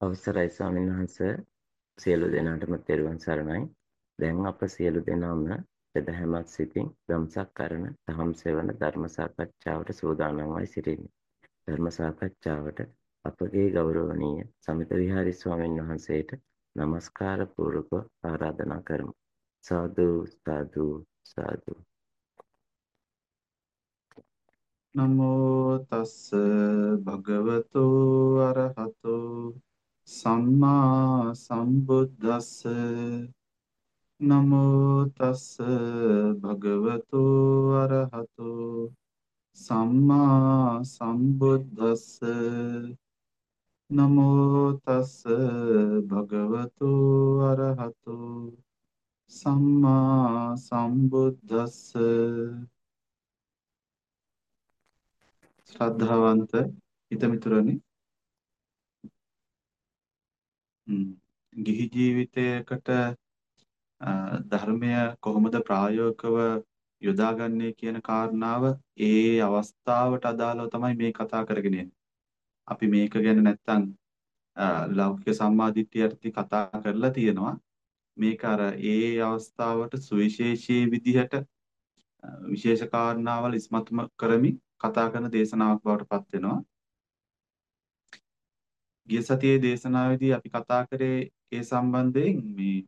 අවසරයි ස්වාමීන් වහන්ස සියලු දෙනාටම තෙරුවන් සරණයි. දැන් අප සියලු දෙනාම දෙදහැමත් සිතින් ධම්සක් කරන දහම් සෙවන ධර්ම සාකච්ඡාවට සූදානම්වයි සිටින්නේ. ධර්ම සාකච්ඡාවට අපගේ ගෞරවනීය සමිත විහාරි ස්වාමීන් වහන්සේට নমස්කාර පූර්වක ආරාධනා කරමු. සාදු සාදු සාදු නමෝ තස්ස භගවතු අරහතෝ සම්මා සම්බුද්දස්ස නමෝ තස්ස භගවතු අරහතෝ සම්මා සම්බුද්දස්ස නමෝ තස්ස භගවතු අරහතෝ සම්මා සම්බුද්දස්ස ශ්‍රද්ධාවන්ත හිතමිතුරනි ගිහි ජීවිතයකට ධර්මය කොහොමද ප්‍රායෝගිකව යොදාගන්නේ කියන කාරණාව ඒ අවස්ථාවට අදාළව තමයි මේ කතා කරගෙන අපි මේක ගැන නැත්තම් ලෞකික සම්මාදිට්ඨියටි කතා කරලා තියෙනවා. මේක අර ඒ අවස්ථාවට සුවිශේෂී විදිහට විශේෂ කාරණාවල් ඉස්මතු කරමින් කතා කරන දේශනාවක් බවට පත් වෙනවා. ගිය සතියේ දේශනාවේදී අපි කතා කරේ ඒ සම්බන්ධයෙන් මේ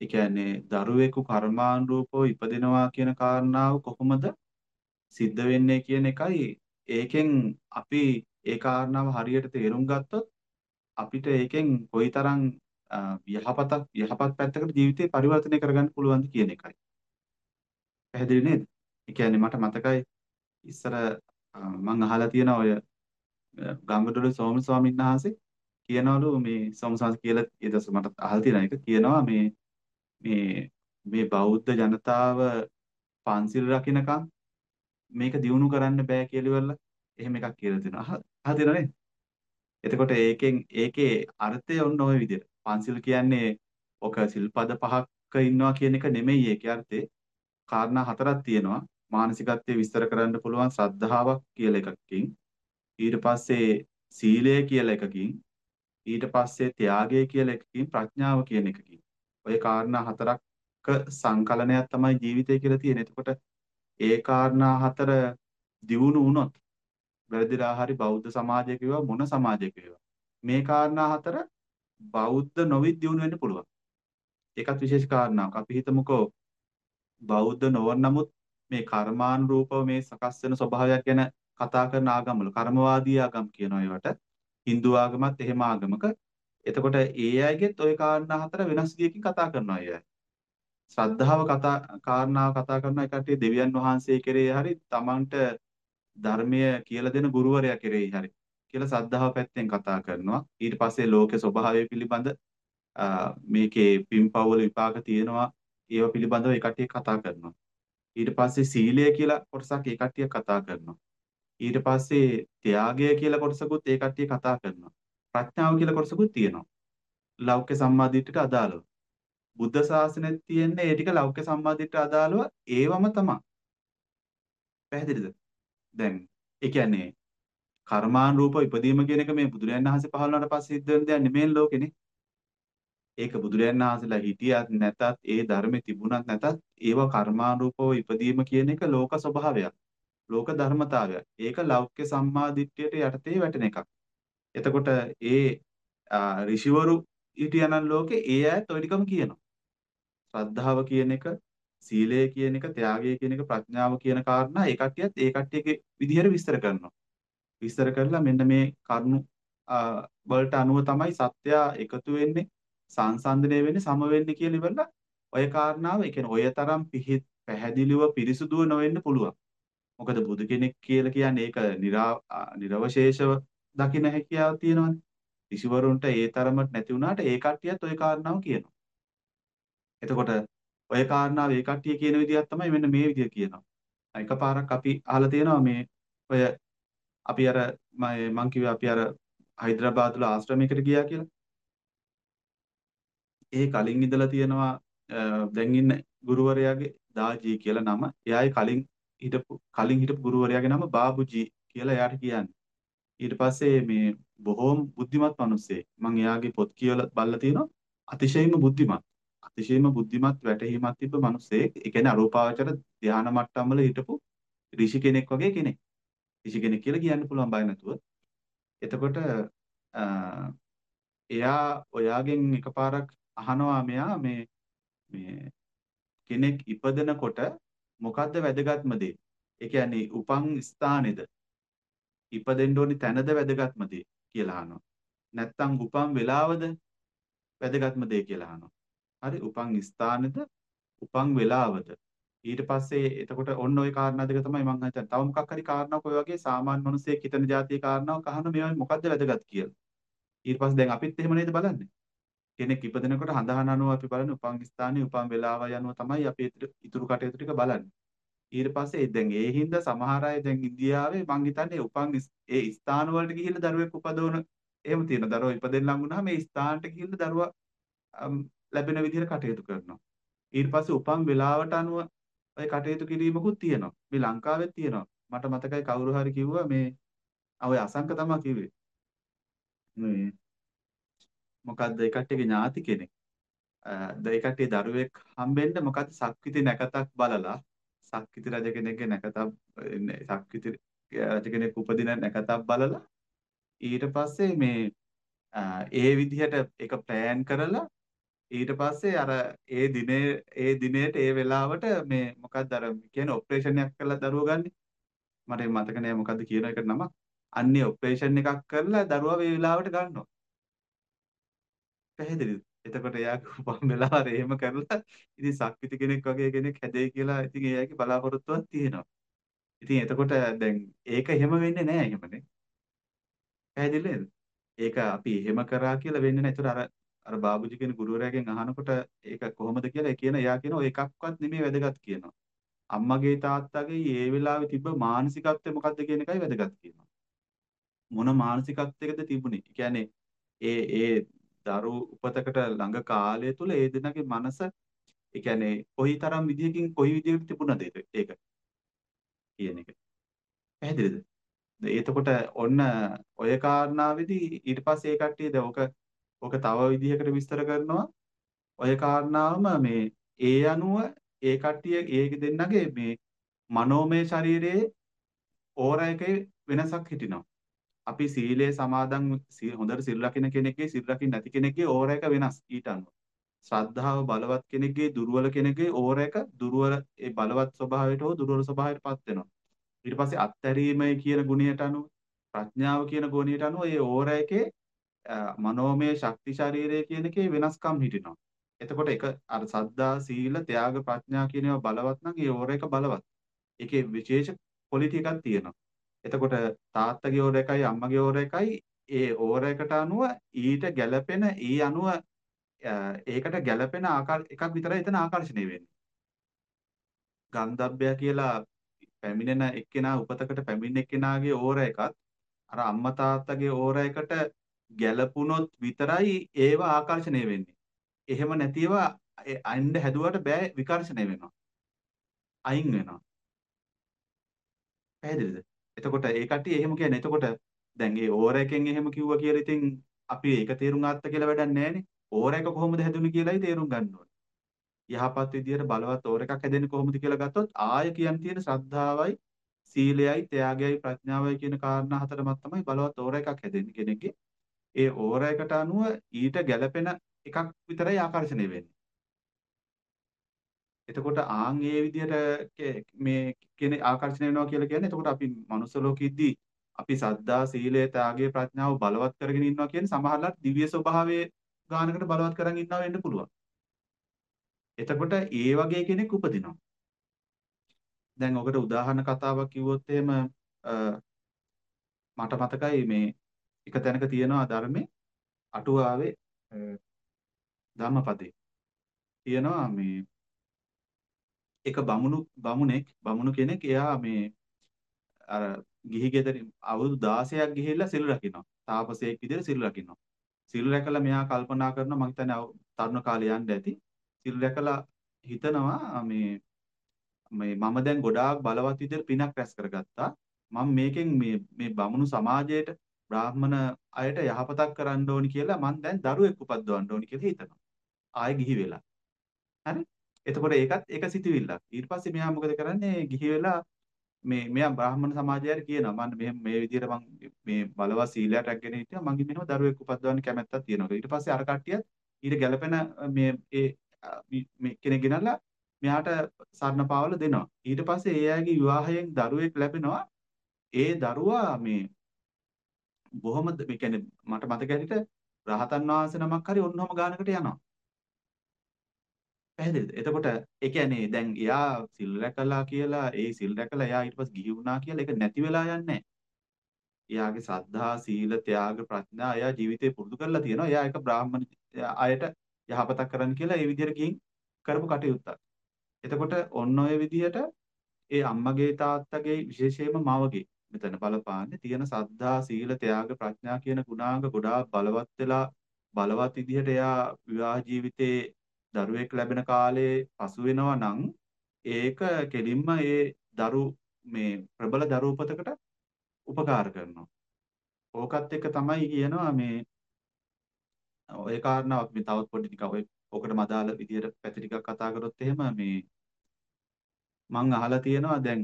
ඒ කියන්නේ දරුවෙකු කර්මානුරූපව ඉපදෙනවා කියන කාරණාව කොහොමද සිද්ධ වෙන්නේ කියන එකයි ඒකෙන් අපි ඒ කාරණාව හරියට තේරුම් ගත්තොත් අපිට ඒකෙන් කොයිතරම් යහපතක් යහපත් පැත්තකට ජීවිතේ පරිවර්තනය කරගන්න පුළුවන්ද කියන එකයි. පැහැදිලි නේද? ඒ කියන්නේ මට මතකයි ඉස්සර මම අහලා තියෙන ඔය ගංගඩොළු සෝම ස්වාමීන් වහන්සේ කියනවලු මේ සෝමසංශ කියලා ඒ දවස් මට අහලා තියෙන එක කියනවා මේ මේ මේ බෞද්ධ ජනතාව පන්සිල් රකින්නකම් මේක දිනු කරන්න බෑ කියලා ඉවරලා එහෙම එකක් කියලා තියෙනවා. අහලා තියෙනවනේ. එතකොට ඒකෙන් ඒකේ අර්ථය ඔන්න ඔය විදිහට. පන්සිල් කියන්නේ ඔක සිල්පද පහක ඉන්නවා කියන එක නෙමෙයි ඒකේ අර්ථය. කාරණා හතරක් තියෙනවා. මානසිකත්වයේ විස්තර කරන්න පුළුවන් ශ්‍රද්ධාවක් කියලා එකකින් ඊට පස්සේ සීලය කියලා එකකින් ඊට පස්සේ ත්‍යාගය කියලා එකකින් ප්‍රඥාව කියන එකකින් ඔය කාරණා හතරක සංකලනයක් තමයි ජීවිතය කියලා තියෙන. එතකොට ඒ කාරණා හතර දියුණු වුණොත් වැරදිලා හරි බෞද්ධ සමාජයක වේවා මොන සමාජයක වේවා මේ කාරණා හතර බෞද්ධ නොවිත් දියුණු වෙන්න පුළුවන්. ඒකත් විශේෂ කාරණාවක්. අපි හිතමුකෝ බෞද්ධ නොවන නමුත් මේ කර්මානුරූපව මේ සකස් වෙන ස්වභාවයක් ගැන කතා කරන ආගම්වල කර්මවාදී ආගම් කියනවා ඒවට. Hindu ආගමත් එහෙම ආගමක. එතකොට ඒ අයගෙත් ওই කාරණා හතර වෙනස් විදියකින් කතා කරනවා අය. ශ්‍රද්ධාව කතා කාරණාව කතා කරන එකට දෙවියන් වහන්සේ කෙරෙහි හරි තමන්ට ධර්මය කියලා දෙන ගුරුවරයා කෙරෙහි හරි කියලා ශ්‍රද්ධාව පැත්තෙන් කතා කරනවා. ඊට පස්සේ ලෝකේ ස්වභාවය පිළිබඳ මේකේ පින්පවල විපාක තියෙනවා. ඒව පිළිබඳව ඒ කට්ටිය කතා කරනවා. ඊට පස්සේ සීලය කියලා කොටසක් ඒ කට්ටිය කතා කරනවා. ඊට පස්සේ ත්‍යාගය කියලා කොටසකුත් ඒ කට්ටිය කතා කරනවා. ප්‍රඥාව කියලා කොටසකුත් තියෙනවා. ලෞකික සම්මාදිට්ඨියට අදාළව. බුද්ධ ශාසනයේ තියෙන ඒ ටික ලෞකික සම්මාදිට්ඨියට අදාළව ඒවම තමයි. පැහැදිලිද? දැන් ඒ කියන්නේ කර්මානුරූප ඉපදීම කියන එක මේ බුදුරජාණන් වහන්සේ පහළ වුණාට පස්සේ සිද්ධ වෙන දෙයක් නෙමෙයි ලෝකෙනේ. ඒක බුදුරයන් වහන්සේලා හිටියත් නැතත් ඒ ධර්මෙ තිබුණත් නැතත් ඒව කර්මානුරූපව ඉපදීම කියන එක ලෝක ස්වභාවයක්. ලෝක ධර්මතාවයක්. ඒක ලෞකික සම්මාදිට්ඨියට යටතේ වැටෙන එකක්. එතකොට ඒ ඍෂිවරු හිටියනම් ලෝකේ ඒ අයත් ওই ටිකම කියනවා. ශ්‍රද්ධාව කියන එක, සීලය කියන එක, ත්‍යාගය කියන එක, ප්‍රඥාව කියන කාරණා ඒ කට්ටියත් ඒ කට්ටියගේ විදිහට විස්තර කරනවා. විස්තර කරලා මෙන්න මේ කරුණු වලට අනුව තමයි සත්‍යය එකතු වෙන්නේ සංසන්දනය වෙන්නේ සම වෙන්නේ කියලා ඉවරලා ඔය කාරණාව ඒ කියන්නේ ඔය තරම් පිහිත් පැහැදිලිව පිරිසුදුව නොවෙන්න පුළුවන්. මොකද බුදු කෙනෙක් කියලා කියන්නේ ඒක නිර්වශේෂව දකින්න හැකියාව තියෙනවානේ. ඍෂිවරුන්ට ඒ තරමට නැති වුණාට ඒ කට්ටියත් ওই කාරණාව කියනවා. එතකොට ඔය කාරණාව ඒ කට්ටිය කියන විදිහක් තමයි මෙන්න මේ විදිහ කියනවා. එකපාරක් අපි අහලා තියෙනවා මේ ඔය අපි අර මම කිව්වේ අපි අර හයිදරාබාද් වල ආශ්‍රමයකට ගියා කියලා. ඒ කලින් ඉඳලා තියෙනවා දැන් ඉන්න ගුරුවරයාගේ දාජී කියලා නම. එයායි කලින් හිටපු කලින් හිටපු ගුරුවරයාගේ නම බාබුජී කියලා එයාට කියන්නේ. ඊට පස්සේ මේ බොහෝම බුද්ධිමත් මිනිස්සෙක්. මම එයාගේ පොත් කියවලා බලලා තියෙනවා. අතිශයින්ම බුද්ධිමත්. අතිශයින්ම බුද්ධිමත් වැටහීමක් තිබ්බ මිනිස්සෙක්. ඒ කියන්නේ අරූපාවචර ධානා මට්ටම් වල හිටපු ඍෂි කෙනෙක් වගේ කෙනෙක්. ඍෂි කෙනෙක් කියලා කියන්න පුළුවන් බය නැතුව. එතකොට එයා ඔයාගෙන් එකපාරක් අහනවා මෙයා මේ මේ කෙනෙක් ඉපදෙනකොට මොකද්ද වැදගත්ම දේ? ඒ කියන්නේ උපන් ස්ථානේද? ඉපදෙන්න ඕනි තැනද වැදගත්ම දේ කියලා අහනවා. නැත්තම් උපන් වෙලාවද වැදගත්ම දේ කියලා අහනවා. හරි උපන් ස්ථානේද උපන් වෙලාවද ඊට පස්සේ එතකොට ඔන්න ඔය කාරණා දෙක තමයි මම හිතන්නේ. තව මොකක් හරි කාරණාවක් ඔය වගේ සාමාන්‍ය මිනිස්සෙක් හිතන જાතිය කාරණාවක් අහන මේවා මොකද්ද වැදගත් කියලා. ඊට පස්සේ දැන් අපිත් එහෙම නේද බලන්නේ. කෙනෙක් ඉපදෙනකොට හඳහන් අනුව අපි බලන්නේ උපන් ස්ථානයේ උපන් වේලාවයි අනුව තමයි අපි ඉතුරු කටයුතු ටික බලන්නේ. ඊට පස්සේ දැන් ඒ හින්දා සමහර අය දැන් ඉන්දියාවේ මං හිතන්නේ උපන් ඒ ස්ථාන වලට ගිහිල්ලා දරුවෙක් උපදවන එහෙම තියෙනවා. දරුවා ඉපදෙන්න ලඟ වුණාම මේ ස්ථානට ගිහිල්ලා දරුවා ලැබෙන විදිහට කටයුතු කරනවා. ඊට පස්සේ උපන් වේලාවට අනුව ඔය කටයුතු කිරීමකුත් තියෙනවා. මේ ලංකාවෙත් තියෙනවා. මට මතකයි කවුරු හරි කිව්වා මේ ඔය අසංක තමයි කිව්වේ. මේ මොකද්ද ඒ කට්ටියගේ ඥාති කෙනෙක්. ඒ කට්ටිය දරුවෙක් හම්බෙන්න මොකද්ද සක්විති නැකතක් බලලා සක්විති රජ කෙනෙක්ගේ නැකතක් සක්විති රජ කෙනෙක් උපදින නැකතක් බලලා ඊට පස්සේ මේ ඒ විදිහට ඒක ප්ලෑන් කරලා ඊට පස්සේ අර ඒ දිනේ ඒ දිනේට ඒ වෙලාවට මේ මොකක්ද අර කියන්නේ ඔපරේෂන් එකක් කරලා දරුවෝ ගන්න. මට මතක නෑ මොකද්ද කියන එකට නම. අන්නේ ඔපරේෂන් එකක් කරලා දරුවා මේ වෙලාවට ගන්නවා. පැහැදිලිද? එතකොට එයාගේ උපන් වෙලාවට එහෙම කරලා ඉතින් සක්විති කෙනෙක් වගේ කෙනෙක් හැදෙයි කියලා ඉතින් එයාගේ බලාපොරොත්තුවක් තියෙනවා. ඉතින් එතකොට දැන් ඒක එහෙම වෙන්නේ නැහැ එහෙමනේ. පැහැදිලිද? ඒක අපි එහෙම කරා කියලා වෙන්නේ නැහැ. ඒතර අර අර බාබුජි කියන ගුරුවරයාගෙන් අහනකොට ඒක කොහොමද කියලා ඒ කියන එයා කියනවා එකක්වත් නෙමෙයි වැදගත් කියනවා. අම්මගේ තාත්තගේ ඒ වෙලාවේ තිබ්බ මානසිකත්වය මොකක්ද කියන එකයි වැදගත් කියනවා. මොන මානසිකත්වයකද තිබුණේ? ඒ කියන්නේ ඒ ඒ දරු උපතකට ළඟ කාලය තුල ඒ දෙනාගේ මනස ඒ කියන්නේ කොයිතරම් විදියකින් කොයි විදියකට තිබුණද ඒක කියන එක. පැහැදිලිද? එතකොට ඔන්න ඔය කාරණාවේදී ඊට පස්සේ ඒ කට්ටිය දැන් ඔක ඔක තව විදිහකට විස්තර කරනවා. ඔය කාරණාවම මේ ඒ අනුව ඒ කට්ටිය ඒ දෙන්නගේ මේ මනෝමය ශරීරයේ ඕරා එකේ වෙනසක් හිටිනවා. අපි සීලය සමාදන් හොඳට සිල් රකින්න කෙනෙක්ගේ සිල් රකින්න නැති කෙනෙක්ගේ ඕර එක වෙනස් ඊට අනුව. ශ්‍රද්ධාව බලවත් කෙනෙක්ගේ දුර්වල කෙනෙක්ගේ ඕර එක දුර්වල ඒ බලවත් ස්වභාවයට හෝ දුර්වල ස්වභාවයටපත් වෙනවා. ඊට පස්සේ අත්හැරීමයි කියන ගුණයට අනුව ප්‍රඥාව කියන ගුණයට අනුව ඒ ඕර එකේ මනෝමය ශක්ති ශරීරය කියන එකේ වෙනස්කම් හිටිනවා. එතකොට එක අර සද්දා සීල ත්‍යාග ප්‍රඥා කියන ඒවා බලවත් නම් ඒ ඕර එක බලවත්. ඒකේ විශේෂ ක්වොලිටි එකක් තියෙනවා. එතකොට තාත්තගේ ඕර එකයි අම්මගේ ඕර එකයි ඒ ඕර එකට අනුව ඊට ගැළපෙන ඊ අනුව ඒකට ගැළපෙන ආකාර එකක් විතරයි එතන ආකර්ෂණය වෙන්නේ. ගන්ධබ්බය කියලා පැමිණෙන එක්කෙනා උපතකට පැමිණෙන එක්කෙනාගේ ඕර එකත් අර අම්මා තාත්තගේ ඕර එකට ගැළපුණොත් විතරයි ඒව ආකර්ෂණය වෙන්නේ. එහෙම නැතිව අයින්ද හැදුවට බෑ විකර්ෂණය වෙනවා. අයින් වෙනවා. පැහැදිලිද? එතකොට ඒ කට්ටිය එහෙම කියන්නේ. එතකොට දැන් ඒ ඕර එකෙන් එහෙම කිව්වා කියලා ඉතින් අපි ඒක තේරුම් ගත්ත කියලා වැඩක් නැහැනේ. ඕර එක කොහොමද හැදුනේ කියලායි තේරුම් ගන්න ඕනේ. යහපත් විදියට බලවත් ඕර එකක් හැදෙන්නේ කොහොමද කියලා ගත්තොත් ආය කියන් තියෙන ශ්‍රද්ධාවයි සීලයයි ත්‍යාගයයි ප්‍රඥාවයි කියන කාරණා හතරමත් තමයි බලවත් ඕර එකක් හැදෙන්නේ කෙනෙක්ගේ. ඒ ඕර එකට අනුව ඊට ගැළපෙන එකක් විතරයි ආකර්ෂණය වෙන්නේ. එතකොට ආන් ඒ විදිහට මේ කෙනෙක් ආකර්ෂණය වෙනවා කියලා කියන්නේ එතකොට අපි මනුස්ස ලෝකෙද්දී අපි සද්දා සීලය ත්‍යාගය ප්‍රඥාව බලවත් කරගෙන ඉන්නවා කියන්නේ සමහරවිට දිව්‍ය ස්වභාවයේ ගානකට බලවත් කරන් ඉන්නවා වෙන්න පුළුවන්. එතකොට ඒ වගේ කෙනෙක් උපදිනවා. දැන් ඔකට උදාහරණ කතාවක් කිව්වොත් එහෙම මට මතකයි මේ එක තැනක තියෙනවා ධර්මයේ අටුවාවේ ධම්මපදේ. තියෙනවා මේ එක බමුණු බමුණෙක් බමුණු කෙනෙක් එයා මේ අර ගිහි ගෙදරින් අවුරුදු 16ක් ගිහිල්ලා සිල් රකින්නවා. තාපසයෙක් විදිහට සිල් රකින්නවා. සිල් රැකලා මෙයා කල්පනා කරනවා මං හිතන්නේ තරුණ කාලේ යන්න ඇති. සිල් රැකලා හිතනවා මේ මේ මම දැන් ගොඩාක් බලවත් විදිහට පිනක් රැස් කරගත්තා. මම මේකෙන් මේ මේ බමුණු සමාජයට බ්‍රාහ්මණ අයට යහපතක් කරන්න ඕනි කියලා මං දැන් දරුවෙක් උපද්දවන්න ඕනි කියලා හිතනවා. ආයෙ ගිහි වෙලා. හරි? එතකොට ඒකත් එක සිතුවිල්ලක්. ඊට පස්සේ මෙයා මොකද කරන්නේ? ගිහි වෙලා මේ මෙයා බ්‍රාහ්මණ සමාජයට කියනවා මම මේ මේ විදිහට මම මේ බලවත් සීලයක් රැකගෙන හිටියා මගේ මෙහෙම දරුවෙක් උපද්දවන්න කැමැත්තක් තියෙනවා. ඊට පස්සේ අර කට්ටියත් ඊට ගැළපෙන මේ ඒ මේ කෙනෙක් ගෙනල්ලා මෙයාට සරණ පාවල දෙනවා. ඊට පස්සේ ඒ අයගේ විවාහයෙන් දරුවෙක් ලැබෙනවා. ඒ දරුවා මේ බොහොම මේ කියන්නේ මට මතක හැටියට රහතන් වහන්සේ නමක් හරි ඔන්නෝම ගානකට යනවා. පැහැදිලිද? එතකොට ඒ කියන්නේ දැන් එයා සිල් රැකලා කියලා ඒ සිල් රැකලා එයා ඊට පස්සේ ගිහි වුණා කියලා ඒක නැති වෙලා යන්නේ එයාගේ සද්ධා, සීල, ත්‍යාග, ප්‍රඥා එයා ජීවිතේ පුරුදු කරලා තියෙනවා. එයා එක බ්‍රාහ්මණ අයට යහපතක් කරන්න කියලා ඒ විදිහට ගිහින් කරපු කටයුත්තක්. එතකොට ඔන්න ඔය විදිහට ඒ අම්මගේ තාත්තගේ විශේෂයෙන්ම මවගේ මෙතන බලපාන්නේ තියෙන සද්ධා, සීල, ත්‍යාග, ප්‍රඥා කියන ගුණාංග ගොඩාක් බලවත් වෙලා බලවත් විදිහට එයා විවාහ ජීවිතේ දරුවෙක් ලැබෙන කාලේ පසු වෙනවා නම් ඒක කෙලින්ම ඒ දරු මේ ප්‍රබල දරු උපතකට උපකාර කරනවා. ඕකත් එක්ක තමයි කියනවා මේ ඔය කාරණාවක් මේ තවත් පොඩි ටිකක් ඔය ඔකටම අදාළ විදියට පැති ටිකක් කතා කරොත් එහෙම මේ මං අහලා තියෙනවා දැන්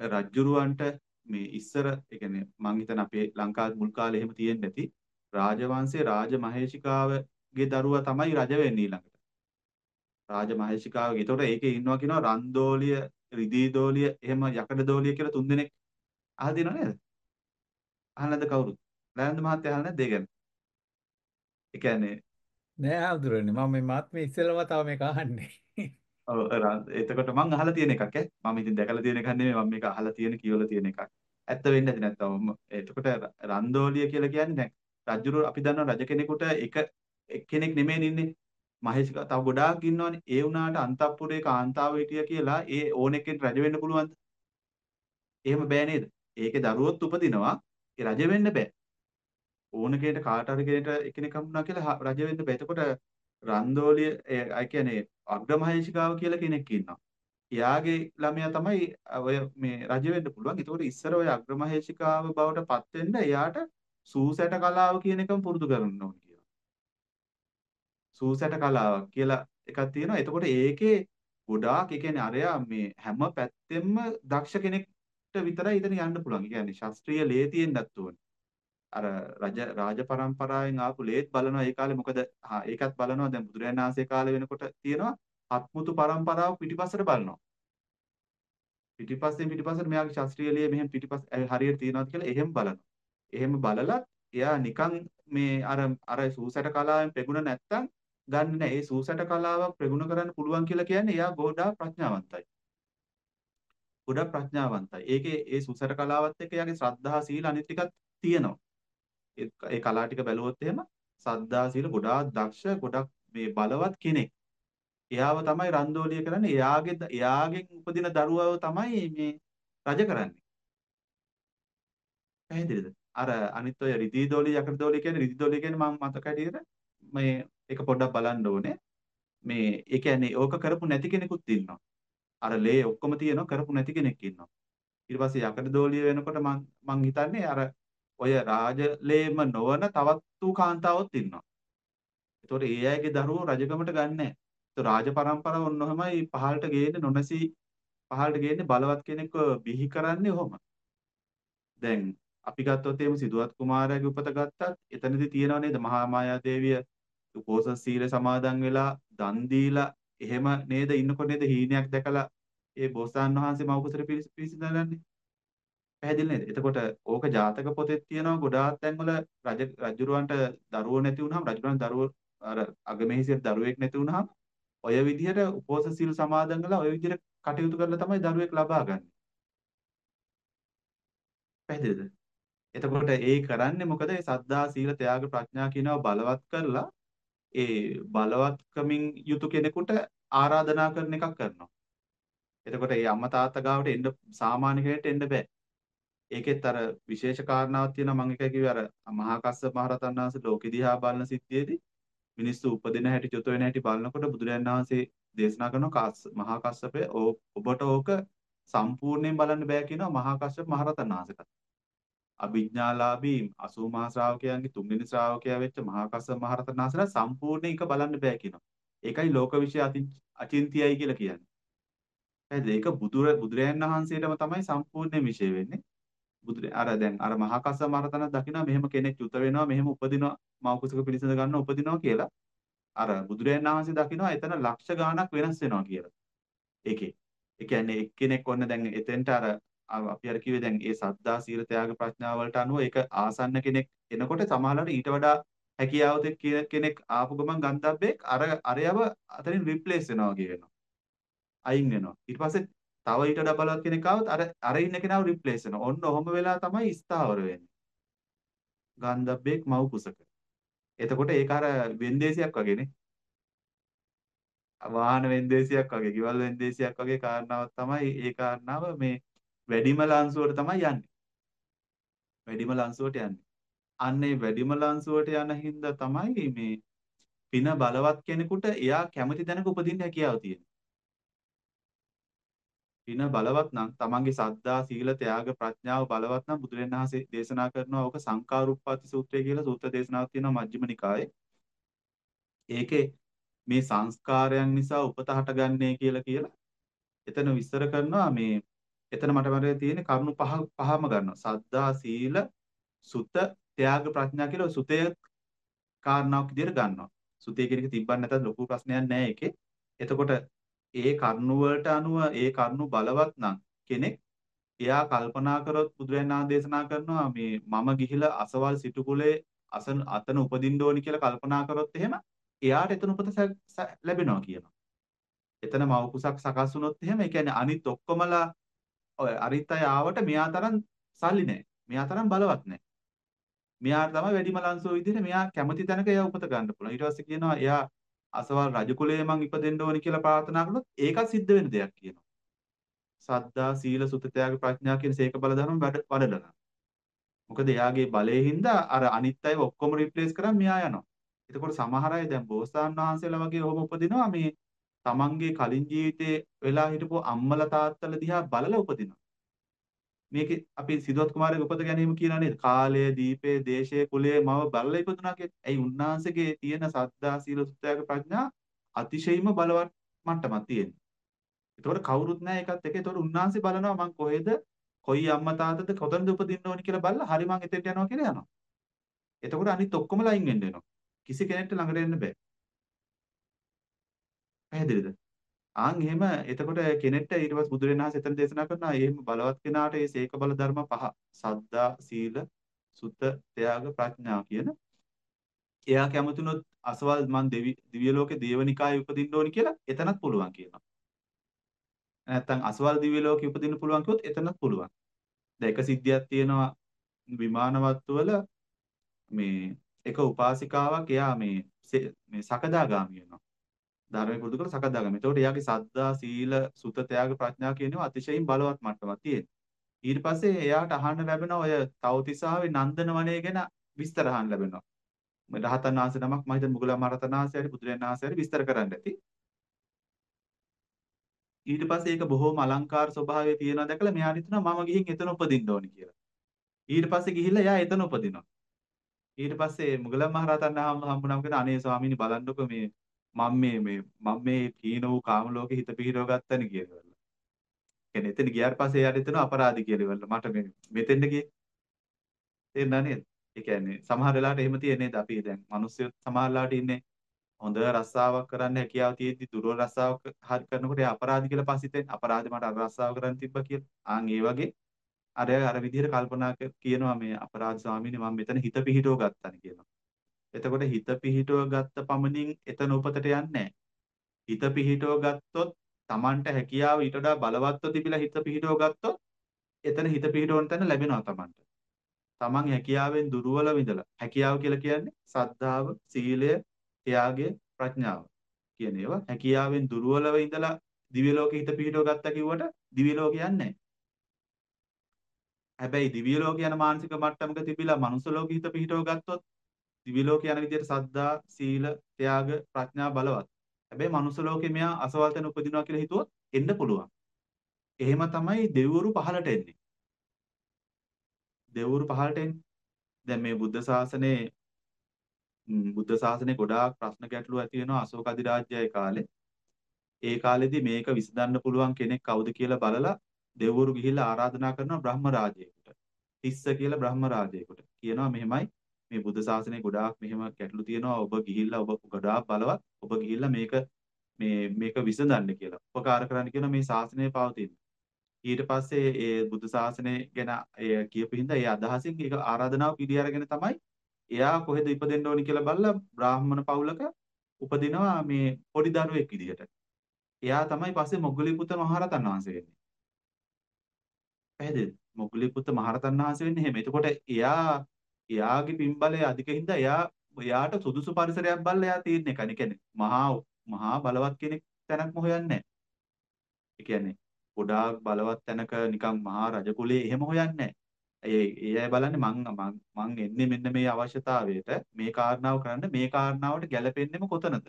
රජ්ජුරුවන්ට මේ ඉස්සර ඒ කියන්නේ මං හිතන අපේ ලංකාවේ මුල් කාලේ එහෙම තියෙන්නේ නැති රාජවංශයේ රාජමහේෂිකාවගේ දරුවා තමයි රජ වෙන්නේ ඊළඟට. රාජමහේෂිකාවගේ. ඒතකොට ඒකේ ඉන්නවා කියනවා රන්දෝලිය, රිදීදෝලිය, එහෙම යකඩදෝලිය කියලා තුන්දෙනෙක් අහලා තියෙනව නේද? අහලා නැද්ද කවුරුත්? ලයන්ද මහත්තයා අහලා නැද්ද ඒ ගැන? ඒ කියන්නේ නෑ ආදුරනේ මම මේ මාත්මේ ඉස්සෙල්ලම තව මේක අහන්නේ. ඔව් එතකොට මං අහලා තියෙන එකක් ඈ. මම ඉතින් දැකලා තියෙන එකක් නෙමෙයි මම මේක අහලා තියෙන කියවලා තියෙන එකක්. ඇත්ත වෙන්නේ නැති නැත්තම් එතකොට රන්දෝලිය කියලා කියන්නේ දැන් රජුරු අපි දන්නවා රජ කෙනෙකුට එක එක්කෙනෙක් නෙමෙයි ඉන්නේ. මහේෂික තව ගොඩාක් ඉන්නවනේ. ඒ වුණාට අන්තපුරේ කාන්තාව හිටිය කියලා ඒ ඕනෙකෙන් රජ වෙන්න පුළුවන්ද? එහෙම බෑ නේද? ඒකේ දරුවොත් උපදිනවා. ඒ රජ වෙන්න බෑ. ඕන කෙනෙක්ට කාට හරි කෙනෙක්ට එක්කෙනෙක් හම්බුනා කියලා රජ වෙන්න බෑ. එතකොට රන්දෝලිය ඒ කියන්නේ අග්‍රමහේෂිකාව කියලා කෙනෙක් ඉන්නවා. එයාගේ ළමයා තමයි ඔය මේ රජ වෙන්න පුළුවන්. ඒතකොට ඉස්සර ඔය අග්‍රමහේෂිකාව බවට පත් වෙන්න එයාට සූසැට කලාව කියන එකම පුරුදු කරන්න ඕනේ කියලා. සූසැට කලාවක් කියලා එකක් තියෙනවා. එතකොට ඒකේ ගොඩාක් ඒ කියන්නේ අරයා මේ හැම පැත්තෙම දක්ෂ කෙනෙක්ට විතරයි ඉතින් යන්න පුළුවන්. ඒ කියන්නේ ශාස්ත්‍රීය ලේ තියෙන්නත් ඕනේ. අර රජ රාජ පරම්පරාවෙන් ආපු ලේත් බලනවා ඒ කාලේ මොකද ඒකත් බලනවා දැන් බුදුරජාණන් වහන්සේ කාලේ වෙනකොට තියෙනවා අත්මුතු පරම්පරාව පිටිපස්සට බලනවා පිටිපස්සෙන් පිටිපස්සට මෙයාගේ ශාස්ත්‍රීය ලේ මෙහෙම පිටිපස්ස හරියට තියෙනවද කියලා එහෙම බලනවා එහෙම බලලත් එයා නිකන් මේ අර අර සූසැට කලාවෙන් ප්‍රගුණ නැත්තම් ගන්න නෑ ඒ සූසැට කලාව ප්‍රගුණ කරන්න පුළුවන් කියලා කියන්නේ එයා ගොඩාක් ප්‍රඥාවන්තයි ගොඩාක් ප්‍රඥාවන්තයි ඒකේ ඒ සූසැට කලාවත් එක්ක එයාගේ ශ්‍රද්ධා සීල අනිත් ටිකත් තියෙනවා ඒ කලා ටික බැලුවොත් එහෙම සද්දා සීල ගොඩාක් දක්ෂ ගොඩක් මේ බලවත් කෙනෙක්. එයාව තමයි රන්දෝලිය කරන්නේ. එයාගේ එයාගෙන් උපදින දරුවව තමයි මේ රජ කරන්නේ. පැහැදිලිද? අර අනිත් ඔය රිදීදෝලිය යකඩදෝලිය කියන්නේ රිදීදෝලිය කියන්නේ මම මතක හැටියට මේ ඒක පොඩ්ඩක් බලන්න ඕනේ. මේ ඒ කියන්නේ ඕක කරපු නැති කෙනෙකුත් ඉන්නවා. අර ලේ ඔක්කොම තියෙනවා කරපු නැති කෙනෙක් ඉන්නවා. ඊට පස්සේ යකඩදෝලිය වෙනකොට මම මං හිතන්නේ අර ඔය රාජලේම නොවන තවත් වූ කාන්තාවොත් ඉන්නවා. ඒතකොට ඒ අයගේ දරුවෝ රජකමට ගන්නෑ. ඒතකොට රාජ පරම්පරාව ඔන්නෝමයි පහළට ගේන්නේ නොනැසී පහළට ගේන්නේ බලවත් කෙනෙක්ව බිහි කරන්නේ ඔහොම. දැන් අපි ගත්තොත් එහෙම සිදුවත් කුමාරයාගේ උපත ගත්තත් එතනදී තියෙනව නේද මහා මායා දේවිය උපෝසථ සීල සමාදන් වෙලා දන් දීලා එහෙම නේද ඉන්නකොට නේද හීනයක් දැකලා ඒ බෝසතාණන් වහන්සේ මව කුසට පිළිසිඳගන්නේ පැහැදිලි නේද? එතකොට ඕක ජාතක පොතේ තියෙනවා ගොඩාක් තැන්වල රජ රජුරවන්ට දරුවෝ නැති වුනහම රජුරවන්ට දරුවෝ අර අගමෙහිසියට දරුවෙක් නැති වුනහම ඔය විදිහට උපෝසථ සීල් සමාදන් කරලා ඔය විදිහට කටයුතු කරලා තමයි දරුවෙක් ලබා ගන්න. පැහැදිලිද? එතකොට ඒ කරන්නේ මොකද? ඒ සද්ධා සීල ත්‍යාග ප්‍රඥා කියනවා බලවත් කරලා ඒ බලවත්කමින් යුතු කෙනෙකුට ආරාධනා කරන එකක් කරනවා. එතකොට ඒ අම්මා තාත්තා ගාවට එන්න සාමාන්‍ය කෙනෙක්ට එන්න බෑ. ඒකෙත් අර විශේෂ කාරණාවක් තියෙනවා මම එකයි කිව්වේ අර මහා කස්සප මහරහතන් වහන්සේ ලෝකෙ දිහා බලන සිද්ධියේදී මිනිස්සු උපදින හැටි චුත වෙන හැටි බලනකොට බුදුරජාණන් වහන්සේ දේශනා කරනවා මහා කස්සපේ ඔබට ඕක සම්පූර්ණයෙන් බලන්න බෑ කියනවා මහා කස්සප මහරහතන් වහන්සේට. අභිඥාලාභී 80 මහා ශ්‍රාවකයන්ගේ තුන්වෙනි ශ්‍රාවකයා වෙච්ච මහා කස්සප මහ රහතන් වහන්සේලා සම්පූර්ණ එක බලන්න බෑ කියනවා. ඒකයි ලෝක විශ්ය අචින්තියයි කියලා කියන්නේ. පැහැදිලි. ඒක බුදුර බුදුරයන් වහන්සේටම තමයි සම්පූර්ණ විශ්ය වෙන්නේ. බුදුරේ අර දැන් අර මහා කස්සප මහ රහතන් දකිනවා මෙහෙම කෙනෙක් චුත වෙනවා මෙහෙම උපදිනවා මව කුසක පිළිසඳ ගන්න උපදිනවා කියලා. අර බුදුරයන් වහන්සේ දකිනවා එතන ලක්ෂ ගාණක් වෙනස් වෙනවා කියලා. ඒකේ. ඒ කියන්නේ එක්කෙනෙක් ඔන්න දැන් එතෙන්ට අර අපි අර කිව්වේ දැන් ඒ සද්දා සීල ත්‍යාග ප්‍රඥාව වලට අනුව ඒක ආසන්න කෙනෙක් එනකොට සමහරවිට ඊට වඩා හැකියාව කෙනෙක් ආපු ගමන් ගන්ධබ්බෙක් අර අරයව අතරින් රිප්ලේස් වෙනවා කියනවා. අයින් වෙනවා. ඊට පස්සේ තව ඊට වඩා බලවත් කෙනෙක් ආවොත් අර අර ඉන්න කෙනාව රිප්ලේස් වෙනවා. ඔන්න ඔහොම වෙලා තමයි ස්ථාවර වෙන්නේ. ගන්ධබ්බෙක් මව් කුසක. එතකොට ඒක අර වෙන්දේසියක් වගේනේ. වාහන වෙන්දේසියක් වගේ, ගෙවල් වෙන්දේසියක් වගේ කාරණාවක් තමයි ඒ කාරණාව මේ වැඩිම ලංසුවට තමයි යන්නේ. වැඩිම ලංසුවට යන්නේ. අන්න ඒ වැඩිම ලංසුවට යන හින්දා තමයි මේ පින බලවත් කෙනෙකුට එයා කැමති තැනක උපදින්න හැකියාව තියෙන්නේ. පින බලවත් නම් තමන්ගේ සද්දා සීල ත්‍යාග ප්‍රඥාව බලවත් නම් බුදුරජාණන් වහන්සේ දේශනා කරනවා ඕක සංකාරුප්පති සූත්‍රය කියලා සූත්‍ර දේශනාවක් තියෙනවා මජ්ක්‍ධිම නිකායේ. ඒකේ මේ සංස්කාරයන් නිසා උපත හටගන්නේ කියලා කියලා එතන විස්තර කරනවා මේ එතන මට මතකයි තියෙන්නේ කරුණු පහ පහම ගන්නවා. සද්දා සීල සුත ත්‍යාග ප්‍රඥා කියලා සුතේ කාරණාවක් විදිහට ගන්නවා. සුතේ කියන එක තිබ්බන් නැත්නම් ලොකු ප්‍රශ්නයක් නැහැ ඒකේ. එතකොට ඒ කරුණු වලට අනුව ඒ කරුණු බලවත් නම් කෙනෙක් එයා කල්පනා කරොත් බුදුරජාණන් දේශනා කරනවා මේ මම ගිහිලා අසවල් සිටු කුලේ අසන අතන උපදින්න ඕනි කියලා කල්පනා කරොත් එහෙම එයාට එතන උපත ලැබෙනවා කියනවා. එතන මව කුසක් සකස් වුණොත් එහෙම ඒ කියන්නේ අනිත් ඔක්කොමලා ඔය අරිත් අය ආවට මෙයා තරම් සල්ලි නැහැ. මෙයා තරම් බලවත් නැහැ. මෙයාට තමයි වැඩිම ලංසෝ විදිහට මෙයා කැමති තැනක එයා උපත ගන්න පුළුවන්. ඊට පස්සේ කියනවා එයා අසවල් රජ කුලයේ මං ඉපදෙන්න ඕනි කියලා ප්‍රාර්ථනා කළොත් ඒකත් සිද්ධ වෙන දෙයක් කියනවා. සද්දා සීල සුත ත්‍යාග ප්‍රඥා කියන සීක බල ධර්ම වඩලා. මොකද එයාගේ බලයෙන් හින්දා අර අනිත් අයව ඔක්කොම රිප්ලේස් කරන් මෙයා යනවා. එතකොට සමහර අය දැන් බෝසතාණන් වහන්සේලා වගේ ඔහොම උපදිනවා මේ තමන්ගේ කලින් ජීවිතේ වෙලා හිටපු අම්මලා තාත්තලා දිහා බලලා උපදිනවා. මේක අපි සිද්ධාර්ථ කුමාරගේ උපත ගැනීම කියලා නේද? කාලය, දීපේ, දේශය, කුලය මව බලලා ඉපදුනා කියන්නේ. ඇයි උන්වහන්සේගේ තියෙන සද්දා සීල සුත්‍යාග ප්‍රඥා අතිශයින්ම බලවත් මට්ටමක් තියෙනවා. ඒතකොට කවුරුත් නැහැ ඒකත් එක. ඒතකොට උන්වහන්සේ බලනවා මං කොහෙද කොයි අම්මා තාත්තද කොතනද උපදින්න ඕනි කියලා බලලා හරි මං එතෙන්ට යනවා කියලා යනවා. එතකොට අනිත් ඔක්කොම ලයින් වෙන්න වෙනවා. කිසි කෙනෙක්ට ළඟට එන්න බෑ. පැහැදිලිද? ආන් එහෙම එතකොට කෙනෙක්ට ඊට පස්සේ බුදුරජාණන් වහන්සේ එතන දේශනා කරනවා එහෙම බලවත් කෙනාට මේ සීක බල ධර්ම පහ සද්දා සීල සුත ත්‍යාග ප්‍රඥා කියන එයා කැමතුනොත් අසවල් මන් දෙවි දිව්‍ය ලෝකේ දේවනිකායේ උපදින්න ඕනි කියලා එතනත් පුළුවන් කියනවා. නැත්තම් අසවල් දිව්‍ය ලෝකේ උපදින්න පුළුවන් කිව්වොත් එතනත් පුළුවන්. දැන් එක සිද්ධියක් තියෙනවා විමානවත්තු වල මේ එක උපාසිකාවක් එයා මේ මේ සකදාගාමී වෙනවා. ධර්මයේ පුරුදු කරලා සකදාගාමී. එතකොට එයාගේ සද්දා සීල සුත ත්‍යාග ප්‍රඥා කියනවා අතිශයින් බලවත් මට්ටමක් තියෙනවා. ඊට පස්සේ එයාට අහන්න ලැබෙන ඔය තවතිසාවේ නන්දන වනය ගැන විස්තර අහන්න ලැබෙනවා. රහතන් වහන්සේ නමක් මම හිතන්නේ මුගලන් මහරතන් වහන්සේට බුදුරජාණන් වහන්සේට විස්තර කරන්න ඇති. ඊට පස්සේ ඒක බොහොම අලංකාර ස්වභාවයේ තියෙනවා දැකලා මෙයා හිතනවා මම ගිහින් එතන උපදින්න ඕනි කියලා. ඊට පස්සේ ගිහිල්ලා එයා එතන උපදිනවා. ඊට පස්සේ මුගලන් මහරහතන් හම්බුනම කියන අනේ ස්වාමීනි බලන්නකො මේ මම මේ මේ මම මේ පීන වූ කාම ලෝකේ හිත පිහිටව ගත්තනේ කියලා. කියන්නේ එතන ගියාට පස්සේ යාට එතන අපරාධි කියලා මට මේ මෙතෙන්ද ගියේ. තේරුණා නේද? ඒ කියන්නේ සමහර වෙලාවට එහෙම තියෙන්නේ නේද අපි දැන් මිනිස්සු සමහරලාට ඉන්නේ හොඳ රස්සාවක් කරන්න හැකියාව තියෙද්දි දුර්වල රස්සාවක් හරි කරනකොට ඒ අපරාධි කියලා පස්සිට එන්නේ අපරාධ මට අර රස්සාව කරන්න තිබ්බා කියලා. ආන් ඒ වගේ අර අර විදිහට කල්පනා කියනවා මේ අපරාධ ස්වාමීනි මම මෙතන හිත පිහිටව ගත්තානේ කියනවා. එතකොට හිත පිහිටව ගත්ත පමණින් එතන උපතට යන්නේ හිත පිහිටව ගත්තොත් Tamanට හැකියාව ඊට වඩා බලවත්ව තිබිලා හිත පිහිටව ගත්තොත් එතන හිත පිහිටවන තැන ලැබෙනවා Tamanට. Taman හැකියාවෙන් දුර්වල විඳලා. හැකියාව කියලා කියන්නේ සද්ධාව, සීලය, ත්‍යාගය, ප්‍රඥාව කියන ඒවා. හැකියාවෙන් දුර්වලව ඉඳලා දිව්‍ය ලෝකෙ හිත පිහිටව ගත්තා කිව්වට දිව්‍ය ලෝකෙ යන්නේ හැබැයි දිව්‍ය ලෝක යන මානසික මට්ටමක තිබිලා මනුස්ස ලෝකෙ හිත පිහිටව ගත්තොත් දිව්‍ය ලෝක යන විදිහට සද්දා, සීල, ත්‍යාග, ප්‍රඥා බලවත්. හැබැයි මනුස්ස ලෝකෙ මෙයා අසවල් තැන උපදිනවා කියලා හිතුවොත් එන්න පුළුවන්. එහෙම තමයි දෙවිවරු පහලට එන්නේ. දෙව්වරු පහළට එන්නේ. දැන් මේ බුද්ධ ශාසනයේ බුද්ධ ශාසනයේ ගොඩාක් ප්‍රශ්න ගැටලු ඇති වෙනවා අශෝක අධිරාජ්‍යයේ කාලේ. ඒ කාලෙදි මේක විසඳන්න පුළුවන් කෙනෙක් කවුද කියලා බලලා දෙව්වරු ගිහිල්ලා ආරාධනා කරනවා බ්‍රහ්ම රාජයෙකුට. තිස්ස කියලා බ්‍රහ්ම රාජයෙකුට. කියනවා මෙහෙමයි මේ බුද්ධ ශාසනයේ ගොඩාක් මෙහෙම ගැටලු තියෙනවා. ඔබ ගිහිල්ලා ඔබ ගොඩාක් බලවත්. ඔබ ගිහිල්ලා මේක මේ මේක විසඳන්න කියලා. උපකාර කරන්න කියන මේ ශාසනය පවතින. ඊට පස්සේ ඒ බුද්ධ ශාසනය ගැන ඒ කියපු හින්දා ඒ අදහසින් ඒක ආරාධනාව පිළි අරගෙන තමයි එයා කොහෙද ඉපදෙන්න ඕනි කියලා බලලා බ්‍රාහ්මණ පවුලක උපදිනවා මේ පොඩි දරුවෙක් විදිහට. එයා තමයි පස්සේ මොග්ගලීපුත්ත මහරහතන් වහන්සේ වෙන්නේ. පැහැදිලිද? මොග්ගලීපුත්ත මහරහතන් වහන්සේ වෙන්නේ එහෙම. එතකොට එයා එයාගේ පින්බලය අධික හින්දා එයා එයාට සුදුසු පරිසරයක් බලලා එයා තීරණය කරන. ඒ කියන්නේ මහා මහා බලවත් කෙනෙක් තැනක්ම හොයන්නේ නැහැ. ඒ කියන්නේ ගොඩාක් බලවත් තැනක නිකන් මහා රජ කුලේ එහෙම හොයන්නේ නැහැ. ඒ ඒ අය බලන්නේ මං මං එන්නේ මෙන්න මේ අවශ්‍යතාවයට මේ කාරණාව කරන්න මේ කාරණාවට ගැලපෙන්නෙම කොතනද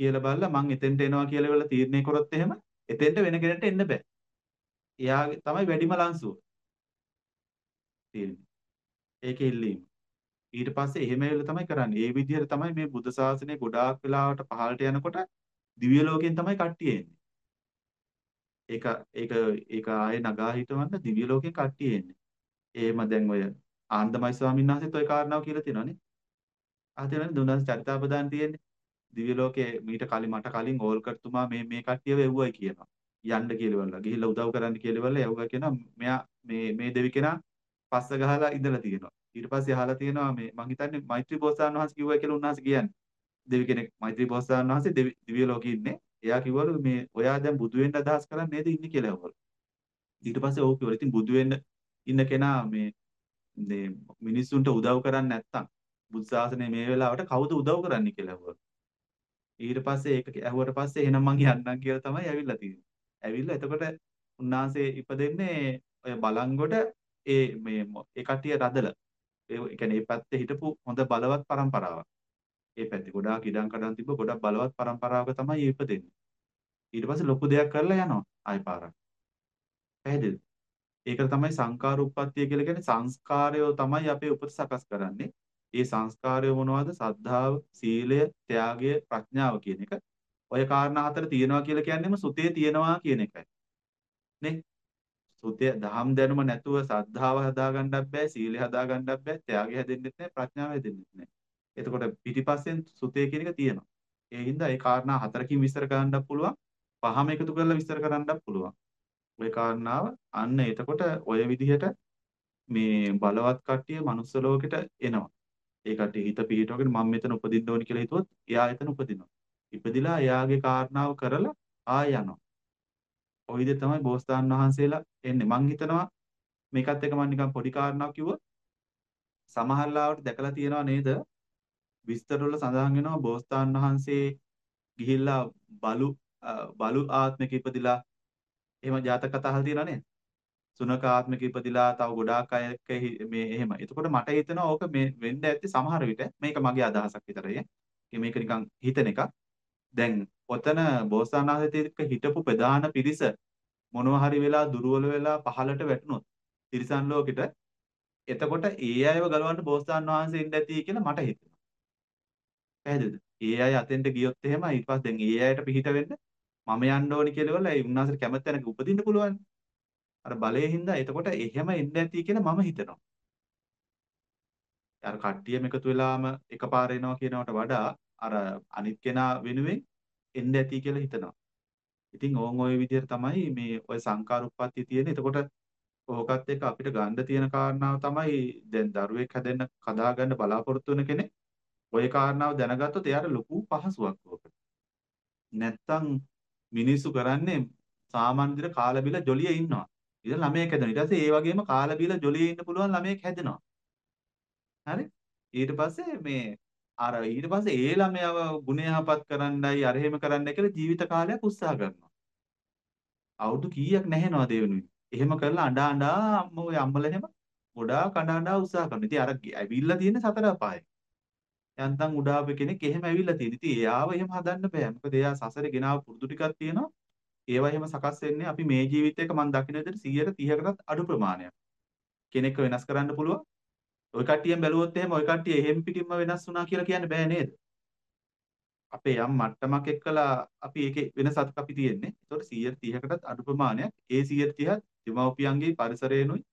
කියලා බලලා මං එතෙන්ට එනවා කියලා වෙලා තීරණය කරොත් එහෙම එතෙන්ට වෙන කෙනෙක්ට එන්න බෑ. එයාගේ තමයි වැඩිම ලංසුව. තීරණය. ඒකේ ඉල්ලීම. ඊට පස්සේ එහෙම වෙලා තමයි කරන්නේ. ඒ විදිහට තමයි මේ බුද්ධ ශාසනය ගොඩාක් වෙලාවට පහළට යනකොට දිව්‍ය ලෝකෙන් තමයි කට්ටිය එන්නේ. ඒක ඒක ඒක ආයේ නගා හිටවන්න දිව්‍ය ලෝකෙන් කට්ටිය එන්නේ. එහෙම දැන් ඔය ආනන්දමයි ස්වාමීන් වහන්සේත් ওই කාරණාව කියලා තියෙනවානේ. අහ තියෙනවානේ දුන්නාස් චරිතාපදාන තියෙන්නේ. දිව්‍ය ලෝකයේ මීට කලින් මට කලින් ඕල්කර්තුමා මේ මේ කට්ටියව එව්වයි කියනවා. යන්න කියලා ගිහිල්ලා උදව් කරන්න කියලා එව්වා කියනවා. මෙයා මේ මේ දෙවි කෙනා පස්ස ගහලා ඉඳලා තියෙනවා. ඊට පස්සේ අහලා තියෙනවා මේ මං හිතන්නේ මෛත්‍රී බෝසතාණන් වහන්සේ කිව්වා කියලා උන්වහන්සේ කියන්නේ. දෙවි කෙනෙක් මෛත්‍රී බෝසතාණන් වහන්සේ දිව්‍ය ලෝකෙ ඉන්නේ. එයා කිව්වලු මේ ඔයා දැන් බුදු වෙන්න අදහස් කරන්නේ නේද ඉන්නේ කියලා ඇහුවලු. ඊට පස්සේ ඕක කිව්වලු. ඉතින් බුදු වෙන්න ඉන්න කෙනා මේ මේ මිනිස්සුන්ට උදව් කරන්නේ නැත්තම් බුදු සාසනේ මේ වෙලාවට කවුද උදව් කරන්නේ කියලා ඇහුවා. ඊට පස්සේ ඒක ඇහුවට පස්සේ එහෙනම් මං යන්නම් කියලා තමයි ඇවිල්ලා තියෙන්නේ. ඇවිල්ලා එතකොට උන්වහන්සේ ඉපදෙන්නේ ඔය බලංගොඩ ඒ මේ ඒ කට්ටිය රදල ඒ කියන්නේ ඒ පැත්තේ හිටපු හොඳ බලවත් પરම්පරාවක්. ඒ පැත්තේ ගොඩාක් ඉඩම් කඩම් තිබ්බ ගොඩක් බලවත් પરම්පරාවක තමයි ඉපදෙන්නේ. ඊට පස්සේ ලොකු දෙයක් කරලා යනවා ආයි පාරක්. පැහැදිලිද? ඒකට තමයි සංකාර උප්පත්තිය කියලා කියන්නේ සංස්කාරයෝ තමයි අපේ උපත සකස් කරන්නේ. ඒ සංස්කාරය මොනවද? සද්ධාව, සීලය, ත්‍යාගය, ප්‍රඥාව කියන එක. ඔය කාරණා හතර තියෙනවා කියලා කියන්නේම සුතේ තියෙනවා කියන එකයි. නේ? සුතේ දහම් දැනුම නැතුව සද්ධාව හදාගන්නත් බෑ, සීලය හදාගන්නත් බෑ, ත්‍යාගය හැදෙන්නෙත් නෑ, ප්‍රඥාව හැදෙන්නෙත් නෑ. එතකොට පිටිපස්සෙන් සුතේ කියන එක තියෙනවා. ඒ හින්දා ඒ කාරණා හතරකින් විස්තර කරන්නත් පුළුවන්. පහම එකතු කරලා විස්තර කරන්නත් පුළුවන්. ওই කාරණාව අන්න එතකොට ඔය විදිහට මේ බලවත් කට්ටිය manuss ලෝකෙට එනවා. ඒ කට්ටිය හිත පිහිටවගෙන මම මෙතන උපදින්න ඕනි කියලා හිතුවොත් එයා එතන උපදිනවා. ඉපදිලා එයාගේ කාරණාව කරලා ආය යනවා. ওই විදිහ තමයි බෝසතාන් වහන්සේලා එන්නේ. මං හිතනවා මේකත් එක මම නිකන් පොඩි කාරණාවක් කිව්වොත් සමහරලාවට දැකලා තියෙනවා නේද? විස්තරවල සඳහන් වෙනවා බෝසතාන් වහන්සේ ගිහිල්ලා බලු බලු ආත්මික ඉපදිලා එහෙම ජාතක කතා අහලා තියෙනව නේද? සුනක ආත්මික ඉපදිලා තව ගොඩාක් අය එක්ක මේ එහෙම. එතකොට මට හිතෙනවා ඕක මේ වෙන්න ඇත්තේ සමහර විට මේක මගේ අදහසක් විතරයි. මේක නිකන් හිතන එකක්. දැන් ඔතන බෝසතාණන්සේත් එක්ක හිටපු ප්‍රධාන පිරිස මොනවා හරි වෙලා දුර්වල වෙලා පහලට වැටුනොත් තිරිසන් ලෝකෙට එතකොට ඒ අයව ගලවන්න බෝසතාණන් වහන්සේ ඉන්න ඇති කියලා මට හිතෙනවා. පැහැදිලිද? ඒ අය අතෙන්ට ගියොත් එහෙම ඊට පස්සේ දැන් ඒ අයට පිහිට වෙන්න මම යන්න ඕනි කියලා වල ඒ උන්වහන්සේට කැමති තැනක උපදින්න පුළුවන්. අර බලයේ හින්දා එතකොට එහෙම එන්න ඇති කියලා මම හිතනවා. අර කට්ටියම එකතු වෙලාම එකපාර එනවා කියනවට වඩා අර අනිත් කෙනා වෙනුවෙන් එන්න ඇති කියලා හිතනවා. ඉතින් ඕන් ওই විදිහට තමයි මේ ওই සංකාරුප්පත්තිය තියෙන. එතකොට ඕකත් එක්ක අපිට ගන්න තියෙන කාරණාව තමයි දැන් දරුවෙක් හැදෙන්න කදාගන්න බලාපොරොත්තු වෙන කෙනෙක් ওই කාරණාව දැනගත්තොත් එයාට ලොකු පහසුවක් ඕක. නැත්තම් මිනිස්සු කරන්නේ සාමාන්‍ය විදිහට කාලා බීලා ජොලියේ ඉන්නවා. ඉතින් ළමයෙක් හැදෙනවා. ඊට පස්සේ ඒ වගේම කාලා බීලා ජොලියේ ඉන්න පුළුවන් ළමයෙක් හැදෙනවා. හරි? ඊට පස්සේ මේ අර ඊට පස්සේ ඒ ළමයාව ගුණයහපත් කරන්නයි අර එහෙම කරන්නයි කියලා ජීවිත කාලයක් උත්සාහ කරනවා. අවුරුදු කීයක් නැහෙනවද ඒ වෙනුවෙන්? එහෙම කරලා අඬා අඬා අම්මෝ ඔය අම්මලා එහෙම ගොඩාක් අඬා අඬා උත්සාහ කරනවා. ඉතින් අර ඇවිල්ලා තියෙන්නේ සතර අපායේ. යන්තම් උඩාපු කෙනෙක් එහෙම ඇවිල්ලා තියෙන. ඉතින් එයාව එහෙම හදන්න බෑ. මොකද එයා සසරේ ගෙනාව පුරුදු ටිකක් තියෙනවා. ඒවා එහෙම සකස් වෙන්නේ අපි මේ ජීවිතේක මම දකින විදිහට 130කටත් අඩු ප්‍රමාණයක්. කෙනෙක්ව වෙනස් කරන්න පුළුවන්. ওই කට්ටියෙන් බැලුවොත් එහෙම ওই කට්ටිය එහෙම් පිටින්ම වෙනස් වුණා කියලා කියන්න බෑ නේද? අපේ යම් මට්ටමක් එක්කලා අපි ඒකේ වෙනසක් අපි තියෙන්නේ. ඒතකොට 130කටත් අඩු ප්‍රමාණයක් ඒ 130ත් දෙමව්පියන්ගේ පරිසරයෙන්ුයි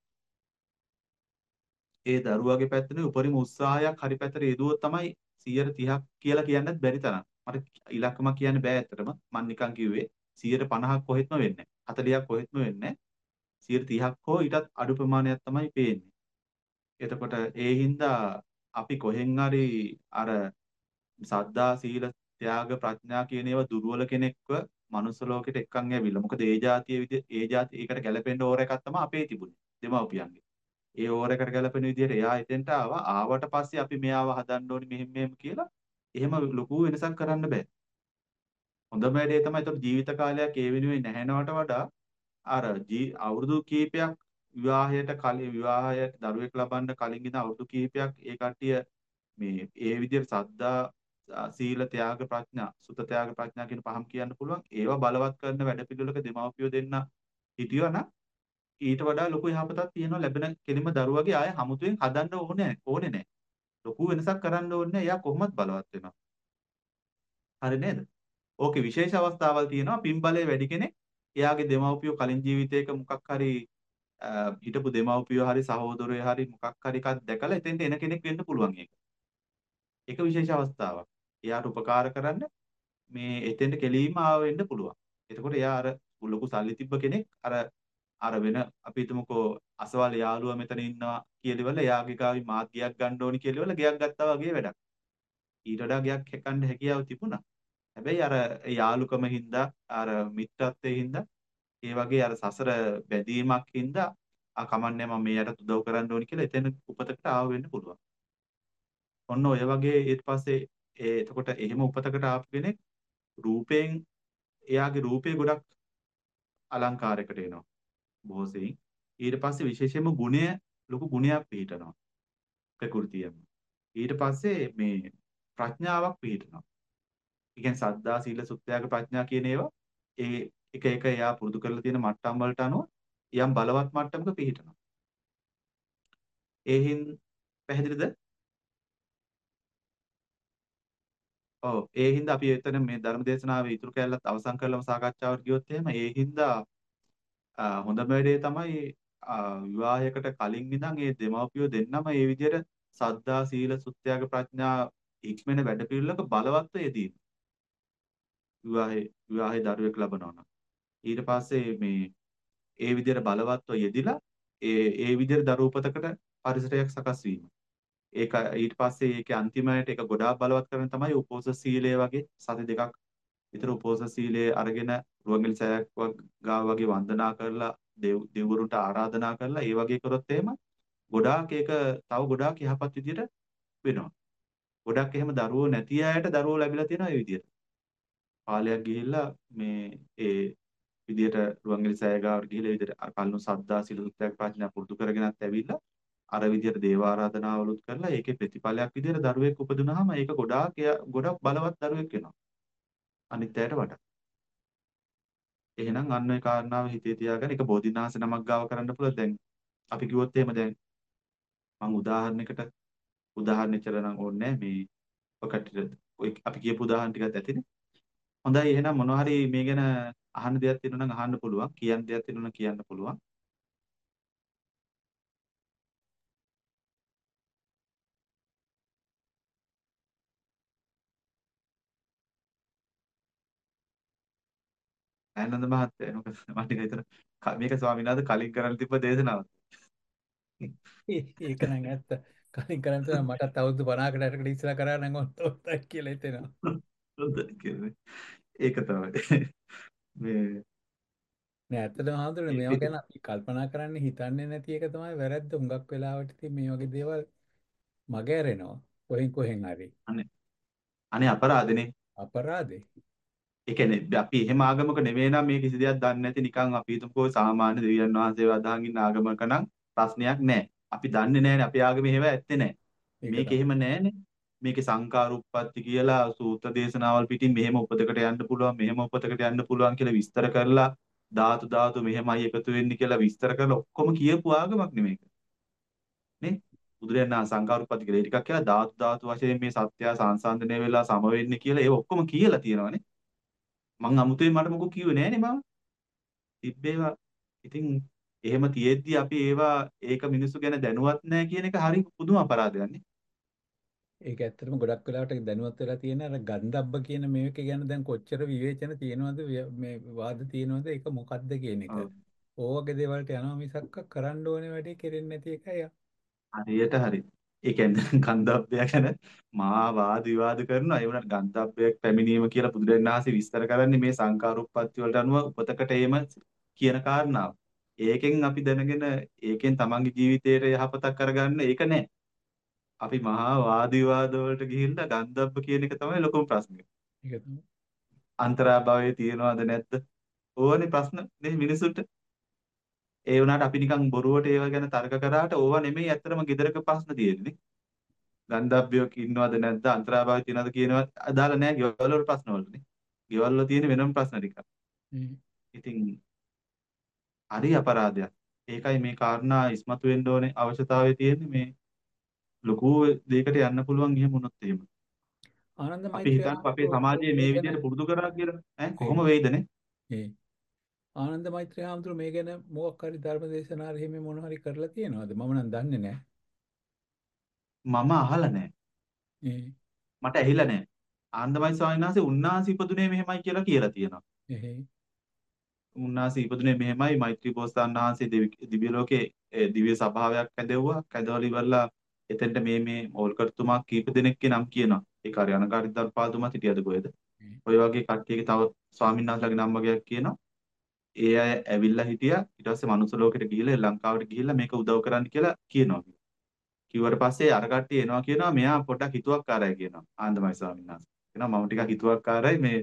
ඒ දරුවාගේ පැත්තෙනුයි උපරිම උත්සාහයක් හරි පැත්තට යෙදුවොත් තමයි 130ක් කියලා කියන්නත් බැරි තරම්. මට ඉලක්කමක් කියන්න බෑ ඇත්තටම. මම නිකන් කිව්වේ 150ක් කොහෙත්ම වෙන්නේ නැහැ. 40ක් කොහෙත්ම වෙන්නේ නැහැ. 130ක් හෝ ඊටත් අඩු ප්‍රමාණයක් තමයි පේන්නේ. එතකොට ඒ හින්දා අපි කොහෙන් හරි අර සද්දා සීල ත්‍යාග ප්‍රඥා කියන ඒවා දුර්වල කෙනෙක්ව මනුස්ස ලෝකෙට එක්කන් ඇවිල්ලා. මොකද ඒ જાතිය විදිහ ඒ જાති ඒකට ගැලපෙන්න ඕර එකක් තමයි අපේ තිබුණේ. දෙමව්පියන්ගේ. ඒ ඕරකට ගැලපෙන විදිහට එයා එතෙන්ට ආවා. ආවට පස්සේ අපි මෙයාව හදන්න ඕනි මෙහෙම මෙහෙම කියලා එහෙම ලොකු වෙනසක් කරන්න බෑ. හොඳම වැඩේ තමයි ඒතකොට ජීවිත කාලයක් ඒ වෙනුවෙන් නැහැනවට වඩා අර අවුරුදු කීපයක් විවාහයට කලින් විවාහයට දරුවෙක් ලබන්න කලින් ඉඳන් අවුරුදු කීපයක් ඒ කට්ටිය මේ ඒ විදිහට සද්දා සීල ත්‍යාග ප්‍රඥා සුත ත්‍යාග ප්‍රඥා කියන පහම කියන්න පුළුවන් ඒවා බලවත් කරන වැඩපිළිවෙලක දෙමව්පියෝ දෙන්න හිටියොනම් ඊට වඩා ලොකු යහපතක් තියෙනවා ලැබෙන කෙලිම දරුවගේ ආය හමුතුවෙන් හදන්න ඕනේ ඕනේ නැහැ. ලොකු වෙනසක් කරන්න ඕනේ එයා කොහොමත් බලවත් වෙනවා. හරි නේද? ඕකේ විශේෂ අවස්ථාවල් තියෙනවා පින්බලයේ වැඩි කෙනෙක් එයාගේ දෙමව්පියෝ කලින් ජීවිතයක මොකක් හරි හිටපු දෙමව්පියෝ හරි සහෝදරයෝ හරි මොකක් හරි එකක් දැකලා එතෙන්ට එන කෙනෙක් වෙන්න පුළුවන් ඒක. ඒක විශේෂ අවස්ථාවක්. එයාට උපකාර කරන්න මේ එතෙන්ට කෙලීම ආව වෙන්න පුළුවන්. එතකොට එයා අර ලොකු සල්ලි තිබ්බ කෙනෙක් අර අර වෙන අපි හිතමුකෝ අසවල් යාළුවා මෙතන ඉන්නවා කියලාවල එයාගේ ගාවි මාත් ගයක් ගන්න ඕනි කියලාවල ගයක් ගත්තා වගේ වැඩක්. ඊට වඩා ගයක් හැකන්න හැකියාව තිබුණා. හැබැයි අර යාළුකම හින්දා අර මිත්‍රත්වයේ හින්දා ඒ වගේ අර සසර බැඳීමක් හින්දා ආ කමන්නේ මම මෙයාට උදව් කරන්න ඕනි කියලා එතන උපතකට ආව වෙන්න පුළුවන්. ඔන්න ඔය වගේ ඊට පස්සේ ඒ එතකොට එහෙම උපතකට ආපු කෙනෙක් රූපයෙන් එයාගේ රූපේ ගොඩක් අලංකාරයකට එනවා. බොහෝ සෙයින් ඊට පස්සේ විශේෂයෙන්ම ගුණය ලොකු ගුණයක් පිළිටනවා ප්‍රകൃතියම ඊට පස්සේ මේ ප්‍රඥාවක් පිළිටනවා ඒ කියන්නේ සද්දා සීල සුත්‍යාග ප්‍රඥා කියන ඒවා ඒ එක එක එයා පුරුදු කරලා තියෙන මට්ටම් වලට අනුව යම් බලවත් මට්ටමක පිළිටනවා ඒහින් පැහැදිලිද ඔව් ඒ හින්දා අපි එතන මේ ධර්ම දේශනාවේ ඉතුරු කැලලත් අවසන් කරලම සාකච්ඡාවට ගියොත් එහෙම ඒ හින්දා හොඳම වැඩේ තමයි විවාහයකට කලින් ඉඳන් ඒ දෙමව්පියෝ දෙන්නම මේ විදිහට සද්දා සීල සුත්‍යාග ප්‍රඥා ඉක්මන වැඩපිළිවෙලක බලවත්ව යෙදීම. විවාහේ විවාහේ දරුවෙක් ලබනවා නම්. ඊට පස්සේ මේ ඒ විදිහට බලවත්ව යෙදිලා ඒ ඒ විදිහට දරුවපතකට පරිසරයක් සකස් වීම. ඒක ඊට පස්සේ ඒකේ අන්තිමයට ඒක ගොඩාක් බලවත් කරන තමයි උපෝසථ සීලය වගේ සති දෙකක් විතර උපෝසථ සීලය අරගෙන රුවන්වැලි සෑයක් ගාව වගේ වන්දනා කරලා දෙවිවරුන්ට ආරාධනා කරලා ඒ වගේ කරොත් එහෙම ගොඩාක් ඒක තව ගොඩාක් යහපත් විදියට වෙනවා. ගොඩක් එහෙම දරුවෝ නැති අයට දරුවෝ ලැබිලා තියෙනවා ඒ විදියට. පාලයක් ගිහිල්ලා මේ ඒ විදියට රුවන්වැලි සෑය ගාවට ගිහිල්ලා ඒ විදියට අර කල්නු සද්දා සිලුත්‍යක් ප්‍රඥා පුරුදු කරගෙනත් ඇවිල්ලා අර විදියට දේව ආරාධනාවලුත් කරලා ඒකේ ප්‍රතිඵලයක් විදියට දරුවෙක් උපදුනහම ඒක ගොඩාක් ගොඩක් බලවත් දරුවෙක් වෙනවා. අනිත් අයට වඩා. එහෙනම් අන්න ඒ කාරණාව හිතේ තියාගන්න ඒක බෝධිනාස නමක් ගාව කරන්න පුළුවන් දැන් අපි කිව්වොත් එහෙම දැන් මම උදාහරණයකට උදාහරණෙච්චර නම් ඕනේ මේ ඔකට අපි කියපු උදාහරණ ටිකත් ඇතිනේ හොඳයි එහෙනම් මොනවා හරි මේ ගැන අහන්න දෙයක් තියෙනවා නම් අහන්න පුළුවන් කියන්න දෙයක් තියෙනවා නම් කියන්න පුළුවන් ආනන්ද මහත්තයා මොකද මම ටික හිතන මේක ස්වාමීන් වහන්සේ කලින් කරන්න තිබ්බ දේශනාවක්. ඒක නම් ඇත්ත. කලින් කරන් තමයි මටත් අවුරුදු 50කට අරකට ඉස්සලා කරා නම් ඔත්තයි කියලා හිතෙනවා. ඒක තමයි. නෑ ඇත්තටම හඳුනන මේවා ගැන අපි කල්පනා කරන්නේ හිතන්නේ නැති එක තමයි වැරද්ද. හුඟක් වෙලාවට ඉතින් මේ වගේ දේවල් මගහැරෙනවා. කොහෙන් කොහෙන් හරි. අනේ අනේ අපරාධනේ. අපරාධේ. ඒ කියන්නේ අපි එහෙම ආගමක නෙවෙයි නම් මේ කිසි දෙයක් දන්නේ නැති නිකන් අපි හිතමුකෝ සාමාන්‍ය දෙවියන් වහන්සේව අදහන් ඉන්න ආගමක නම් ප්‍රශ්නයක් නැහැ. අපි දන්නේ නැහැනේ අපේ ආගමේ ඒව ඇත්තේ නැහැ. මේක එහෙම නැහැනේ. මේකේ සංකාරුප්පත්ති කියලා සූත්‍ර දේශනාවල් පිටින් මෙහෙම උපදකට යන්න පුළුවන් මෙහෙම උපදකට යන්න පුළුවන් කියලා විස්තර කරලා ධාතු ධාතු මෙහෙමයි එකතු වෙන්නේ කියලා විස්තර කරලා ඔක්කොම කියපු ආගමක් නෙමේක. බුදුරජාණන් වහන්සේ සංකාරුප්පත්ති කියලා ඒ ටිකක් කියලා ධාතු ධාතු වශයෙන් මේ සත්‍යය සංසන්දනය වෙලා සම වෙන්නේ කියලා ඒව ඔක්කොම කියලා තියෙනවානේ. මං අමුතුවෙන් මට මොකෝ කිව්වේ නෑනේ මම. තිබ්බේවා. ඉතින් එහෙම තියෙද්දි අපි ඒවා ඒක මිනිස්සු ගැන දැනුවත් නැහැ කියන එක හරි පුදුම අපරාධයක් නේ. ඒක ඇත්තටම ගොඩක් වෙලාවට දැනුවත් වෙලා තියෙන අර ගන්ධබ්බ කියන මේක ගැන දැන් කොච්චර විවේචන තියෙනවද මේ වාද තියෙනවද ඒක මොකක්ද කියන එක. ඕවගේ දේවල්ට යනවා මිසක්ක කරන්න ඕනේ වැඩේ කෙරෙන්නේ නැති එකයි. හරියට හරි. ඒ කියන්නේ ගන්ධබ්බය ගැන මහා වාද විවාද කරනවා. ඒ වුණාට ගන්ධබ්බයක් පැමිණීම කියලා බුදුරජාණන් වහන්සේ විස්තර කරන්නේ මේ සංකාරුප්පත්ති වලට අනුව උපතකට ඒම කියන කාරණාව. ඒකෙන් අපි දැනගෙන ඒකෙන් තමන්ගේ ජීවිතයට යහපතක් කරගන්න ඒක නෑ. අපි මහා වාද විවාද වලට ගිහිල්ලා ගන්ධබ්බ කියන එක තමයි ලොකුම ප්‍රශ්නේ. ඒක තමයි. අන්තරාභවයේ තියෙනවද නැද්ද? ඕවනේ ප්‍රශ්න නේ මිනිසුන්ට. ඒ වුණාට අපි නිකන් බොරුවට ඒව ගැන තර්ක කරාට ඕවා නෙමෙයි ඇත්තටම gedaraක ප්‍රශ්න තියෙන්නේ. ගන්ධබ්බයක ඉන්නවද නැද්ද අන්තරාභාවයේ තියෙනවද කියනවා අදාළ නැහැ ගෙවල් වල ප්‍රශ්න වලනේ. ගෙවල් වල තියෙන වෙනම ප්‍රශ්න. හ්ම්. ඉතින් හරි අපරාධයක්. ඒකයි මේ කාරණා ඉස්මතු වෙන්න ඕනේ අවශ්‍යතාවය තියෙන්නේ මේ ලොකු දෙයකට යන්න පුළුවන් එහෙම වුණොත් එහෙම. ආනන්ද අපි හිතන්නේ අපේ සමාජයේ මේ විදිහට පුරුදු කරා කියලා ඈ කොහොම වෙයිදනේ? ඒ ආනන්ද මෛත්‍රී හාමුදුරුවෝ මේ ගැන මොකක් හරි ධර්ම දේශනාවල එහෙම මොන හරි කරලා තියෙනවද? මම නම් දන්නේ නැහැ. මම අහලා නැහැ. ඒ මට ඇහිලා නැහැ. ආනන්දමයි ස්වාමීන් වහන්සේ උන්වහන්සේ ඉපදුනේ මෙහෙමයි කියලා කියලා තියෙනවා. එහේ උන්වහන්සේ ඉපදුනේ මෙහෙමයි මෛත්‍රී බෝසතාණන් වහන්සේ දෙවි- දිව්‍ය ලෝකේ දිව්‍ය සභාවයක් ඇදෙව්වා. ඇදවල ඉවරලා එතෙන්ට මේ මේ ඕල්කර්තුමා කීප දෙනෙක්ගේ නම් කියනවා. ඒක හරි අනකාරිත දර්පාලතුමාත් හිටියද කොහෙද? ඔය වගේ කට්ටියගේ තව ස්වාමීන් වහන්සේලාගේ නම් වගේක් කියනවා. ඒ අය ඇවිල්ලා හිටියා. ඊට පස්සේ මනුස්ස ලෝකෙට ගිහිල්ලා ලංකාවට ගිහිල්ලා මේක උදව් කරන්න කියලා කියනවා. කිව්වට පස්සේ අර කට්ටිය එනවා කියනවා මෙයා පොඩ්ඩක් හිතුවක්කාරයි කියනවා. ආනන්දමයි ස්වාමීන් වහන්සේ. කියනවා මම ටිකක් හිතුවක්කාරයි මේ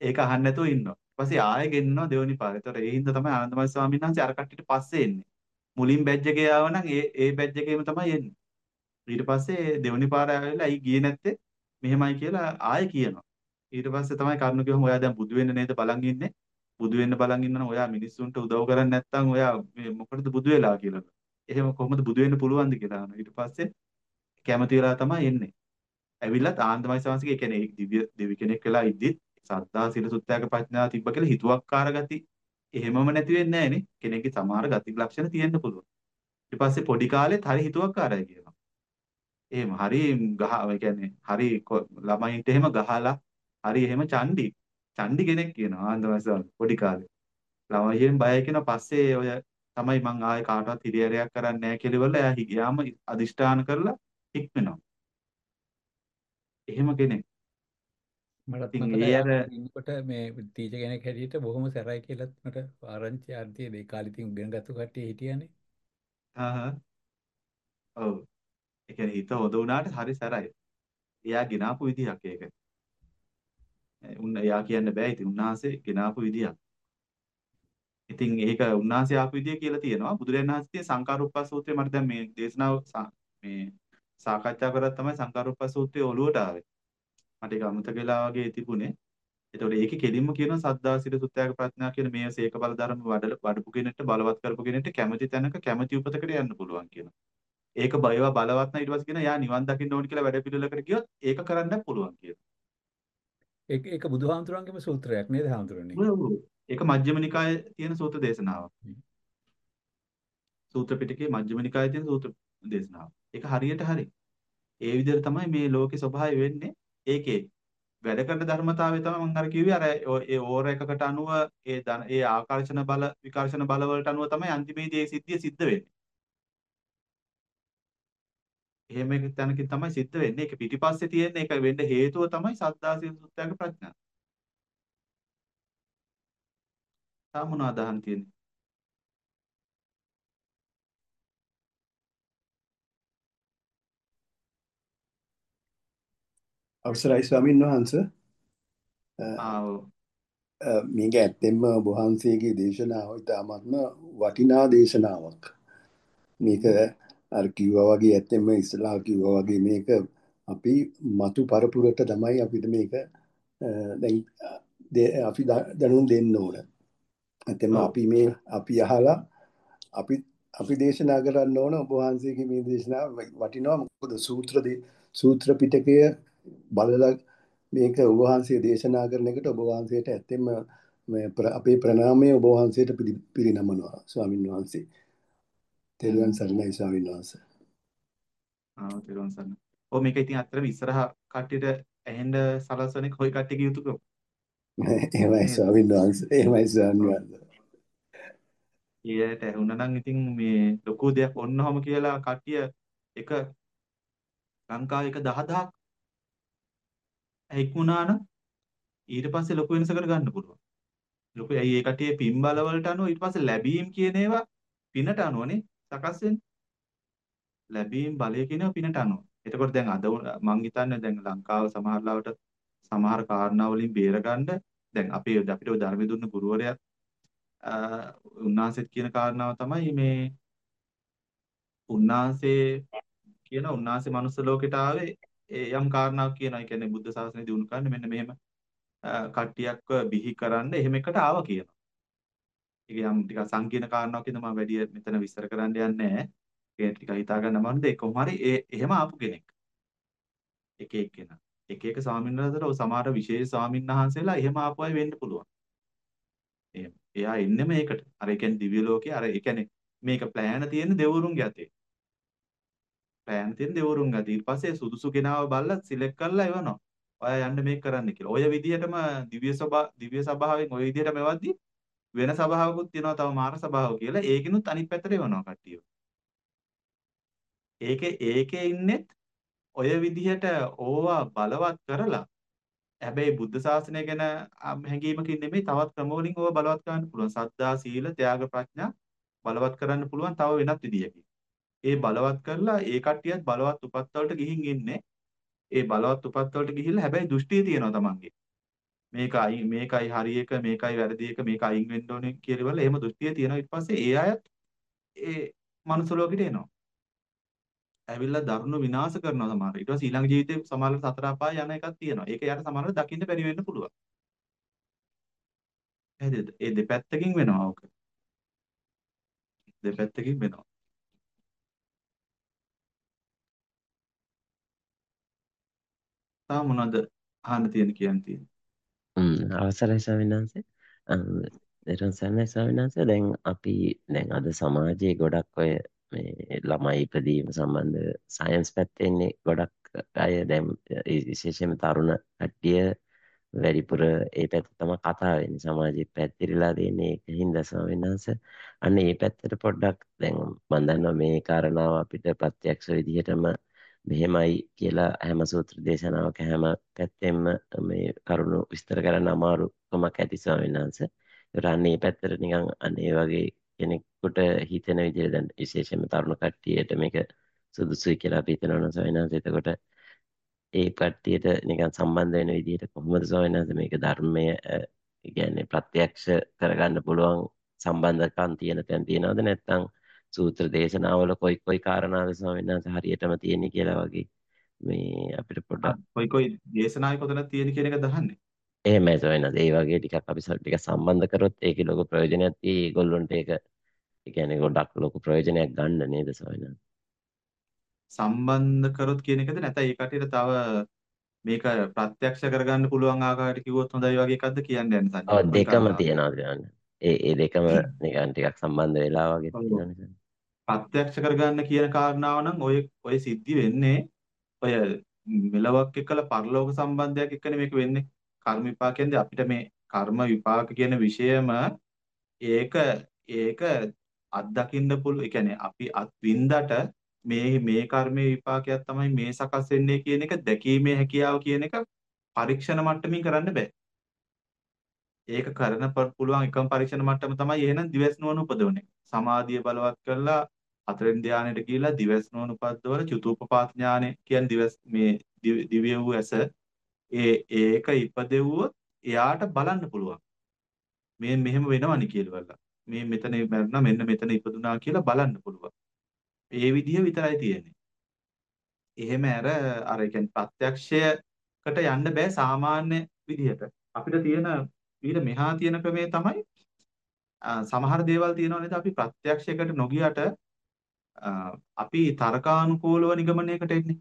ඒක අහන්න නැතුව ඉන්නවා. ඊට පස්සේ ආයෙ ගෙන්නනවා දෙවනි පාර. ඒතකොට ඒ හින්දා තමයි ආනන්දමයි ස්වාමීන් වහන්සේ අර කට්ටියට පස්සේ එන්නේ. මුලින් බැජ් එකේ ආවනම් ඒ ඒ බැජ් එකේම තමයි එන්නේ. ඊට පස්සේ දෙවනි පාර ආවෙලා අයි ගියේ නැත්තේ මෙහෙමයි කියලා ආයෙ කියනවා. ඊට පස්සේ තමයි කරුණ කිව්වම ඔයා දැන් බුදු වෙන්න නේද බලන් ඉන්නේ? බුදු වෙන්න බලන් ඉන්නනම් ඔයා මිනිස්සුන්ට උදව් කරන්නේ නැත්නම් ඔයා මේ මොකටද බුදු වෙලා කියලා. එහෙම කොහොමද බුදු වෙන්න පුළුවන්ද කියලා අහනවා. ඊට පස්සේ කැමති වෙලා තමයි එන්නේ. ඇවිල්ලා ආන්දමයි සංස්කෘතිය ඒ කියන්නේ ඒ දිව්‍ය දෙවි කෙනෙක් වෙලා ඉද්දිත් සද්ධා සීල සුත්‍යාග ප්‍රඥා තිබ්බ කියලා හිතුවක්කාර ගති එහෙමම නැති වෙන්නේ නැහැ නේ. කෙනෙක්ගේ සමහර ගති ලක්ෂණ තියෙන්න පුළුවන්. ඊට පස්සේ පොඩි කාලෙත් හරි හිතුවක්කාරයි කියනවා. එහෙම හරි ගහ ඒ කියන්නේ හරි ළමයින්ට එහෙම ගහලා හරි එහෙම චණ්ඩි චණ්ඩි කෙනෙක් කියනවා ආන්දමයි සංස්කෘතිය පොඩි කාලේ. ළමයින් බයයි කියන පස්සේ ඔය තමයි මං ආයේ කාටවත් හිරිහැරයක් කරන්නේ නැහැ කියලා ඉවරලා එයා හි- යාම අදිෂ්ඨාන කරලා හික්මනවා. එහෙම කෙනෙක්. මටත් මතකයි ඉන්නකොට මේ ටීචර් කෙනෙක් හැටියට බොහොම සැරයි කියලාත් මට ආරංචි ආර්තිය ඒ කාලේ ඉතින් ඉගෙන ගත්ත කට්ටිය හිටියානේ. හා ඔව්. ඒ කියන්නේ හිත හොඳ වුණාට හරි සැරයි. එයා ගෙනාපු විදිහක් ඒක. ඒ උන් එයා කියන්න බෑ ඉතින් උන්වහන්සේ ගෙනාපු විදිහක්. ඉතින් ඒක උන්වහන්සේ ආපු විදිය කියලා තියෙනවා. බුදුරජාණන් වහන්සේ සංකාරුප්පා සූත්‍රය මට දැන් මේ දේශනාව සා- මේ සාකච්ඡා කරලා තමයි සංකාරුප්පා සූත්‍රය ඔළුවට ආවේ. මට ඒක අමතක වෙලා වගේ තිබුණේ. එතකොට ඒකේ කෙලින්ම කියනවා සද්දා සිත සුත්‍යාග ප්‍රඥා කියන මේ සේක බල ධර්ම වඩ වඩපු කෙනෙක්ට බලවත් කරපු කෙනෙක්ට කැමති තැනක කැමති උපතකට යන්න පුළුවන් කියනවා. ඒක බයව බලවත් නැ ඊට පස්සේ කියනවා යා නිවන් දකින්න ඕනි කියලා වැඩ පිළිවෙලකට ගියොත් ඒක කරන්නත් පුළුවන් කියනවා. ඒක ඒක බුදුහාමුදුරන්ගේම සූත්‍රයක් නේද හාමුදුරනේ? ඒක මජ්ක්‍ධිම නිකායේ තියෙන සූත්‍ර දේශනාවක්. සූත්‍ර පිටකයේ මජ්ක්‍ධිම නිකායේ තියෙන සූත්‍ර දේශනාව. ඒක හරියට හරි. ඒ විදිහට තමයි මේ ලෝකේ ස්වභාවය වෙන්නේ. ඒකේ වැඩ කරන ධර්මතාවය තමයි මම අර කිව්වේ අර ඒ ඕර එකකට අනුව ඒ ඒ ආකර්ෂණ බල විකර්ෂණ බල වලට අනුව තමයි අන්තිමේදී ඒ සිද්ධිය සිද්ධ වෙන්නේ. එහෙම එක තැනකින් තමයි සිද්ධ වෙන්නේ. ඒක පිටිපස්සේ තියෙන එක වෙන්න හේතුව තමයි සද්දා සීල සුත්‍යාග ප්‍රඥා. තා මොනවද අහන්න තියෙන්නේ? අවසරයි ස්වාමීන් වහන්ස ආ ඔව්. මේක ඇත්තෙන්ම වහන්සේගේ දේශනාව ඉතාමත්ම වටිනා දේශනාවක් මේක අර කිව්වා වගේ ඇත්තෙන්ම ඉස්සලා කිව්වා වගේ මේක අපි මතු පරපුරට තමයි අපිට මේක දැන් අපි දැනුම් දෙන්න ඕන ඇත්තෙන්ම. අපි මේ අපි අහලා අපි අපි දේශනා කරන්න ඕන ඔබ වහන්සේගේ මේ දේශනාව වටිනවා මොකද සූත්‍ර සූත්‍ර පිටකය බලලා මේක ඔබ වහන්සේ දේශනා කරන එකට ඔබ වහන්සේට ඇත්තෙම අපේ ප්‍රණාමය ඔබ වහන්සේට පිරිනමනවා ස්වාමින් වහන්සේ. තෙරුවන් සරණයි ස්වාමින් වහන්සේ. ආ තෙරුවන් සරණයි. ඔව් මේක ඉතින් අත්‍තරම ඉස්සරහ කට්ටියට ඇහෙන්න සලස්වන්නේ කොයි කට්ටියගේ යුතුයකම. එහෙමයි ස්වාමින් වහන්සේ. එහෙමයි ස්වාමින් වහන්සේ. ඊයට ඇහුණා නම් ඉතින් මේ ලොකු දෙයක් ඔන්නෝම කියලා කට්ටිය එක ලංකාවේ එක 10000ක් හික්මුණා නම් ඊට පස්සේ ලොකු වෙනසකට ගන්න පුළුවන්. ලොකු ඇයි ඒ කට්ටිය පින් බල වලට අනුව ඊට පස්සේ ලැබීම් කියන ඒවා පිනට අනුවනේ සකස් වෙන්නේ. ලැබීම් බලය කියන පිනට අනුව. එතකොට දැන් අද මං හිතන්නේ දැන් ලංකාව සමහර ලාවට සමහර කාරණා වලින් බේරගන්න දැන් අපේ අපිට ධර්ම දුන්න ගුරුවරයා උන්වහන්සේත් කියන කාරණාව තමයි මේ උන්වහන්සේ කියන උන්වහන්සේ මනුස්ස ලෝකෙට ආවේ යම් කාරණාවක් කියනවා. ඒ කියන්නේ බුද්ධ ශාසනය දිනු කරන්න මෙන්න මෙහෙම කට්ටියක්ව බිහි කරන්න එහෙම එකට ආවා කියනවා. ඒක යම් ටිකක් සංකීර්ණ කාරණාවක් ඉදම මම වැඩි මෙතන විස්තර කරන්න යන්නේ නැහැ. ඒක ටික හිතා ගන්න අමාරුද ඒ කොහොම හරි ඒ එහෙම ආපු කෙනෙක්. එක එක්කෙනා. එක එක ස්වාමීන් වහන්සේලා සමහර විශේෂ ස්වාමීන් වහන්සේලා එහෙම ආපු අය වෙන්න පුළුවන්. එහෙම. එයා එන්නෙම ඒකට. අර ඒ කියන්නේ දිව්‍ය ලෝකේ අර ඒ කියන්නේ මේක ප්ලෑන තියෙන දෙවරුන්ගේ අතේ. ප්ලෑන් තියෙන දෙවරුන්ගේ අතේ. ඊට පස්සේ සුදුසු කෙනාව බලලා සිලෙක්ට් කරලා එවනවා. ඔයා යන්න මේක කරන්න කියලා. ඔය විදිහටම දිව්‍ය සභා දිව්‍ය සභාවෙන් ඔය විදිහටම එවද්දි වෙන සභාවකුත් තියෙනවා තව මාර සභාව කියලා. ඒකිනුත් අනිත් පැත්තට එවනවා කට්ටිය. ඒකේ ඒකේ ඉන්නෙත් ඔය විදිහට ඕවා බලවත් කරලා හැබැයි බුද්ධ ශාසනය ගැන හැඟීමකින් නෙමෙයි තවත් ක්‍රමවලින් ඕවා බලවත් කරන්න පුළුවන්. සද්ධා, සීල, ත්‍යාග, ප්‍රඥා බලවත් කරන්න පුළුවන් තව වෙනත් විදියකින්. ඒ බලවත් කරලා ඒ කට්ටියත් බලවත් උපත් වලට ගිහින් ඉන්නේ. ඒ බලවත් උපත් වලට ගිහිල්ලා හැබැයි දෘෂ්ටිය තියෙනවා තමන්ගේ. මේකයි මේකයි හරි එක මේකයි වැරදි එක මේක අයින් වෙන්න ඕනේ කියලා වල එහෙම දෘෂ්ටිය තියෙනවා. ඊට පස්සේ ඒ අයත් ඒ මනුස්ස ලෝකෙට එනවා. ඇවිල්ලා දරුණු විනාශ කරනවා සමහර. ඊට පස්සේ ඊළඟ ජීවිතේ සමහරවල් සතර අපාය යන එකක් තියෙනවා. ඒක යාට සමහරවල් දකින්න බැරි වෙන්න පුළුවන්. පැහැදිලිද? ඒ දෙපැත්තකින් වෙනවා ඕක. දෙපැත්තකින් වෙනවා. තා මොනවද අහන්න තියෙන කියන්න තියෙන්නේ? හ්ම් අවසරයි ස්වාමීන් වහන්සේ. නිරන් සන්නයි ස්වාමීන් වහන්සේ. දැන් අපි දැන් අද සමාජයේ ගොඩක් ඔය මේ ළමයි ඉපදීම සම්බන්ධ සයන්ස් පැත්තේ ඉන්නේ ගොඩක් අය. දැන් විශේෂයෙන්ම තරුණ කට්ටිය වැඩිපුර ඒ පැත්ත තමයි කතා වෙන්නේ. සමාජයේ පැතිරිලා තියෙන්නේ ඒක හින්දා ස්වාමීන් වහන්සේ. අන්න ඒ පැත්තට පොඩ්ඩක් දැන් මම දන්නවා මේ කාරණාව අපිට ප්‍රත්‍යක්ෂ විදිහටම මෙහෙමයි කියලා හැම සූත්‍ර දේශනාවක හැම පැත්තෙම මේ කරුණු විස්තර කරන්න අමාරුකමක් ඇති ස්වාමීන් වහන්සේ. ඒකට අන්න ඒ පැත්තට නිකන් අන්න ඒ වගේ කෙනෙකුට හිතෙන විදිහට දැන් විශේෂයෙන්ම තරුණ කට්ටියට මේක සුදුසුයි කියලා අපි හිතනවා නම් ස්වාමීන් වහන්සේ එතකොට ඒ කට්ටියට නිකන් සම්බන්ධ වෙන විදිහට කොහොමද ස්වාමීන් වහන්සේ මේක ධර්මය කියන්නේ ප්‍රත්‍යක්ෂ කරගන්න පුළුවන් සම්බන්ධකම් තියෙන තැන් තියෙනවද නැත්නම් සූත්‍ර දේශනාවල කොයි කොයි කාරණාද ස්වාමීන් වහන්සේ හරියටම තියෙන්නේ කියලා වගේ මේ අපිට පොඩ්ඩක් කොයි කොයි දේශනාවේ කොතනද තියෙන කියන එක දහන්නේ. එහෙමයි ස්වාමීන් වහන්සේ. ඒ වගේ ටිකක් අපි ටිකක් සම්බන්ධ කරොත් ඒකේ ලොකු ප්‍රයෝජනයක් තියෙයි. ඒගොල්ලොන්ට ඒක ඒ කියන්නේ ගොඩක් ලොකු ප්‍රයෝජනයක් ගන්න නේද ස්වාමීන් වහන්සේ? සම්බන්ධ කරොත් කියන එකද නැත්නම් ඒ කටියට තව මේක ප්‍රත්‍යක්ෂ කරගන්න පුළුවන් ආකාරයට කිව්වොත් හොඳයි වගේ එකක්ද කියන්න යන්නේ සංජය. ඔව් දෙකම තියෙනවා ඒ ඒ දෙකම නිකන් ටිකක් සම්බන්ධ වෙලා වගේ තියෙනවා ප්‍රත්‍යක්ෂ කරගන්න කියන කාරණාව නම් ඔය ඔය සිද්ධි වෙන්නේ ඔය මෙලවක් එක්කලා පරලෝක සම්බන්ධයක් එක්කනේ මේක වෙන්නේ. කර්ම විපාකයෙන්ද අපිට මේ කර්ම විපාක කියන විෂයම ඒක ඒක අත්දකින්න පුළුවන්. ඒ කියන්නේ අපි අත් වින්දට මේ මේ කර්මයේ විපාකයක් තමයි මේ සකස් වෙන්නේ කියන එක දැකීමේ හැකියාව කියන එක පරීක්ෂණ මට්ටමින් කරන්න බෑ. ඒක කරන පුළුවන් එකම පරීක්ෂණ මට්ටම තමයි එහෙනම් දිවස් නුවණ උපදවන එක. සමාධිය බලවත් කරලා හතරෙන් ධානයට ගිහිලා දිවස් නුවණ උපද්දවල චතුූපපාත ඥානෙ කියන්නේ දිවස් මේ දිව්‍ය වූ ඇස ඒ ඒක ඉපදෙව්වොත් එයාට බලන්න පුළුවන්. මේ මෙහෙම වෙනවනි කියලා. මේ මෙතන මැරුණා මෙන්න මෙතන ඉපදුනා කියලා බලන්න පුළුවන්. ඒ විදිහ විතරයි තියෙන්නේ. එහෙම අර අර කියන්නේ ප්‍රත්‍යක්ෂයකට යන්න බෑ සාමාන්‍ය විදිහට. අපිට තියෙන ඊට මෙහා තියෙන ක්‍රමේ තමයි සමහර දේවල් තියෙනවා නේද අපි ප්‍රත්‍යක්ෂයකට නොගියට අපි තර්කානුකූලව නිගමනයකට එන්නේ.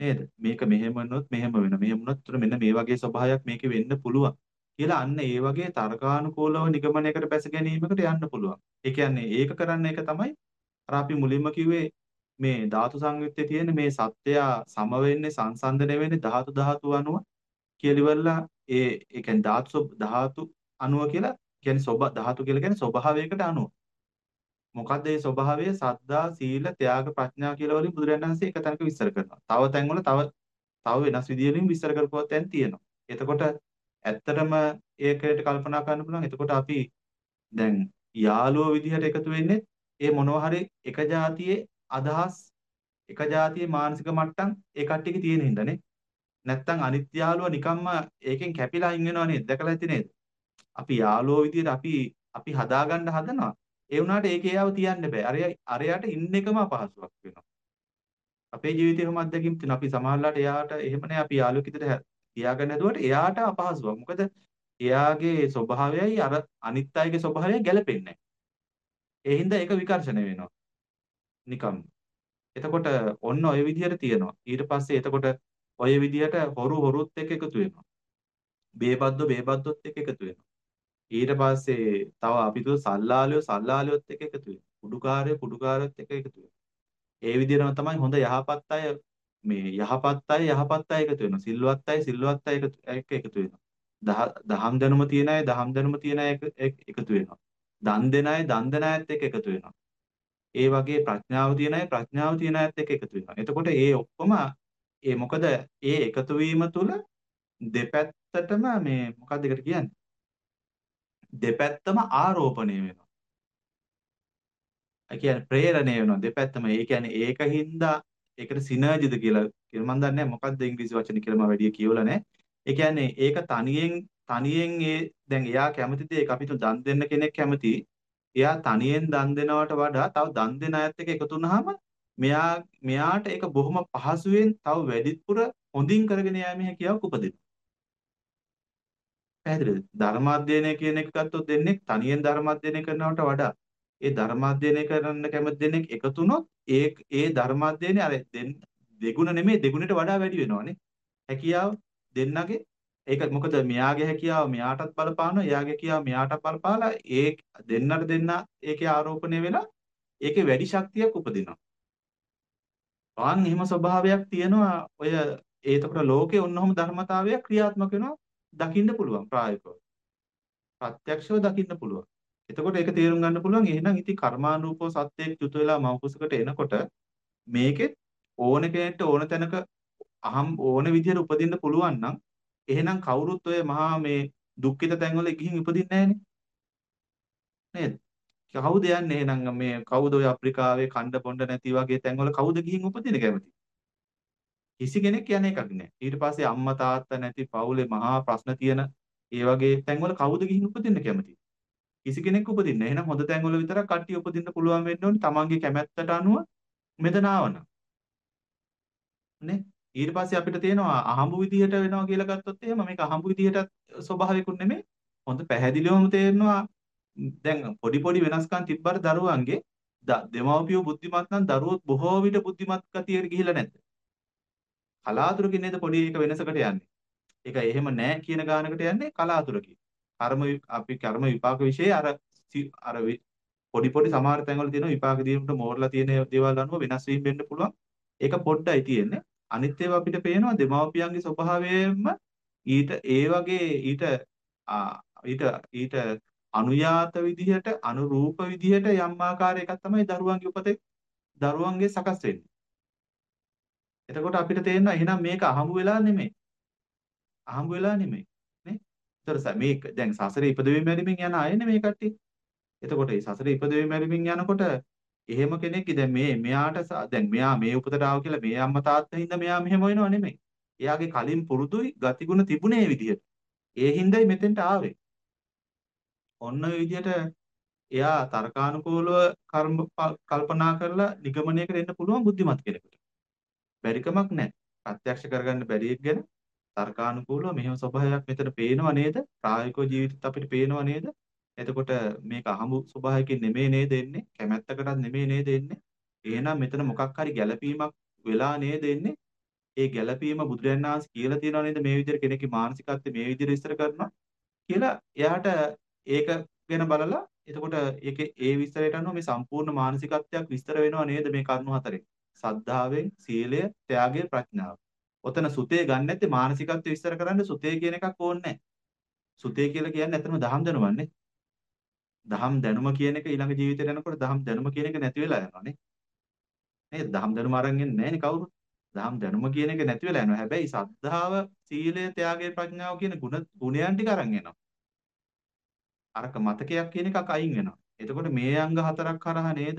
නේද? මේක මෙහෙම වුණොත් මෙහෙම වෙනවා. මෙහෙම වුණොත් උතර මෙන්න මේ වගේ ස්වභාවයක් මේකේ වෙන්න පුළුවන්. කියලා අන්න ඒ වගේ තර්කානුකූලව නිගමනයකට බැස ගැනීමකට යන්න පුළුවන්. ඒ කියන්නේ ඒක කරන්න එක තමයි අර අපි මුලින්ම කිව්වේ මේ ධාතු සංයුත්තේ තියෙන මේ සත්‍යය සම වෙන්නේ සංසන්දනය වෙන්නේ ධාතු ධාතු අණුව කියලා ඉවරලා ඒ ඒ කියන්නේ ධාතු ධාතු අණුව කියලා කියන්නේ සොබ ධාතු කියලා කියන්නේ ස්වභාවයකට අණුව. මොකද්ද මේ ස්වභාවය? සද්දා, සීල, ත්‍යාග, ප්‍රඥා කියලා වලින් බුදුරජාණන් වහන්සේ එක තැනක විස්තර කරනවා. තව තැන්වල තව තව වෙනස් විදියකින් විස්තර කරපුවත් දැන් තියෙනවා. එතකොට ඇත්තටම ඒකට කල්පනා කරන්න පුළුවන්. එතකොට අපි දැන් යාළුවෝ විදිහට එකතු වෙන්නේ ඒ මොනවා හරි එක જાතියේ අදහස් එක જાතියේ මානසික මට්ටම් ඒ කට්ටියක තියෙන හින්දානේ. නැත්තම් අනිත් යාළුවා නිකම්ම ඒකෙන් කැපිලා අයින් වෙනව නේද? දැකලා ඇති නේද? අපි යාළුවෝ විදිහට අපි අපි හදාගන්න හදනවා. ඒ වුණාට ඒකේ යාව තියන්න බෑ. අරයා අරයාට ඉන්න එකම අපහසුයක් වෙනවා. අපේ ජීවිතේම අත්දැකීම් තියෙනවා. අපි සමහරලාට එයාට එහෙමනේ අපි යාළුවෙක් විදිහට තියාගන්න හදුවට එයාට අපහසුවක්. මොකද එයාගේ ස්වභාවයයි අර අනිත් අයගේ ස්වභාවයයි ගැලපෙන්නේ නැහැ. ඒ හින්දා ඒක විකර්ෂණය වෙනවා. නිකම්. එතකොට ඔන්න ඔය විදිහට තියෙනවා. ඊට පස්සේ එතකොට ඔය විදිහට හොරු හොරුත් එක්ක එකතු වෙනවා. බේබද්දෝ බේබද්දොත් එක්ක එකතු වෙනවා. ඊට පස්සේ තව අපි තුල සල්ලාලියෝ සල්ලාලියොත් එක්ක එකතු වෙනවා. කුඩුකාරයෝ කුඩුකාරයොත් එක්ක එකතු වෙනවා. ඒ විදිහටම තමයි හොඳ යහපත් අය මේ යහපත් අය යහපත් අය එකතු වෙනවා. සිල්වත් අය සිල්වත් අය එක්ක එකතු වෙනවා. දහම් දැනුම තියන අය දහම් දැනුම තියන අය එකතු වෙනවා. දන් දෙන අය දන් දෙන අයත් එක්ක එකතු වෙනවා. ඒ වගේ ප්‍රඥාව තියන අය ප්‍රඥාව තියන අයත් එක්ක එකතු වෙනවා. එතකොට ඒ ඔක්කොම ඒ මොකද ඒ එකතු වීම තුළ දෙපැත්තටම මේ මොකක්ද ඒකට කියන්නේ? දෙපැත්තම ආරෝපණය වෙනවා. ඒ කියන්නේ ප්‍රේරණය වෙනවා දෙපැත්තම. ඒ කියන්නේ ඒකින්ද ඒකට සිනර්ජිද කියලා කියලා මම දන්නේ නැහැ මොකක්ද ඉංග්‍රීසි වචන කියලා මම වැඩි කියවලා නැහැ. ඒ කියන්නේ ඒක තනියෙන් තනියෙන් ඒ දැන් එයා කැමතිද ඒක අපි දන් දෙන්න කෙනෙක් කැමති. එයා තනියෙන් දන් දෙනවට වඩා තව දන් දෙන අයත් එක්ක එකතු වුනහම මෙයා මෙයාට ඒක බොහොම පහසුවෙන් තව වැඩිපුර හොඳින් කරගෙන යෑමේ හැකියාවක් උපදිනවා. පැහැදිලිද? ධර්මාධ්‍යයනය කියන එක ගත්තොත් දෙන්නේ තනියෙන් ධර්මාධ්‍යයනය කරනවට වඩා ඒ ධර්මාධ්‍යයනය කරන්න කැමති දෙනෙක් එකතු වුණොත් ඒ ඒ ධර්මාධ්‍යයනේ අර දෙගුණ නෙමෙයි දෙගුණට වඩා වැඩි වෙනවානේ. හැකියාව දෙන්නගේ ඒක මොකද මෙයාගේ හැකියාව මෙයාටත් බලපානවා එයාගේ හැකියාව මෙයාටත් බලපාලා ඒ දෙන්නට දෙන්න ඒකේ ආරෝපණය වෙලා ඒකේ වැඩි ශක්තියක් උපදිනවා. ආන් එහෙම ස්වභාවයක් තියෙනවා ඔය ඒතකොට ලෝකේ ඔන්නෝම ධර්මතාවයක් ක්‍රියාත්මක වෙනවා දකින්න පුළුවන් ප්‍රායෝගිකව. ප්‍රත්‍යක්ෂව දකින්න පුළුවන්. එතකොට ඒක තේරුම් ගන්න පුළුවන් එහෙනම් ඉතින් කර්මානුරූපව සත්‍යයක් යුත වෙලා මවකුසකට එනකොට මේකෙත් ඕන කෙනෙක්ට ඕන තැනක අහම් ඕන විදිහට උපදින්න පුළුවන් නම් එහෙනම් කවුරුත් ඔය මහා මේ දුක්ඛිත තැන්වල ගිහින් උපදින්නේ නැහනේ. නේද? කවුද යන්නේ එහෙනම් මේ කවුද ඔය අප්‍රිකාවේ කණ්ඩ පොණ්ඩ නැති වගේ තැන්වල කවුද ගිහින් උපදින කැමති? කිසි කෙනෙක් යන එකක් නෑ. ඊට පස්සේ අම්මා තාත්තා නැති පවුලේ මහා ප්‍රශ්න තියෙන ඒ වගේ තැන්වල කවුද ගිහින් උපදින්න කැමති? කිසි කෙනෙක් උපදින්නේ නැහැ. එහෙනම් හොඳ තැන්වල විතරක් කට්ටිය උපදින්න පුළුවන් වෙන්න ඕනේ තමන්ගේ කැමැත්තට අනුව මෙතන ආවනම්. නේ? ඊට පස්සේ අපිට තියෙනවා අහඹු විදිහට වෙනවා කියලා ගත්තොත් එහෙම මේක අහඹු විදිහට ස්වභාවිකුත් නෙමෙයි. හොඳ පැහැදිලිවම තේරෙනවා දැන් පොඩි පොඩි වෙනස්කම් තිබ්බට දරුවන්ගේ දෙමව්පියෝ බුද්ධිමත් නම් දරුවොත් බොහෝ විට බුද්ධිමත් කතියට ගිහිලා නැද්ද? කලාතුරකින් නේද පොඩි එක වෙනසකට යන්නේ. ඒක එහෙම නැහැ කියන ගානකට යන්නේ කලාතුරකින්. කර්ම අපි කර්ම විපාක વિશે අර අර පොඩි පොඩි සමහර තැන්වල තියෙන විපාක දීමට මෝරලා තියෙන දේවල් අනුව වෙනස් වීම වෙන්න පුළුවන්. ඒක පොඩ්ඩයි තියෙන්නේ. අනිත් ඒවා අපිට පේනවා දෙමව්පියන්ගේ ස්වභාවයෙන්ම ඊට ඒ වගේ ඊට ඊට ඊට අනුයාත විදිහට අනුරූප විදිහට යම් ආකාරයකක් තමයි දරුවන්ගේ උපතේ දරුවන්ගේ සකස් වෙන්නේ. එතකොට අපිට තේරෙනවා එහෙනම් මේක අහඹු වෙලා නෙමෙයි. අහඹු වෙලා නෙමෙයි. නේ? ඒතර මේක දැන් සසරේ ඉපදෙමින් මැරිමින් යන අය නෙමේ කට්ටිය. එතකොට මේ සසරේ ඉපදෙමින් මැරිමින් යනකොට එහෙම කෙනෙක් දැන් මේ මෙයාට දැන් මෙයා මේ උපතට ආව කියලා මේ අම්මා තාත්තා හින්දා මෙයා මෙහෙම වෙනව නෙමෙයි. එයාගේ කලින් පුරුදුයි ගතිගුණ තිබුණේ විදිහට. ඒ හින්දායි මෙතෙන්ට ආවේ. ඔන්න ඔය විදිහට එයා තර්කානුකූලව කර්ම කල්පනා කරලා නිගමනයකට එන්න පුළුවන් බුද්ධිමත් කෙනෙකුට. බැරිකමක් නැහැ. ප්‍රත්‍යක්ෂ කරගන්න බැරි එක ගැන තර්කානුකූලව මෙහෙම ස්වභාවයක් මෙතන පේනව නේද? ප්‍රායෝගික ජීවිතෙත් අපිට පේනව නේද? එතකොට මේක අහඹු ස්වභාවයකින් නෙමෙයි නේද එන්නේ? කැමැත්තකටත් නෙමෙයි නේද එන්නේ? එහෙනම් මෙතන මොකක් හරි ගැළපීමක් වෙලා නේද එන්නේ? ඒ ගැළපීම බුදුරජාණන් වහන්සේ කියලා තියෙනව නේද මේ විදිහට කෙනෙක්ගේ මානසිකත්වය මේ විදිහට විස්තර කරනවා කියලා එයාට ඒක ගැන බලලා එතකොට ඒකේ ඒ විස්තරයට අනුව මේ සම්පූර්ණ මානසිකත්වයක් විස්තර වෙනව නේද මේ කරුණු හතරෙන්? සද්ධාවෙන්, සීලය, ත්‍යාගය, ප්‍රඥාව. ඔතන සුතේ ගන්න නැත්තේ මානසිකත්වය විස්තර කරන්න සුතේ කියන එකක් ඕනේ නැහැ. සුතේ කියලා කියන්නේ ඇත්තම දහම් දැනුමන්නේ. දහම් දැනුම කියන එක ඊළඟ ජීවිතේට යනකොට දහම් දැනුම කියන එක නැති වෙලා යනවා නේ. නේද? දහම් දැනුම අරන් එන්නේ නැහැනේ කවුරුත්. දහම් දැනුම කියන එක නැති වෙලා යනවා. හැබැයි සද්ධාව, සීලය, ත්‍යාගය, ප්‍රඥාව කියන ගුණ ගුණයන් ටික අරන් එනවා. අරක මතකයක් කියන එකක් අයින් වෙනවා. එතකොට මේ අංග හතරක් කරහා නේද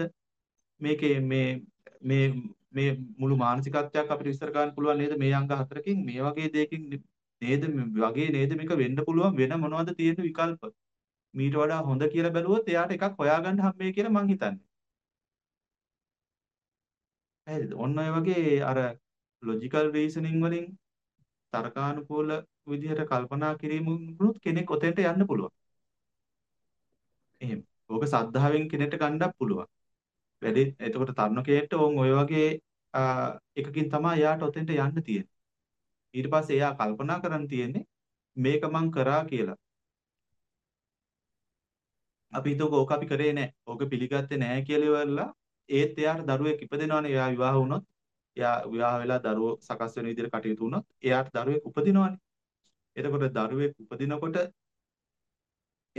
මේකේ මේ මේ මේ මුළු මානසිකත්වයක් අපිට විස්තර කරන්න පුළුවන් නේද මේ අංග හතරකින් මේ වගේ දෙයකින් නේද වගේ නේද මේක වෙන්න පුළුවන් වෙන මොනවද තියෙන විකල්ප මීට වඩා හොඳ කියලා බැලුවොත් එයාට එකක් හොයාගන්න හම්බෙයි කියලා මං හිතන්නේ. හරිද? ඔන්න ඔය වගේ අර ලොජිකල් රීසනින් වලින් තර්කානුකූල විදිහට කල්පනා කිරීමකුත් කෙනෙක් ඔතෙන්ට යන්න පුළුවන්. එහෙම. ඕක සද්ධාවෙන් කෙනෙක්ට ගන්නත් පුළුවන්. වැඩි එතකොට තරුණකයට ඕන් ඔය වගේ එකකින් තමයි යාට ඔතෙන්ට යන්න තියෙන්නේ. ඊට පස්සේ එයා කල්පනා කරන් තියෙන්නේ මේක මං කරා කියලා. අපි හිතුවක ඕක අපි කරේ නැහැ. ඕක පිළිගත්තේ නැහැ කියලා ඉවරලා ඒත් එයාට දරුවෙක් ඉපදෙනවනේ. එයා විවාහ වුණොත්, එයා විවාහ වෙලා දරුවෝ සකස් වෙන විදිහට කටයුතු වුණොත් එයාට දරුවෙක් උපදිනවනේ. එතකොට දරුවෙක් උපදිනකොට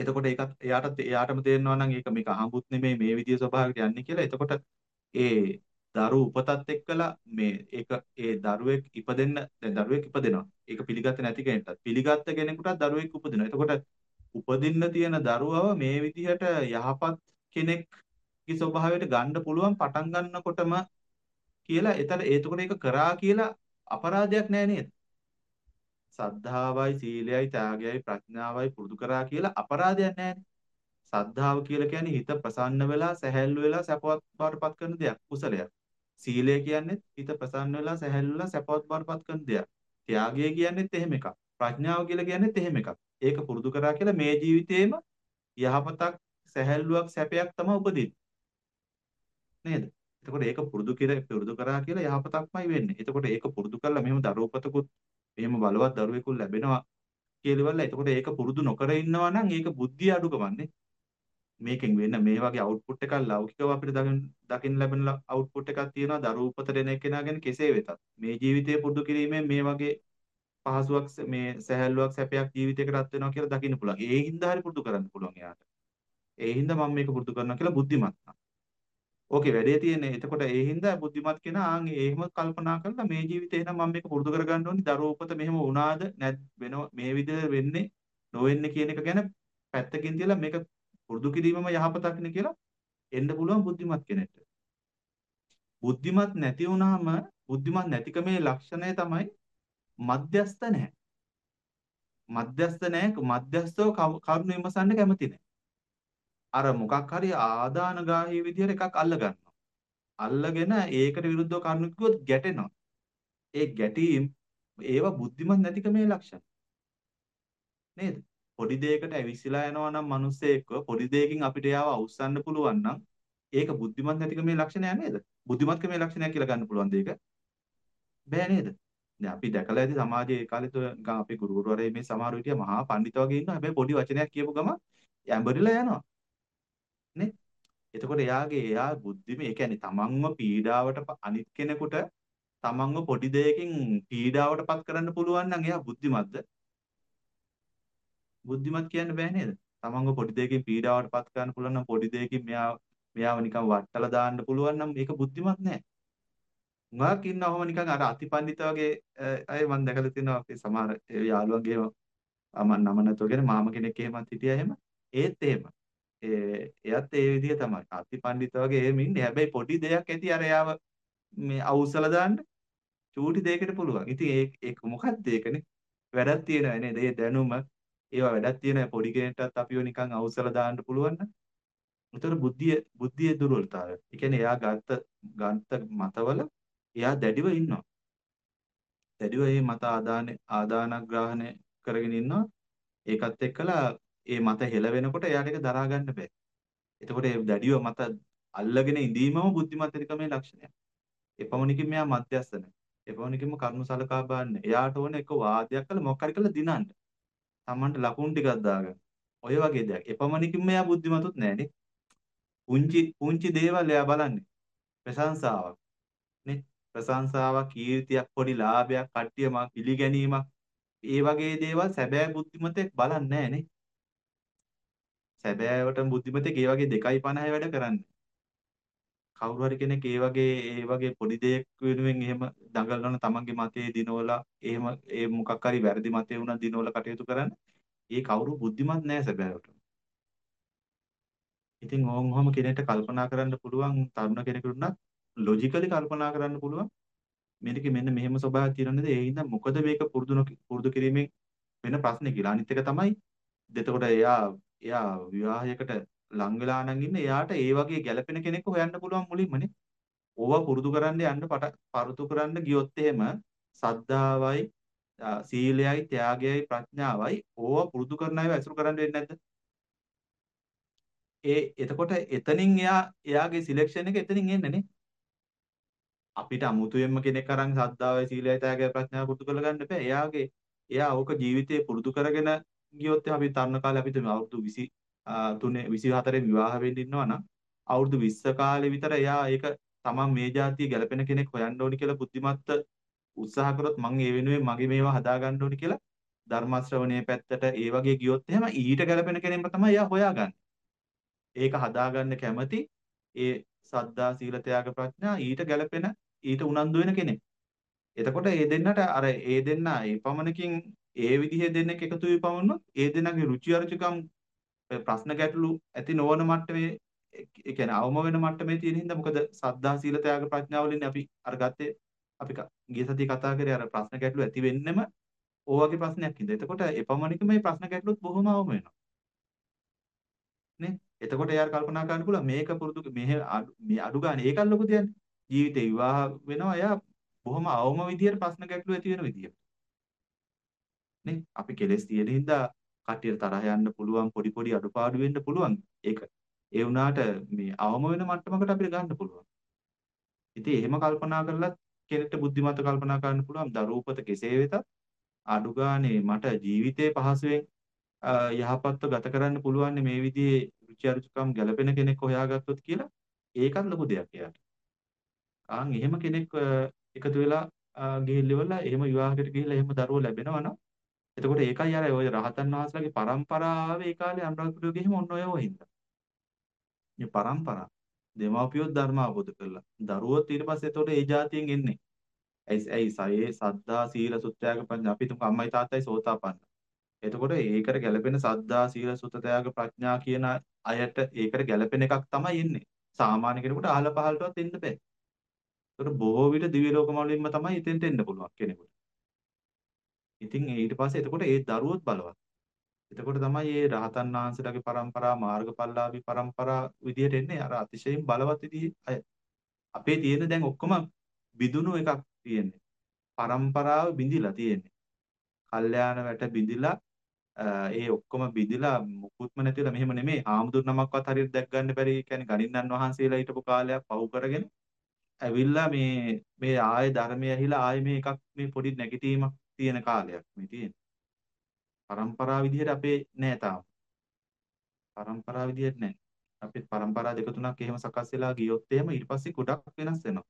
එතකොට ඒකත් එයාට එයාටම තේරෙනවා නම් ඒක මේක අහඹුත් නෙමෙයි මේ විදිය ස්වභාවයකට යන්නේ කියලා. එතකොට ඒ දරු උපතත් එක්කලා මේ ඒක ඒ දරුවෙක් ඉපදෙන්න දැන් දරුවෙක් ඉපදෙනවා. ඒක පිළිගත්තේ නැති කෙනෙක්ටත් පිළිගත්ත කෙනෙකුටත් දරුවෙක් උපදිනවා. එතකොට උපදින්න තියෙන දරුවව මේ විදිහට යහපත් කෙනෙක්ගේ ස්වභාවයට ගන්න පුළුවන් පටන් ගන්නකොටම කියලා එතන එතකොට ඒක කරා කියලා අපරාධයක් නෑ නේද? සද්ධාවයි සීලයයි ත්‍යාගයයි ප්‍රඥාවයි පුරුදු කරා කියලා අපරාධයක් නෑනේ. සද්ධාව කියලා කියන්නේ හිත ප්‍රසන්න වෙලා සැහැල්ලු වෙලා සැපවත් බවටපත් කරන දෙයක් කුසලයක්. සීලය කියන්නේ හිත ප්‍රසන්න වෙලා සැහැල්ලු වෙලා සැපවත් බවටපත් කරන දෙයක්. ත්‍යාගය කියන්නේත් එහෙම එකක්. ප්‍රඥාව කියලා කියන්නේත් එහෙම එකක්. ඒක පුරුදු කරා කියලා මේ ජීවිතේම යහපතක් සැහැල්ලුවක් සැපයක් තමයි උපදින්නේ. නේද? එතකොට ඒක පුරුදු කියලා පුරුදු කරා කියලා යහපතක්මයි වෙන්නේ. එතකොට ඒක පුරුදු කරලා මෙහෙම දරුවපතකුත් එහෙම බලවත් දරුවෙකුත් ලැබෙනවා කියලා ඉවරලා එතකොට ඒක පුරුදු නොකර ඉන්නවා නම් ඒක බුද්ධිය අඩුකමන්නේ. මේකෙන් වෙන මේ වගේ අවුට්පුට් එකක් ලෞකිකව අපිට දකින්න ලැබෙන අවුට්පුට් එකක් තියෙනවා දරුවපත දෙන එක්කෙනා ගැන කෙසේ වෙතත්. මේ ජීවිතය පුරුදු කිරීමෙන් මේ වගේ පහසුවක් මේ සැහැල්ලුවක් සැපයක් ජීවිතයකටත් වෙනවා කියලා දකින්න පුළුවන්. ඒ හින්දා හරි පුරුදු කරන්න පුළුවන් එයාට. ඒ හින්දා මම මේක පුරුදු කරනවා කියලා බුද්ධිමත් නම්. ඕකේ වැඩේ තියෙන්නේ. එතකොට ඒ හින්දා බුද්ධිමත් කෙනා ආන් එහෙම කල්පනා කරලා මේ ජීවිතේ නම් මම මේක පුරුදු කරගන්න ඕනි. දරුවෝ උපත මෙහෙම වුණාද නැත් වෙන මේ විදිහට වෙන්නේ නොවෙන්නේ කියන එක ගැන පැත්තකින් තියලා මේක පුරුදු කිරීමම යහපතක්නේ කියලා එන්න පුළුවන් බුද්ධිමත් කෙනෙක්ට. බුද්ධිමත් නැති වුනහම බුද්ධිමත් නැතිකමේ ලක්ෂණය තමයි මධ්‍යස්ත නැහැ. මධ්‍යස්ත නැහැ මධ්‍යස්තව කරුණ විමසන්න කැමති නැහැ. අර මොකක් හරි ආදානගාහී විදියට එකක් අල්ල ගන්නවා. අල්ලගෙන ඒකට විරුද්ධව කරුණු කිව්වොත් ගැටෙනවා. ඒ ගැටීම් ඒව බුද්ධිමත් නැතිකමේ ලක්ෂණ. නේද? පොඩි දෙයකට ඇවිස්සලා යනවා නම් මිනිස්සෙක්ව පොඩි දෙයකින් අපිට යාව අවුස්සන්න පුළුවන් නම් ඒක බුද්ධිමත් නැතිකමේ ලක්ෂණයක් නේද? බුද්ධිමත්කමේ ලක්ෂණයක් කියලා ගන්න පුළුවන් දෙයක. බෑ නේද? දැන් අපි දැකලා ඇති සමාජයේ ඒ කාලේ නිකන් අපේ ගුරුවරයෙක් මේ සමහර විදිය මහා පඬිත වගේ ඉන්නවා. හැබැයි පොඩි වචනයක් කියපු ගම ඇඹරිලා යනවා. නේ? එතකොට එයාගේ එයා බුද්ධිම ඒ කියන්නේ තමන්ව පීඩාවට අනිත් කෙනෙකුට තමන්ව පොඩි දෙයකින් පීඩාවටපත් කරන්න පුළුවන් නම් එයා බුද්ධිමත්ද? බුද්ධිමත් කියන්න බෑ නේද? තමන්ව පොඩි දෙයකින් පීඩාවටපත් කරන්න පුළුවන් නම් පොඩි දෙයකින් මෙයා මෙයාව නිකන් වට්ටලා දාන්න පුළුවන් නම් ඒක බුද්ධිමත් නෑ. උඟාක් ඉන්නවා ඔහම නිකන් අර අතිපණ්ඩිත වගේ අය මම දැකලා තියෙනවා අපේ සමහර යාළුවන්ගේ මම නම නැතුව කියන මාම කෙනෙක් එහෙමත් හිටියා එහෙම ඒත් එහෙම ඒ එයත් ඒ විදිහ තමයි. අතිපණ්ඩිත වගේ එහෙම ඉන්නේ. හැබැයි පොඩි දෙයක් ඇති අර යාව මේ අවුස්සලා දාන්න චූටි දෙයකට පුළුවන්. ඉතින් ඒ ඒක මොකක්ද? ඒකනේ. වැඩක් තියෙනවා නේද? ඒ දැනුම. ඒවා වැඩක් තියෙනවා. පොඩි කෙනෙක්ටත් අපිව නිකන් අවුස්සලා දාන්න පුළුවන් නම්. උතර බුද්ධිය බුද්ධියේ දුර්වලතාවය. ඒ කියන්නේ එයා ගත්ත ගන්ත මතවල එයා දැඩිව ඉන්නවා. දැඩිව මේ මත ආදාන ආදානග්‍රහණය කරගෙන ඉන්නවා. ඒකත් එක්කලා ඒ මත හෙල වෙනකොට එයාට ඒක දරා ගන්න බෑ. එතකොට ඒ දැඩිව මත අල්ලගෙන ඉඳීමම බුද්ධිමත් වෙනකමේ ලක්ෂණයක්. එපමණකින් මෙයා මධ්‍යස්ථ නැහැ. එපමණකින්ම කරුණු සලකා බලන්නේ. එයාට ඕන එක වාදයක් කළ මොකක් හරි කළ දිනන්න. Tamanට ලකුණු ටිකක් දාගන්න. ඔය වගේ දෙයක්. එපමණකින් මෙයා බුද්ධිමතුත් නෑනේ. පුංචි පුංචි දේවල් එයා බලන්නේ. ප්‍රශංසාවක්. නේ? ප්‍රශංසාවක්, කීර්තියක්, පොඩි ලාභයක්, කට්ටියම පිළිගැනීමක්. ඒ වගේ දේවල් සැබෑ බුද්ධිමතෙක් බලන්නේ නෑනේ. සැබෑවටම බුද්ධිමතෙක් ඒ වගේ 2.50 වැඩ කරන්නේ. කවුරු හරි කෙනෙක් ඒ වගේ ඒ වගේ පොඩි දෙයක් වෙනුවෙන් එහෙම දඟලන තමන්ගේ මතයේ දිනවලා එහෙම ඒ මොකක් හරි වැරදි මතේ වුණා දිනවලා කටයුතු කරන්න ඒ කවුරු බුද්ධිමත් නෑ සැබෑවට. ඉතින් ඕන් ඔහම කෙනෙක්ට කල්පනා කරන්න පුළුවන් තරුණ කෙනෙකුට නම් ලොජිකලි කල්පනා කරන්න පුළුවන් මේක මෙන්න මෙහෙම ස්වභාවයක් තියෙනවද ඒ හින්දා මොකද මේක පුරුදු පුරුදු කිරීමෙන් වෙන ප්‍රශ්නේ කියලා. අනිත් එක තමයි එතකොට එයා එයා විවාහයකට ලං වෙලා නම් ඉන්නේ එයාට ඒ වගේ ගැළපෙන කෙනෙක් හොයන්න පුළුවන් මුලින්මනේ. ඕවා පුරුදු කරන්න යන්න පරුතු කරන්න ගියොත් එහෙම සද්ධාවයි සීලයයි ත්‍යාගයයි ප්‍රඥාවයි ඕවා පුරුදු කරන අයව ඇසුරු කරන්න වෙන්නේ නැද්ද? ඒ එතකොට එතනින් එයා එයාගේ සිලෙක්ෂන් එක එතනින් එන්නේ නේ. අපිට අමුතුවෙන්ම කෙනෙක් අරන් සද්ධාවයි සීලයයි ත්‍යාගයයි ප්‍රඥාව පුරුදු කරගන්න බෑ. එයාගේ එයා ඕක ජීවිතේ පුරුදු කරගෙන ගියොත් අපි තරුණ කාලේ අපි අවුරුදු 23 24 විවාහ වෙන්න ඉන්නවා නම් අවුරුදු 20 කාලේ විතර එයා ඒක තමන් මේ જાතිය ගැලපෙන කෙනෙක් හොයන්න ඕනි කියලා බුද්ධිමත්ත උත්සාහ කරොත් මං ඒ වෙනුවෙන් මගේ මේවා හදා ගන්න ඕනි කියලා ධර්ම ශ්‍රවණයේ පැත්තට ඒ වගේ ගියොත් එහෙම ඊට ගැලපෙන කෙනෙක්ම තමයි එයා හොයාගන්නේ. ඒක හදාගන්න කැමති ඒ සද්දා සීල ත්‍යාග ප්‍රඥා ඊට ගැලපෙන ඊට උනන්දු වෙන කෙනෙක්. එතකොට ඒ දෙන්නට අර ඒ දෙන්න ඒ පමණකින් ඒ විදිහේ දෙන්නෙක් එකතු වෙ පමණොත් ඒ දෙන්නගේ රුචි අරුචිකම් ප්‍රශ්න ගැටලු ඇති නොවන මට්ටමේ ඒ කියන්නේ අවම වෙන මට්ටමේ තියෙන හින්දා මොකද සද්ධා සීල ත්‍යාග ප්‍රඥා වලින් අපි අර ගත්තේ අපි ගිය සතියේ කතා කරේ අර ප්‍රශ්න ගැටලු ඇති වෙන්නෙම ඕවගේ ප්‍රශ්නයක් හින්දා. එතකොට එපමණික මේ ප්‍රශ්න ගැටලුත් බොහොම අවම වෙනවා. නේ? එතකොට එයාට කල්පනා කරන්න පුළුවන් මේක පුරුදු මෙහෙ මේ අඩු ගන්න ඒකත් ලොකු දෙයක්. ජීවිතේ විවාහ වෙනවා එයා බොහොම අවම විදියට ප්‍රශ්න ගැටලු ඇති වෙන විදියට. නේ? අපි කෙලස් තියෙන හින්දා කට්ටියට තරහ යන්න පුළුවන් පොඩි පොඩි අඩුපාඩු වෙන්න පුළුවන්. ඒක ඒ වුණාට මේ අවම වෙන මට්ටමකට අපිට ගන්න පුළුවන්. ඉතින් එහෙම කල්පනා කරලත් කෙනෙක්ට බුද්ධිමත් කල්පනා කරන්න පුළුවන් දරූපත කෙසේ වෙතත් අඩු ගානේ මට ජීවිතේ පහසුවෙන් යහපත්ව ගත කරන්න පුළුවන් මේ විදිහේ රුචි අරුචිකම් ගැලපෙන කෙනෙක් හොයාගත්තොත් කියලා ඒකත් ලොකු දෙයක් එයාට. ආන් එහෙම කෙනෙක් එකතු වෙලා ගිහිල්ලිවලා එහෙම විවාහයකට ගිහිල්ලා එහෙම දරුවෝ ලැබෙනවා නම් එතකොට ඒකයි අර ඔය රහතන් වහන්සේලාගේ පරම්පරාව ඒ කාලේ අනුරාධපුරයේ ගිහිම ඔන්න ඔය වහින්දා. මේ පරම්පරා. දෙමාපියොත් ධර්ම අවබෝධ කරලා. දරුවොත් ඊට පස්සේ එතකොට ඒ જાතියෙන් එන්නේ. ඇයි ඇයි සයේ සද්දා සීල සුත්‍යාග ප්‍රඥා. අපි තුමු අම්මයි තාත්තයි සෝතාපන්න. එතකොට ඒකට ගැළපෙන සද්දා සීල සුත ත්‍යාග ප්‍රඥා කියන අයට ඒකට ගැළපෙන එකක් තමයි එන්නේ. සාමාන්‍ය කෙනෙකුට අහල පහලටවත් එන්න බෑ. ඒතකොට බොහෝ විට දිව්‍ය ලෝකමවලින්ම තමයි එතෙන්ට එන්න පුළුවන් කෙනෙකුට. ඉතින් ඊට පස්සේ එතකොට ඒ දරුවොත් බලවත්. එතකොට තමයි මේ රහතන් වහන්සේලාගේ પરම්පරා මාර්ගඵලලාභී પરම්පරා විදියට එන්නේ අර අතිශයින් බලවත් විදිහේ අය. අපේ තියෙන දැන් ඔක්කොම බිඳුණු එකක් තියෙන්නේ. પરම්පරාව බිඳිලා තියෙන්නේ. කල්යාණ වැට බිඳිලා ඒ ඔක්කොම බිඳිලා මුකුත්ම නැතිලා මෙහෙම නෙමෙයි ආමුදුර නමක්වත් හරියට දැක් ගන්න බැරි කියන්නේ ගණින්නන් වහන්සේලා හිටපු කාලයක් පහු කරගෙන ඇවිල්ලා මේ මේ ආයේ ධර්මය ඇහිලා ආයේ මේ එකක් මේ පොඩි නැගිටීමක් තියෙන කාලයක් මේ තියෙන්නේ. પરම්පරා විදිහට අපේ නෑ තාම. પરම්පරා විදිහට නෑ. අපේ પરම්පරා දෙක තුනක් එහෙම සකස් වෙලා ගියොත් එහෙම ඊට පස්සේ ගොඩක් වෙනස් වෙනවා.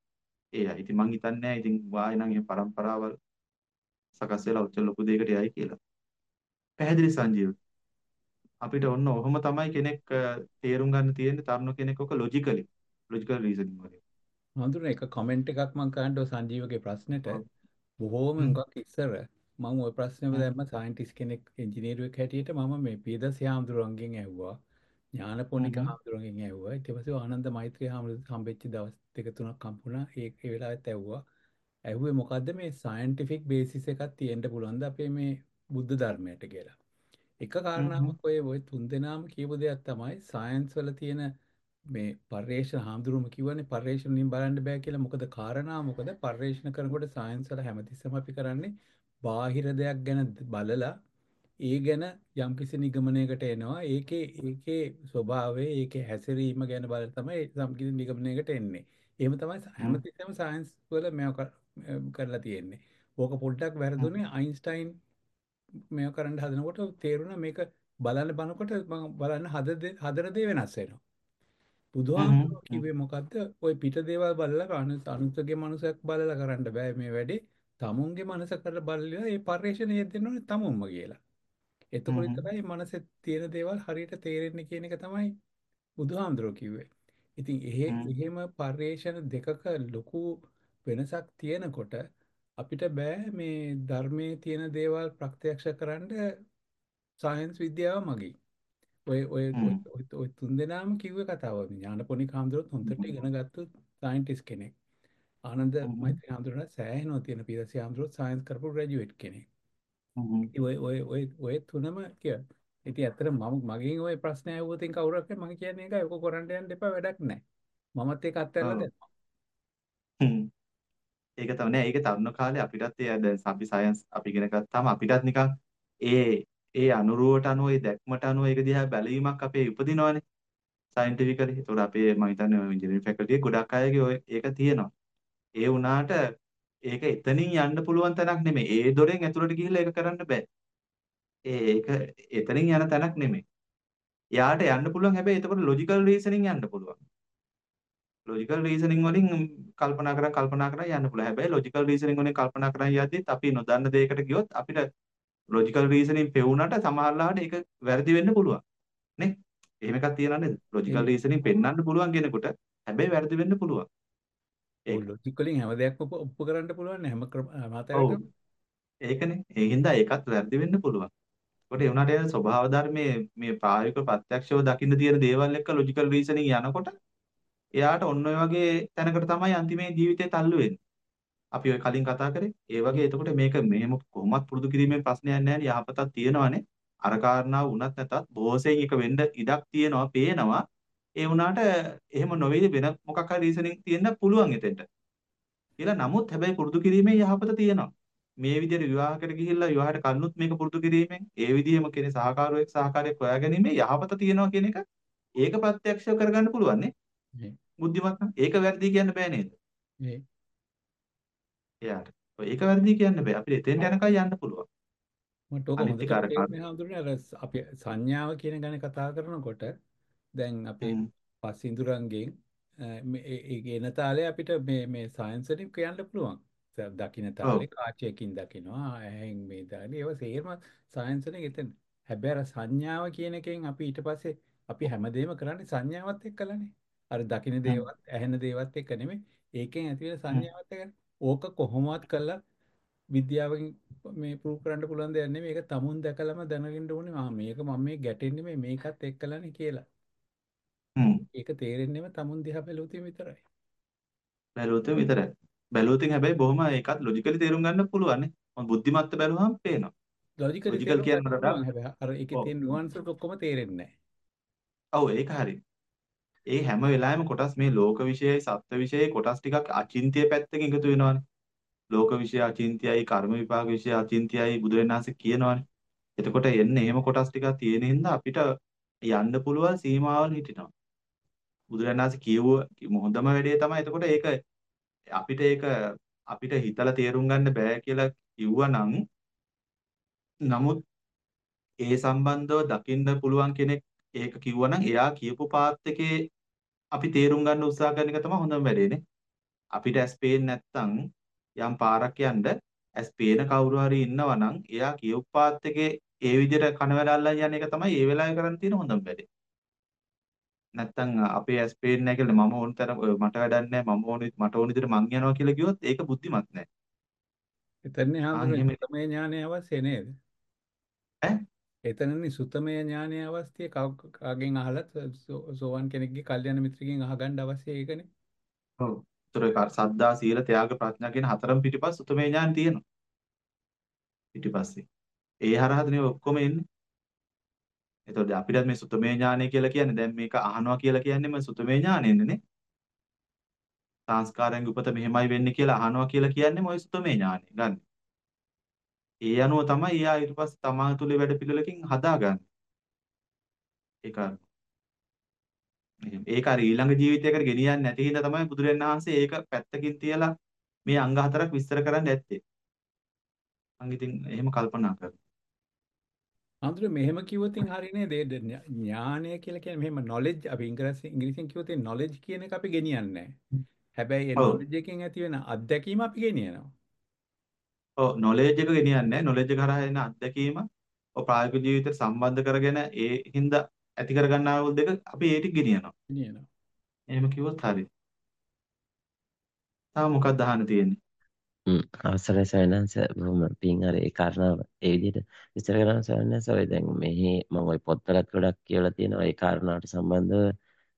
ඒයි. ඉතින් මං හිතන්නේ නෑ ඉතින් වාය නම් එහෙම પરම්පරාවල් සකස් වෙලා උච්ච ලොකු දෙයකට යයි කියලා. පැහැදිලි සංජීව. අපිට ඔන්න ඔහොම තමයි කෙනෙක් තේරුම් ගන්න තියෙන්නේ තරුණ කෙනෙක් ඔක ලොජිකලි. ලොජිකල් රීසනින් වලින්. හඳුනන එක කමෙන්ට් එකක් මම ගන්නව සංජීවගේ ප්‍රශ්නෙට. බොහෝම හුඟක් ඉස්සර මම ওই ප්‍රශ්නේම දැම්ම සයන්ටිස්ට් කෙනෙක් ඉංජිනේරුවෙක් හැටියට මම මේ පීදස් හාමුදුරුවන්ගෙන් ඇහුවා. ඥානපෝනික හාමුදුරුවන්ගෙන් ඇහුවා. ඊට පස්සේ ආනන්ද මෛත්‍රී හාමුදුරුවෝ හම්බෙච්ච දවස් දෙක තුනක් හම්බුණා. ඒ ඒ වෙලාවෙත් ඇහුවා. ඇහුවේ මොකද්ද මේ සයන්ටිෆික් බේසිස් එකක් තියෙන්න පුළුවන්ද අපේ මේ බුද්ධ ධර්මයට කියලා. එක කාරණාවක් ඔය ඔය තුන්දෙනාම කියපු දෙයක් තමයි සයන්ස් වල තියෙන මේ පර්යේෂණ හාමුදුරුවම කිව්වනේ පර්යේෂණ වලින් බලන්න බෑ කියලා මොකද කාරණා මොකද පර්යේෂණ කරනකොට සයන්ස් වල හැමතිස්සෙම අපි කරන්නේ බාහිර දෙයක් ගැන බලලා ඒ ගැන යම්කිසි නිගමනයකට එනවා. ඒකේ ඒකේ ස්වභාවය, ඒකේ හැසිරීම ගැන බලලා තමයි යම්කිසි නිගමනයකට එන්නේ. එහෙම තමයි හැමතිස්සෙම සයන්ස් වල මේව කරලා තියෙන්නේ. ඕක පොඩ්ඩක් වැරදුනේ අයින්ස්ටයින් මේව කරන්න හදනකොට තේරුණා මේක බලන්න බලනකොට මම බලන්න හද හදන දේ වෙනස් වෙනවා. බුදුහාමුදුරුවෝ කිව්වේ මොකද්ද? ওই පිට දේවල් බලලා අනුසගේ මනුස්සයක් බලලා කරන්න බෑ මේ වැඩේ. තමුන්ගේ මනස කරලා බලලා ඒ පරිශ්‍රණය යෙදෙන්න ඕනේ තමුන්ම කියලා. එතකොට විතරයි මනසේ තියෙන දේවල් හරියට තේරෙන්නේ කියන එක තමයි බුදුහාමුදුරුවෝ කිව්වේ. ඉතින් එහෙ එහෙම පරිශ්‍රණ දෙකක ලොකු වෙනසක් තියෙනකොට අපිට බෑ මේ ධර්මයේ තියෙන දේවල් ප්‍රත්‍යක්ෂ කරන්න සයන්ස් විද්‍යාව මගින්. ඔය ඔය ඔය තුන්දෙනාම කිව්ව කතාව ඥානපොණික හාමුදුරුවොත් හොඳට ඉගෙන ගත්තු සයන්ටිස්ට් කෙනෙක්. ආනන්ද මෛත්‍රී හාමුදුරුවෝ සෑහෙනවා තියෙන පීරසි හාමුදුරුවෝ සයන්ස් කරපු ග්‍රැජුවේට් කෙනෙක්. ඔය ඔය ඔය ඔය තුනම කිය. ඉතින් ඇත්තට මම මගෙන් ඔය ප්‍රශ්න ඇහුවොත් ඉතින් කවුරක් හරි මම කියන්නේ ඒකයි ඔක කරන්න යන්න එපා වැඩක් නැහැ. මමත් ඒක අත්හැරලා දැම්මා. ඒක තමයි ඒක තරුණ කාලේ අපිටත් ඒ දැන් අපි සයන්ස් අපි ඉගෙන ගත්තාම අපිටත් නිකන් ඒ ඒ අනුරුවට අනුව ඒ දැක්මට අනුව ඒක දිහා බැලීමක් අපේ උපදිනවනේ සයන්ටිෆිකලි. ඒතකොට අපේ මම හිතන්නේ ඉන්ජිනියරින් ෆැකල්ටි එකේ ගොඩක් අයගේ ඔය ඒක තියෙනවා. ඒ වුණාට ඒක එතනින් යන්න පුළුවන් තැනක් නෙමෙයි. ඒ දොරෙන් ඇතුළට ගිහිල්ලා ඒක කරන්න බෑ. ඒක එතනින් යන තැනක් නෙමෙයි. යාට යන්න පුළුවන් හැබැයි එතකොට ලොජිකල් රීසනින් යන්න පුළුවන්. ලොජිකල් රීසනින් වලින් කල්පනා කරලා කල්පනා කරලා යන්න පුළුවන්. හැබැයි ලොජිකල් රීසනින් වලින් කල්පනා කරන් යද්දිත් අපි නොදන්න දෙයකට ගියොත් අපිට ලොජිකල් රීසනින් පෙවුනට සමහරලාට ඒක වැරදි වෙන්න පුළුවන්. නේ? එහෙම එකක් තියෙනව නේද? ලොජිකල් රීසනින් පෙන්වන්න පුළුවන් කෙනෙකුට හැබැයි වැරදි වෙන්න පුළුවන්. ඒක ලොජිකලින් හැම දෙයක්ම ඔප්පු කරන්න පුළුවන් හැම මාතයකටම ඒකනේ. ඒ හින්දා ඒකත් වැරදි වෙන්න පුළුවන්. ඒකට ඒ වුණාට ස්වභාව ධර්මයේ මේ ප්‍රායෝගික ප්‍රත්‍යක්ෂව දකින්න තියෙන දේවල් එක්ක ලොජිකල් රීසනින් යනකොට එයාට ඔන්න ඔය වගේ තැනකට තමයි අන්තිමේ ජීවිතේ තල්ලු වෙන්නේ අපි ඔය කලින් කතා කරේ. ඒ වගේ එතකොට මේක මෙහෙම කොහොමත් පුරුදු කිරීමෙන් ප්‍රශ්නයක් නැහැ යහපතක් තියෙනවානේ. අර කාරණාව වුණත් නැතත් බොහෝසෙන් එක වෙන්න ඉඩක් තියෙනවා, පේනවා. ඒ වුණාට එහෙම නොවේද වෙන මොකක් හරි රීසනින් තියෙන්න පුළුවන් එතෙන්ට. කියලා නමුත් හැබැයි පුරුදු කිරීමේ යහපත තියෙනවා. මේ විදිහට විවාහකට ගිහිල්ලා විවාහයට කන්නොත් මේක පුරුදු කිරීමෙන් ඒ විදිහම කෙනේ සහකාරුවෙක් සහකාරයක් හොයාගැනීමේ යහපත තියෙනවා කියන එක ඒක ප්‍රත්‍යක්ෂව කරගන්න පුළුවන් නේ. බුද්ධිමත් නම් ඒක වැරදි කියන්න බෑ නේද? එයාට. ඒක වැරදි කියන්න බෑ. අපිට එතෙන්ට යනකම් යන්න පුළුවන්. මට ඕක හඳුනන්නේ අර අපි සංඥාව කියන ගැන කතා කරනකොට දැන් අපේ පස් ඉඳුරංගෙන් ඒ එන තාලේ අපිට මේ මේ සයන්ස් වලින් කියන්න පුළුවන්. දකින්න තාලේ කාචයකින් දකිනවා ඇහෙන් මේ දාන ඒවා සේරම සයන්ස් වලින් එතන. හැබැයි අර සංඥාව කියන එකෙන් අපි ඊට පස්සේ අපි හැමදේම කරන්නේ සංඥාවත් එක්කලානේ. අර දකින්න දේවත් ඇහෙන දේවත් එක්ක නෙමෙයි. ඒකෙන් ඇති වෙන සංඥාවත් එක්ක ඕක කොහොමවත් කළා විද්‍යාවෙන් මේ ප්‍රූව් කරන්න පුළුවන් දෙයක් නෙමෙයි. මේක තමුන් දැකලම දැනගන්න ඕනේ. ආ මේක මම මේ ගැටෙන්නේ මේ මේකත් එක්කලානේ කියලා. ඒක තේරෙන්නේම තමුන් දිහා බැලුවොතින් විතරයි. බැලුවොතින් විතරයි. බැලුවොතින් හැබැයි බොහොම ඒකත් ලොජිකලි තේරුම් ගන්න පුළුවන් නේ. මම බුද්ධිමත්ව බැලුවහම පේනවා. ලොජිකලි කියන රටා හැබැයි අර ඒකේ තියෙන නුවන්ස් ඔක්කොම තේරෙන්නේ නැහැ. ඔව් ඒක හරි. ඒ හැම වෙලාවෙම කොටස් මේ ලෝක විශ්යයි සත්ත්ව විශ්යයි කොටස් ටිකක් අචින්ත්‍ය පැත්තකින් එකතු වෙනවානේ. ලෝක විශ්ය අචින්ත්‍යයි කර්ම විපාක විශ්ය අචින්ත්‍යයි බුදුරජාණන් වහන්සේ කියනවානේ. එතකොට එන්නේ එහෙම කොටස් ටිකක් තියෙන හින්දා අපිට යන්න පුළුවන් සීමාවල් හිටිනවා. බුදුරජාණන් වහන්සේ කියුව හොඳම වැඩේ තමයි එතකොට ඒක අපිට ඒක අපිට හිතලා තේරුම් ගන්න බෑ කියලා කිව්වනම් නමුත් ඒ සම්බන්ධව දකින්න පුළුවන් කෙනෙක් ඒක කිව්වනම් එයා කියපු පාත් එකේ අපි තේරුම් ගන්න උත්සාහ කරන එක තමයි හොඳම වැඩේනේ. අපිට ඇස් පේන්නේ නැත්නම් යම් පාරක් යන්න ඇස් පේන කවුරු හරි ඉන්නවා නම් එයා කියපු පාත් එකේ ඒ විදිහට කන වැඩල්ලා යන එක තමයි ඒ වෙලාවේ කරන්න තියෙන හොඳම වැඩේ. නැත්තම් අපේ ඇස් පේන්නේ නැහැ කියලා මම ඕන තරම් මට වැඩක් නැහැ මම ඕන මට ඕන විදිහට මං යනවා කියලා කිව්වොත් ඒක බුද්ධිමත් නැහැ. එතන්නේ හාමුදුරුවෝ මේ ඥානය අවශ්‍ය නේද? ඈ එතනනේ සුතමය ඥානය අවස්ථිය කාගෙන් අහලත් සෝවන් කෙනෙක්ගේ කල්යනා මිත්‍රගෙන් අහගන්න අවශ්‍ය ඒකනේ. ඔව්. ඒතර ඒක සද්දා සීල ත්‍යාග ප්‍රඥා කියන හතරම පිටිපස්ස සුතමය ඥාන තියෙනවා. පිටිපස්සේ. ඒ හරහාදනේ ඔක්කොම එන්නේ. එතකොට අපිටත් මේ සුතමේ ඥානය කියලා කියන්නේ දැන් මේක අහනවා කියලා කියන්නේම සුතමේ ඥානෙන්නේ නේ. සංස්කාරයන්ගේ උපත මෙහෙමයි වෙන්නේ කියලා අහනවා කියලා කියන්නේම ওই සුතමේ ඥානෙ ගන්න. ඒ අනුව තමයි එයා ඊට පස්සේ තමා තුළ වැඩ පිළිවෙලකින් හදාගන්නේ. ඒක එහෙම. ඒක අර ඊළඟ ජීවිතයකට ගෙනියන්නේ නැති හින්දා තමයි බුදුරජාණන් වහන්සේ ඒක පැත්තකින් තියලා මේ අංග හතරක් විස්තර කරන්න ඇත්තේ. මම ඉතින් එහෙම කල්පනා කරනවා. අඳුර මෙහෙම කිව්වොතින් හරිනේ දෙ ඥානය කියලා කියන්නේ මෙහෙම knowledge අපි ඉංග්‍රීසි ඉංග්‍රීසියෙන් කිව්වොත් knowledge කියන එක අපි ගෙනියන්නේ නැහැ. හැබැයි ඒ knowledge එකෙන් ඇති වෙන අත්දැකීම අපි ගෙනියනවා. ඔව් knowledge එක ගෙනියන්නේ knowledge එක හරහා එන අත්දැකීම ඔය ප්‍රායෝගික ජීවිතයට සම්බන්ධ කරගෙන ඒ හින්දා ඇති කරගන්නා වූ දෙක අපි ඒ ටික ගෙනියනවා. ගෙනියනවා. එහෙම කිව්වොත් හරි. තව මොකක්ද අහන්න තියෙන්නේ? හ්ම් අවසරයි සයනන්ස බොහොම පිං අර ඒ කාරණාව ඒ විදිහට විස්තර කරන සයනන්ස ඔය දැන් මෙහි මම ওই පොත්වලත් ගොඩක් කියවලා තියෙනවා ඒ කාරණාවට සම්බන්ධව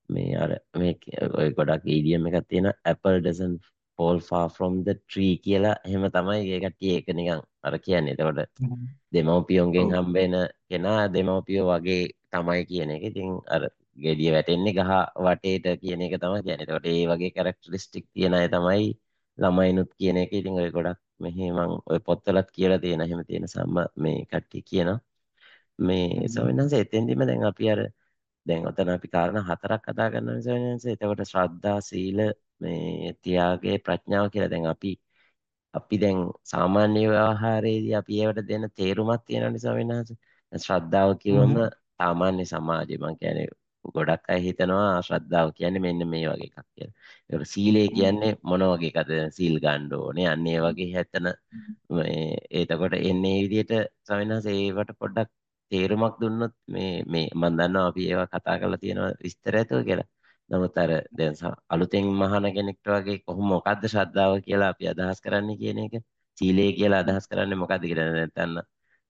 මේ අර මේ ඔය ගොඩක් ඉඩියම් එකක් තියෙන apple doesn't fall far from the tree කියලා එහෙම තමයි ඒ කට්ටිය ඒක නිකන් අර කියන්නේ එතකොට දෙමව්පියොන්ගෙන් ඔව්. හම්බෙන කෙනා දෙමව්පියෝ වගේ තමයි කියන එක ඉතින් අර ගෙඩිය වැටෙන්නේ ගහ වටේට කියන එක තමයි කියන්නේ. එතකොට ඒ වගේ කැරක්ටරිස්ටික් තියෙන අය තමයි ළමයිනුත් කියන එක. ඉතින් ඔය ගොඩක් මෙහි මං ඔය පොත්වලත් කියලා තියෙන එහෙම තියෙන සම්ම මේ කට්ටිය කියනවා. මේ ස්වාමීන් වහන්සේ එතෙන්දිම දැන් අපි අර දැන් ඔතන අපි කාරණා හතරක් කතා කරනවා ස්වාමීන් වහන්සේ. එතකොට ශ්‍රද්ධා, සීල, මේ ත්‍යාගය, ප්‍රඥාව කියලා දැන් අපි අපි දැන් සාමාන්‍ය ව්‍යවහාරයේදී අපි ඒවට දෙන තේරුමක් තියෙනවනේ ස්වාමීන් වහන්සේ. ශ්‍රද්ධාව කිව්වම සාමාන්‍ය සමාජයේ මං කියන්නේ ගොඩක් අය හිතනවා ශ්‍රද්ධාව කියන්නේ මෙන්න මේ වගේ එකක් කියලා. ඒකට සීලය කියන්නේ මොන වගේ එකද? සීල් ගන්න ඕනේ. අන්න ඒ වගේ හැතන මේ එතකොට එන්නේ මේ විදිහට ස්වාමීන් වහන්සේ ඒවට පොඩ්ඩක් තේරුමක් දුන්නොත් මේ මේ මම දන්නවා අපි ඒවා කතා කරලා තියෙනවා විස්තර ඇතුව කියලා. නමුත් අර දැන් ස- අලුතෙන් මහාන කෙනෙක්ට වගේ කොහොම මොකද්ද ශ්‍රද්ධාව කියලා අපි අදහස් කරන්නේ කියන එක සීලය කියලා අදහස් කරන්නේ මොකද්ද කියලා නැත්නම්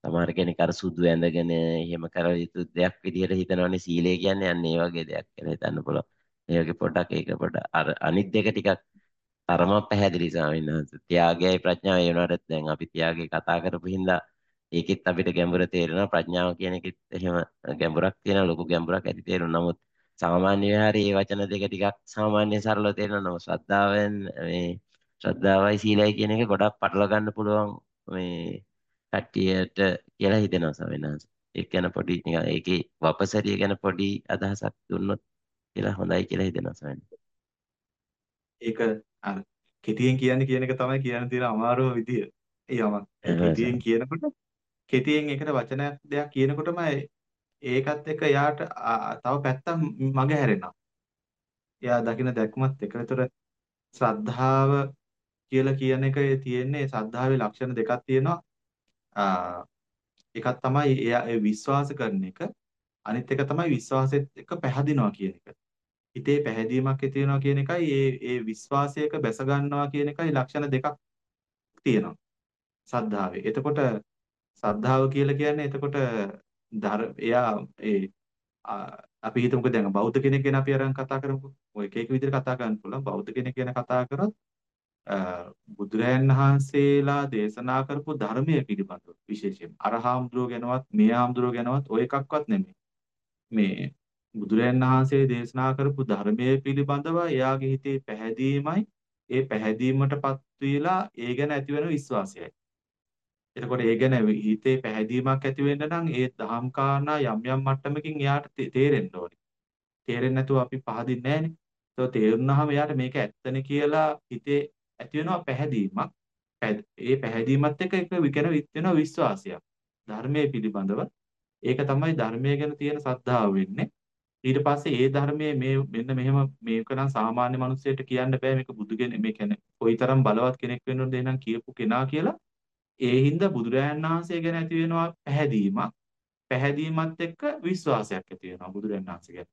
සමහර කෙනෙක් අර සුදු ඇඳගෙන එහෙම කර යුතු දෙයක් විදිහට හිතනවනේ සීලය කියන්නේ අන්න ඒ වගේ දෙයක් කියලා හිතන්න පුළුවන්. ඒ වගේ පොඩ්ඩක් ඒක පොඩ්ඩක් අර අනිත් දෙක ටිකක් තරමක් පැහැදිලි ස්වාමීන් වහන්සේ. ත්‍යාගයයි ප්‍රඥාවයි වෙනවට දැන් අපි ත්‍යාගය කතා කරපු හින්දා ඒකෙත් අපිට ගැඹුර තේරෙනවා ප්‍රඥාව කියන එකෙත් එහෙම ගැඹුරක් තියෙනවා ලොකු ගැඹුරක් ඇති තේරෙනවා. නමුත් සාමාන්‍ය විහාරයේ මේ වචන දෙක ටිකක් සාමාන්‍ය සරලව තේරෙනවා. ශ්‍රද්ධාවෙන් මේ ශ්‍රද්ධාවයි සීලයි කියන එක ගොඩක් පටල ගන්න පුළුවන් මේ කට්ටියට කියලා හිතෙනවා ස්වාමීන් වහන්සේ. ඒක ගැන පොඩි නිකන් ඒකේ වපසරිය ගැන පොඩි අදහසක් දුන්නොත් කියලා හොඳයි කියලා හිතෙනවා ස්වාමීන් වහන්සේ. ඒක අර කෙටියෙන් කියන්නේ කියන එක තමයි කියන්න තියෙන අමාරුම විදිය. ඒ යමක් කෙටියෙන් කියනකොට කෙටියෙන් ඒකට වචනයක් දෙයක් කියනකොටම ඒකත් එක්ක එයාට ආ, තව පැත්තක් මග හැරෙනවා. එයා දකින දැක්මත් එක්ක. ඒතර ශ්‍රද්ධාව කියලා කියන එකේ තියෙන්නේ ශ්‍රද්ධාවේ ලක්ෂණ දෙකක් තියෙනවා. ආ, එකක් තමයි එයා ඒ විශ්වාස කරන එක. අනිත් එක තමයි විශ්වාසෙත් එක්ක පැහැදිනවා කියන එක. හිතේ පැහැදීමක් ඇති වෙනවා කියන එකයි ඒ ඒ විශ්වාසයක බැස ගන්නවා කියන එකයි ලක්ෂණ දෙකක් තියෙනවා. සද්ධාවේ. එතකොට සද්ධාව කියලා කියන්නේ එතකොට ධර එයා ඒ ආ, අපි හිතමුකෝ දැන් බෞද්ධ කෙනෙක් ගැන අපි අරන් කතා කරමුකෝ. ඔය එක එක විදිහට කතා කරන්න පුළුවන්. බෞද්ධ කෙනෙක් ගැන කතා කරොත් බුදුරයන් වහන්සේලා දේශනා කරපු ධර්මයේ පිළිබඳව විශේෂයෙන් අරහාම්දුරෝ ගැනවත් මියාම්දුරෝ ගැනවත් ඔය එකක්වත් නෙමෙයි. මේ බුදුරයන් වහන්සේ දේශනා කරපු ධර්මයේ පිළිබඳව එයාගේ හිතේ පැහැදීමයි ඒ පැහැදීමටපත් වීලා ඒ ගැන ඇති වෙන විශ්වාසයයි. එතකොට ඒ ගැන හිතේ පැහැදීමක් ඇති වෙන්න නම් ඒ දහම් කාරණා යම් යම් මට්ටමකින් එයාට තේ- තේරෙන්න ඕනේ. තේරෙන්නේ නැතුව අපි පහදින්නේ නැහනේ. ඒක තේරුනහම එයාට මේක ඇත්තනේ කියලා හිතේ ඇති වෙනවා පැහැදීමක්. පැද- ඒ පැහැදීමත් එක්ක ඒක විකන වෙනවා විශ්වාසයක්. ධර්මයේ පිළිබඳව ඒක තමයි ධර්මයේ ගැන තියෙන ශ්‍රද්ධාව වෙන්නේ. ඊට පස්සේ ඒ ධර්මයේ මේ මෙන්න මෙහෙම මේක නම් සාමාන්‍ය මිනිස්සෙට කියන්න බෑ මේක බුදු කෙනෙක් මේ කියන්නේ කොයිතරම් බලවත් කෙනෙක් වෙන්න ඕනද එහෙනම් කියපු කෙනා කියලා ඒ හින්දා බුදුරජාණන් වහන්සේ ගැන ඇති වෙනවා පැහැදීමක්. පැහැදීමත් එක්ක විශ්වාසයක් ඇති වෙනවා බුදුරජාණන් වහන්සේ ගැන.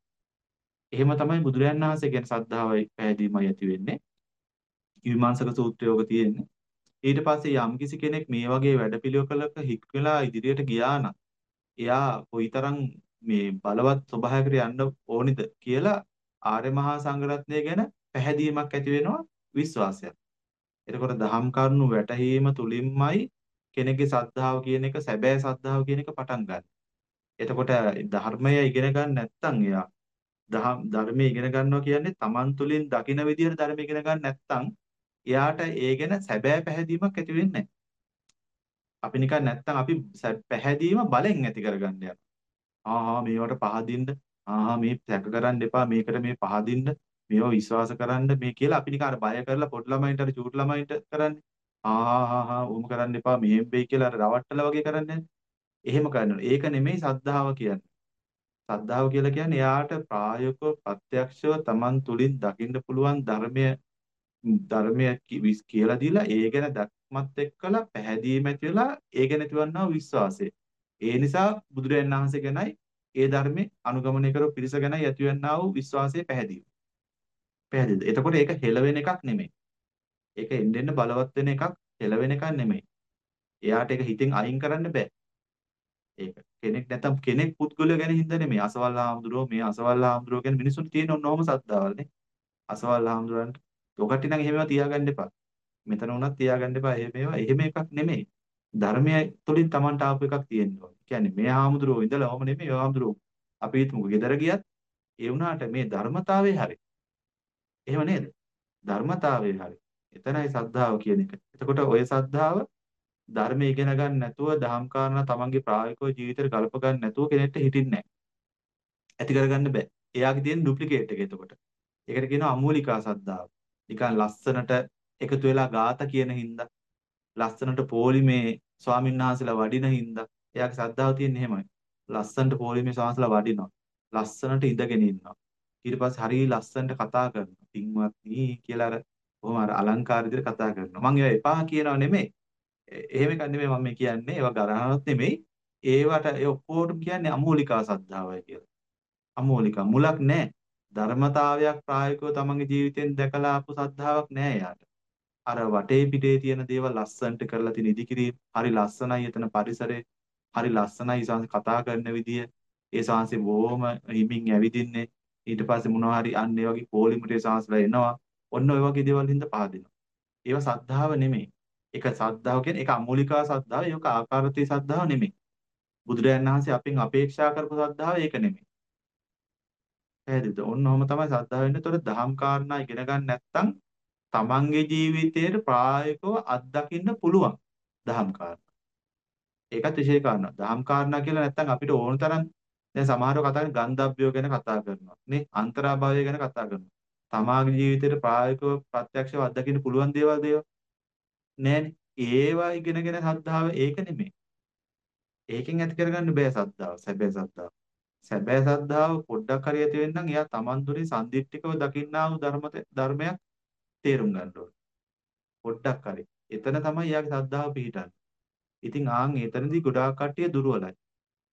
එහෙම තමයි බුදුරජාණන් වහන්සේ ගැන ශ්‍රද්ධාවයි පැහැදීමයි ඇති වෙන්නේ. විමර්ශක සූත්‍රයෝග තියෙන්නේ. ඊට පස්සේ යම්කිසි කෙනෙක් මේ වගේ වැඩපිළිවෙලක හික් වෙලා ඉදිරියට ගියා නම් එයා කොයිතරම් මේ බලවත් ස්වභාවයකට යන්න ඕනිද කියලා ආර්ය මහා සංඝරත්නය ගැන පැහැදීමක් ඇති වෙනවා විශ්වාසයක්. එතකොට දහම් කරුණු වැටහීම තුලින්මයි කෙනෙක්ගේ ශ්‍රද්ධාව කියන එක සැබෑ ශ්‍රද්ධාව කියන එක පටන් ගන්න. එතකොට ධර්මය ඉගෙන ගන්න නැත්නම් එයා දහම් ධර්මයේ ඉගෙන ගන්නවා කියන්නේ Taman තුලින් දකින විදිහට ධර්මය ඉගෙන ගන්න නැත්නම් එයාට ඒ ගැන සැබෑ පැහැදීමක් ඇති වෙන්නේ නැහැ. අපි නිකන් නැත්තම් අපි පැහැදීම බලෙන් ඇති කරගන්න යනවා. ආහා මේවට පහදින්න ආහා මේ සැක කරන්න එපා මේකට මේ පහදින්න මේව විශ්වාස කරන්න මේ කියලා අපි නිකන් අර බය කරලා පොඩි ළමයින්ට අර චූටි ළමයින්ට කරන්නේ. ආහා උම කරන්න එපා මෙහෙම වෙයි කියලා අර රවට්ටලා වගේ කරන්නේ. එහෙම කරනවා. ඒක නෙමෙයි සද්ධාව කියන්නේ. සද්ධාව කියලා කියන්නේ එයාට ප්‍රායෝගිකව ප්‍රත්‍යක්ෂව Taman තුලින් දකින්න පුළුවන් ධර්මය ධර්මය කියලා දීලා ඒ ගැන දක්මත් එක්කලා පැහැදීම ඇති වෙලා ඒ ගැන ඇතිවන්නා විශ්වාසය. ඒ නිසා බුදුරජාණන් වහන්සේ ගැනයි ඒ ධර්මේ අනුගමනය කරපු පිරිස ගැනයි ඇතිවන්නා වූ විශ්වාසය පැහැදිලි. පැහැදිලිද? එතකොට ඒක හෙලවෙන එකක් නෙමෙයි. ඒක එන්න එන්න බලවත් වෙන එකක් හෙලවෙන එකක් නෙමෙයි. එයාට ඒක හිතෙන් අයින් කරන්න බෑ. ඒක කෙනෙක් නැත්තම් කෙනෙක් පුද්ගලය ගැන හින්දා නෙමෙයි. අසවල් ආම්දුරෝ මේ අසවල් ආම්දුරෝ ගැන මිනිසුන්ට තියෙන ඔන්නෝම සද්දාවල්නේ. අසවල් ආම්දුරන්ට ඔකට නම් එහෙමව තියාගන්න එපා. මෙතන උනත් තියාගන්න එපා. එහෙම ඒවා එහෙම එකක් නෙමෙයි. ධර්මය තුලින් Tamanට ආපු එකක් තියෙන්න ඕනේ. කියන්නේ මේ ආම්දුරෝ ඉඳලා ඔහම නෙමෙයි. ඔය ආම්දුරෝ අපි හිතමුකෝ ගෙදර ගියත් ඒ වුණාට මේ ධර්මතාවයේ හරි. එහෙම නේද? ධර්මතාවයේ හරි. එතනයි සද්ධාව කියන එක. එතකොට ඔය සද්ධාව ධර්ම ඉගෙන ගන්න නැතුව දහම් කාරණා තමන්ගේ ප්‍රායෝගික ජීවිතේට ගලප ගන්න නැතුව කෙනෙක්ට හිටින්නේ නැහැ. ඇති කරගන්න බෑ. එයාගේ තියෙන ඩුප්ලිකේට් එක එතකොට. ඒකට කියනවා අමූලිකා සද්ධාව. නිකන් ලස්සනට එකතු වෙලා ગાත කියන හින්දා ලස්සනට පොලිමේ ස්වාමීන් වහන්සේලා වඩින හින්දා එයාගේ ශ්‍රද්ධාව තියෙන්නේ එහෙමයි. ලස්සනට පොලිමේ ස්වාමීන්වහන්සේලා වඩිනවා. ලස්සනට ඉඳගෙන ඉන්නවා. ඊට පස්සේ හරිය ලස්සනට කතා කරනවා. පින්වත්නි කියලා අර කොහොම අර අලංකාර විදිහට කතා කරනවා. මම ඒවා එපා කියනව නෙමෙයි. එහෙම එකක් නෙමෙයි මම කියන්නේ. ඒවා ගරහනොත් නෙමෙයි. ඒවට ඒ ඔක්කොටම කියන්නේ අමූලිකා සද්ධාවයි කියලා. අමූලිකා මුලක් නැහැ. ධර්මතාවයක් ප්‍රායෝගිකව තමන්ගේ ජීවිතෙන් දැකලා ආපු සද්ධාාවක් නැහැ යාට. අර වටේ පිටේ තියෙන දේවල් ලස්සනට කරලා තියෙන ඉදිකිරීම හරි ලස්සනයි එතන පරිසරේ හරි ලස්සනයි සංස් කතා කරන විදිය ඒ සංස්සේ බොහොම හිමින් ඇවිදින්නේ ඊට පස්සේ මොනවා හරි අන්න ඒ වගේ පොලිමට ඒ සංස්ලා එනවා ඔන්න ඔය වගේ දේවල් හින්දා පහදිනවා ඒවා සද්ධාව නෙමෙයි ඒක සද්ධාව කියන්නේ ඒක අමූලිකා සද්ධාව ඒක ආකාරතී සද්ධාව නෙමෙයි බුදුරජාණන් වහන්සේ අපෙන් අපේක්ෂා කරපු සද්ධාව ඒක නෙමෙයි පැහැදිලිද? ඔන්න ඔහම තමයි සද්ධා වෙන්නේ. ඒතකොට දහම් කාරණා ඉගෙන ගන්න නැත්නම් තමන්ගේ ජීවිතයේ ප්‍රායෝගිකව අත්දකින්න පුළුවන් දහම් කාරණා. ඒකත් විශේෂ කාරණා. දහම් කාරණා කියලා නැත්නම් අපිට ඕන තරම් දැන් සමහරව කතා කරන ගන්ධබ්බයෝ ගැන කතා කරනවා. නේ? අන්තරාභාවය ගැන කතා කරනවා. තමාගේ ජීවිතේට ප්‍රායෝගිකව ප්‍රත්‍යක්ෂව අත්දකින්න පුළුවන් දේවල් දේව නෑනේ. ඒවා ඉගෙනගෙන සද්ධාව ඒක නෙමෙයි. ඒකෙන් ඇති කරගන්න බෑ සද්ධාව. සැබෑ සද්ධාව. සැබෑ සද්ධාව පොඩ්ඩක් හරි ඇති වෙන්නම් එයා Taman දුරේ සම්දිට්ඨිකව දකින්නා වූ ධර්ම ධර්මයක් තේරුම් ගන්න ඕනේ. පොඩ්ඩක් හරි. එතන තමයි එයාගේ සද්ධාව පිහිටන්නේ. ඉතින් ආන් එතනදී ගොඩාක් කට්ටිය දුර්වලයි.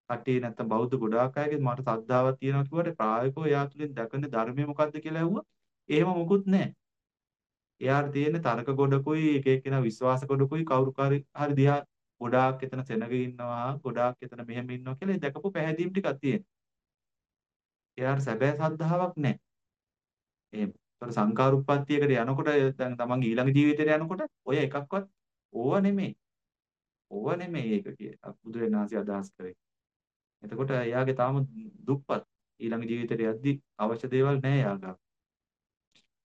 කට්ටිය නැත්තම් බෞද්ධ ගොඩාක් අයගේ මට සද්ධාවක් තියෙනවා කිව්වට ප්‍රායෝගිකව එයා තුලින් දැකන ධර්මය මොකද්ද කියලා ඇහුවා. එහෙම මොකුත් නැහැ. එයාට තියෙන තර්ක ගොඩකුයි එක එක්කෙනා විශ්වාස ගොඩකුයි කවුරු හරි හරි දිහා ගොඩාක් එතන සෙනග ඉන්නවා ගොඩාක් එතන මෙහෙම ඉන්නවා කියලා දැකපු පැහැදීම් ටිකක් තියෙනවා. එයාට සැබෑ සද්ධාාවක් නැහැ. එහෙම. ඒතර සංකාරුප්පත්තියකට යනකොට දැන් තමන්ගේ ඊළඟ ජීවිතේට යනකොට ඔය එකක්වත් ඕව නෙමෙයි. ඕව නෙමෙයි ඒක කිය. බුදුරණාහි අදහස් කරේ. එතකොට එයාගේ තාම දුප්පත් ඊළඟ ජීවිතේට යද්දි අවශ්‍ය දේවල් නැහැ යාගා.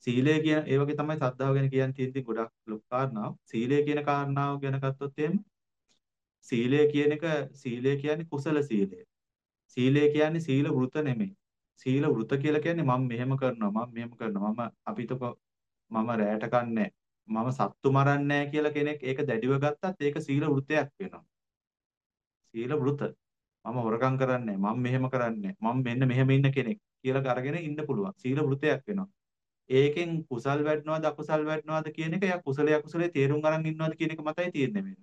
සීලය කියන ඒ වගේ තමයි සද්ධාව ගැන කියන්න තියෙද්දි ගොඩක් ලොකු කාරණාවක්. සීලය කියන කාරණාව ගැන ගත්තොත් එහෙම සීලය කියන එක සීලය කියන්නේ කුසල සීලය. සීලය කියන්නේ සීල වෘත නෙමෙයි. සීල වෘත කියලා කියන්නේ මම මෙහෙම කරනවා මම මෙහෙම කරනවා මම අපිටක මම රැයට කන්නේ මම සත්තු මරන්නේ කියලා කෙනෙක් ඒක දැඩිව ගත්තත් ඒක සීල වෘතයක් වෙනවා සීල වෘත මම හොරකම් කරන්නේ මම මෙහෙම කරන්නේ මම මෙන්න මෙහෙම ඉන්න කෙනෙක් කියලා අරගෙන ඉන්න පුළුවන්. සීල වෘතයක් වෙනවා. ඒකෙන් කුසල් වැඩනවද අකුසල් වැඩනවද කියන එක යා කුසලයේ අකුසලයේ තේරුම් අරන් ඉන්නවද කියන එක මතයි තියෙන්නේ මේ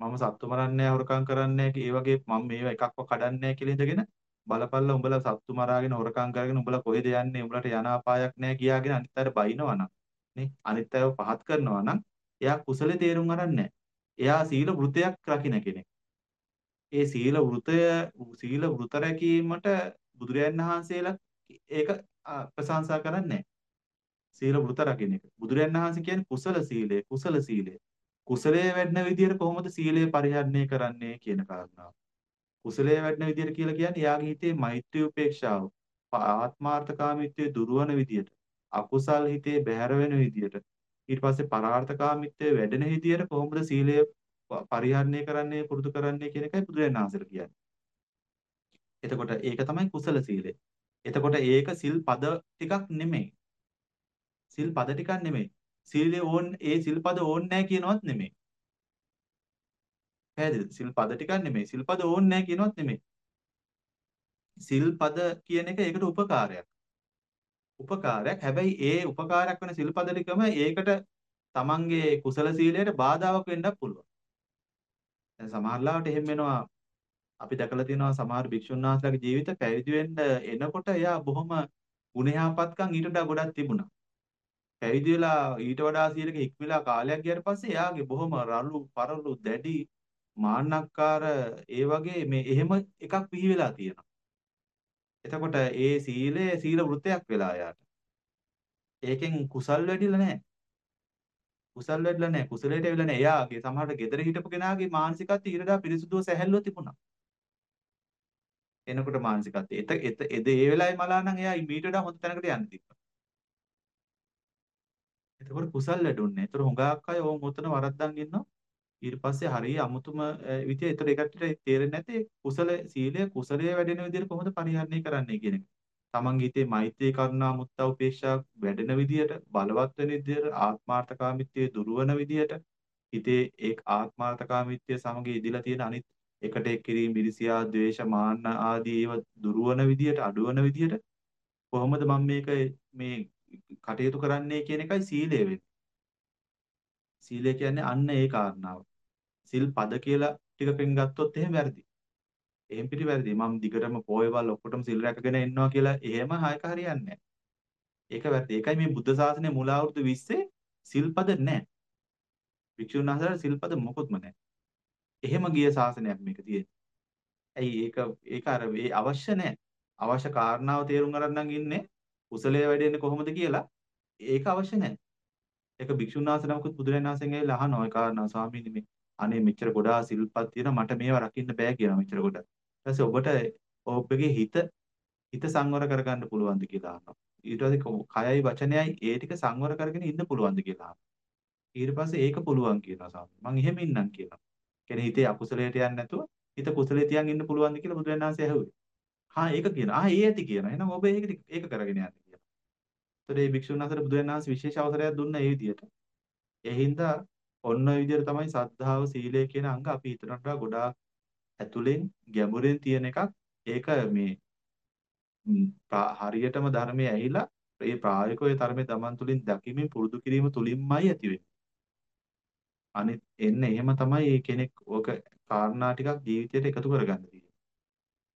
මම සත්තු මරන්නේ හොරකම් කරන්නේ ඒ වගේ මම මේවා එකක්ව කඩන්නේ කියලා ඉඳගෙන බලපල්ලා උඹලා සත්තු මරාගෙන හොරකම් කරගෙන උඹලා කොහෙද යන්නේ උඹලට යන අපායක් නැහැ කියාගෙන අනිත් අයට බයිනවා නම් නේ? අනිත් අයව පහත් කරනවා නම් එයා කුසලේ තේරුම් අරන්නේ එයා සීල වෘතයක් රකින්න කෙනෙක්. ඒ සීල වෘතය සීල වෘත රැකීමට බුදුරයන් වහන්සේලා ඒක ප්‍රශංසා කරන්නේ සීල වෘත රකින්න එක. බුදුරයන් වහන්සේ කියන්නේ කුසල සීලය, කුසල සීලය. කුසලයේ වැඩන විදියට කොහොමද සීලය පරිහරණය කරන්නේ කියන කාරණාව. කුසලයේ වැඩෙන විදියට කියලා කියන්නේ යාගේ හිතේ මෛත්‍රී උපේක්ෂාව ආත්මාර්ථකාමීත්වයේ දුරවන විදියට අකුසල් හිතේ බැහැර වෙන විදියට ඊට පස්සේ පරාර්ථකාමීත්වයේ වැඩෙන විදියට කොහොමද සීලය පරිහරණය කරන්නේ පුරුදු කරන්නේ කියන එකයි බුදුරජාණන් වහන්සේට කියන්නේ. එතකොට ඒක තමයි කුසල සීලය. එතකොට ඒක සිල් පද ටිකක් නෙමෙයි. සිල් පද ටිකක් නෙමෙයි. සීලේ ඕන් ඒ සිල් පද ඕන් නැහැ කියනවත් නෙමෙයි. පැහැදිලිද? සිල් පද ටිකක් නෙමෙයි. සිල් පද ඕන් නැහැ කියනවත් නෙමෙයි. සිල් පද කියන එක ඒකට උපකාරයක්. උපකාරයක්. හැබැයි ඒ උපකාරයක් වෙන සිල් පද ටිකම ඒකට තමන්ගේ කුසල සීලයට බාධාවක් වෙන්නත් පුළුවන්. දැන් සමහර ලාවට එහෙම වෙනවා අපි දැකලා තියෙනවා සමහර භික්ෂුන් වහන්සේලාගේ ජීවිත පැවිදි වෙන්න එනකොට එයා බොහොම ගුණයාපත්කම් ඊට වඩා ගොඩක් තිබුණා. පැවිදි වෙලා ඊට වඩා සීලක හික්මිලා කාලයක් ගියාට පස්සේ එයාගේ බොහොම රළු පරළු දැඩි මාන්නක්කාර ඒ වගේ මේ එහෙම එකක් පිහි වෙලා තියෙනවා. එතකොට ඒ සීලය සීල වෘතයක් වෙලා යාට. ඒකෙන් කුසල් වැඩිලා නැහැ. කුසල් වැඩිලා නැහැ. කුසලයට වෙලා නැහැ. එයාගේ සමහරට gedara හිටපු කෙනාගේ මානසිකත්වය ඊටදා පිරිසුදුව සැහැල්ලුව තිබුණා. එනකොට මානසිකත්වය. එත එත එද ඒ වෙලාවේ මලා නම් එයා මීට වඩා හොඳ තැනකට යන්න තිබ්බා. එතකොට කුසල් වැඩුන්නේ. ඒතර හුඟක් අය ඕම් උතන වරද්දන් ඉන්නවා. ඊට පස්සේ හරිය අමුතුම විදිය ඒතර ඒකට තේරෙන්නේ නැති කුසල සීලය කුසලයේ වැඩෙන විදිහට කොහොමද පරිහරණය කරන්නේ කියන එක. තමන්ගේ හිතේ මෛත්‍රී කරුණා මුත්තා උපේක්ෂා වැඩෙන විදිහට බලවත් වෙන විදිහට ආත්මාර්ථකාමීත්වයේ දුරවන විදිහට හිතේ ඒ ආත්මාර්ථකාමීත්වය සමග ඉදිලා තියෙන අනිත් එකට එක් කිරීම ඉරිසියා ද්වේෂ මාන්න ආදී ඒවා දුරවන විදිහට අඩුවන විදිහට කොහොමද මම මේක මේ කටයුතු කරන්නේ කියන එකයි සීලය වෙන්නේ. සීලය කියන්නේ අන්න ඒ කාරණාව. සිල් පද කියලා ටිකකින් ගත්තොත් එහෙම වැරදි. එහෙම පිටි වැරදි. මම දිගටම පොයවල් ඔක්කොටම සිල් රැකගෙන ඉන්නවා කියලා එහෙම හයක හරියන්නේ ඒක වැරදි. ඒකයි මේ බුද්ධ ශාසනයේ මුල අවුරුදු 20 සිල්පද නැහැ. වික්ෂුන් වහන්සේලා සිල්පද මොකොත්ම නැහැ. එහෙම ගිය ශාසනයක් මේක තියෙන්නේ. ඇයි ඒක ඒක අර ඒ අවශ්‍ය නැහැ. අවශ්‍ය කාරණාව තේරුම් ගන්න ඉන්නේ කුසලයේ වැඩෙන්නේ කොහොමද කියලා ඒක අවශ්‍ය නැහැ. ඒක භික්ෂුන් වහන්සේ නමකුත් බුදුරජාණන් වහන්සේගෙන් ඇවිල්ලා අහනවා ඒ කාරණා ස්වාමීනි මේ අනේ මෙච්චර ගොඩාක් සිල්පත් තියෙනවා මට මේවා රකින්න බෑ කියනවා මෙච්චර ගොඩ. ඊට පස්සේ ඔබට ඔබගේ හිත හිත සංවර කරගන්න පුළුවන්ද කියලා අහනවා. ඊට පස්සේ කයයි වචනයයි ඒ ටික සංවර කරගෙන ඉන්න පුළුවන්ද කියලා අහනවා. ඊට පස්සේ ඒක පුළුවන් කියනවා ස්වාමී. මං එහෙම ඉන්නම් කියනවා. කියන්නේ හිතේ අකුසලයට යන්නේ නැතුව හිත කුසලයේ තියන් ඉන්න පුළුවන්ද කියලා බුදුරජාණන් වහන්සේ ඇහුවේ. හා ඒක කියනවා. ආ ඒ ඇති කියනවා. එහෙනම් ඔබ ඒක ඒක කරගෙන යන්න කියනවා. ඒතර මේ භික්ෂුන් අතර බුදුරජාණන් වහන්සේ විශේෂ අවසරයක් දුන්නා ඒ විදිහට. ඒ හින්දා ඔන්න ඔය විදිහට තමයි සද්ධාව සීලය කියන අංග අපි හිතනට ගොඩාක් ඇතුලෙන් ගැඹුරෙන් තියෙන එකක්. ඒක මේ හරියටම ධර්මයේ ඇහිලා ඒ ප්‍රායෝගිකව ඒ ධර්මයේ තමන් තුළින් දකිමින් පුරුදු කිරීම තුලින්මයි ඇති වෙන්නේ. අනිත් එන්න එහෙම තමයි කෙනෙක් ඕක කාරණා ටිකක් ජීවිතයට එකතු කරගන්න තියෙන්නේ.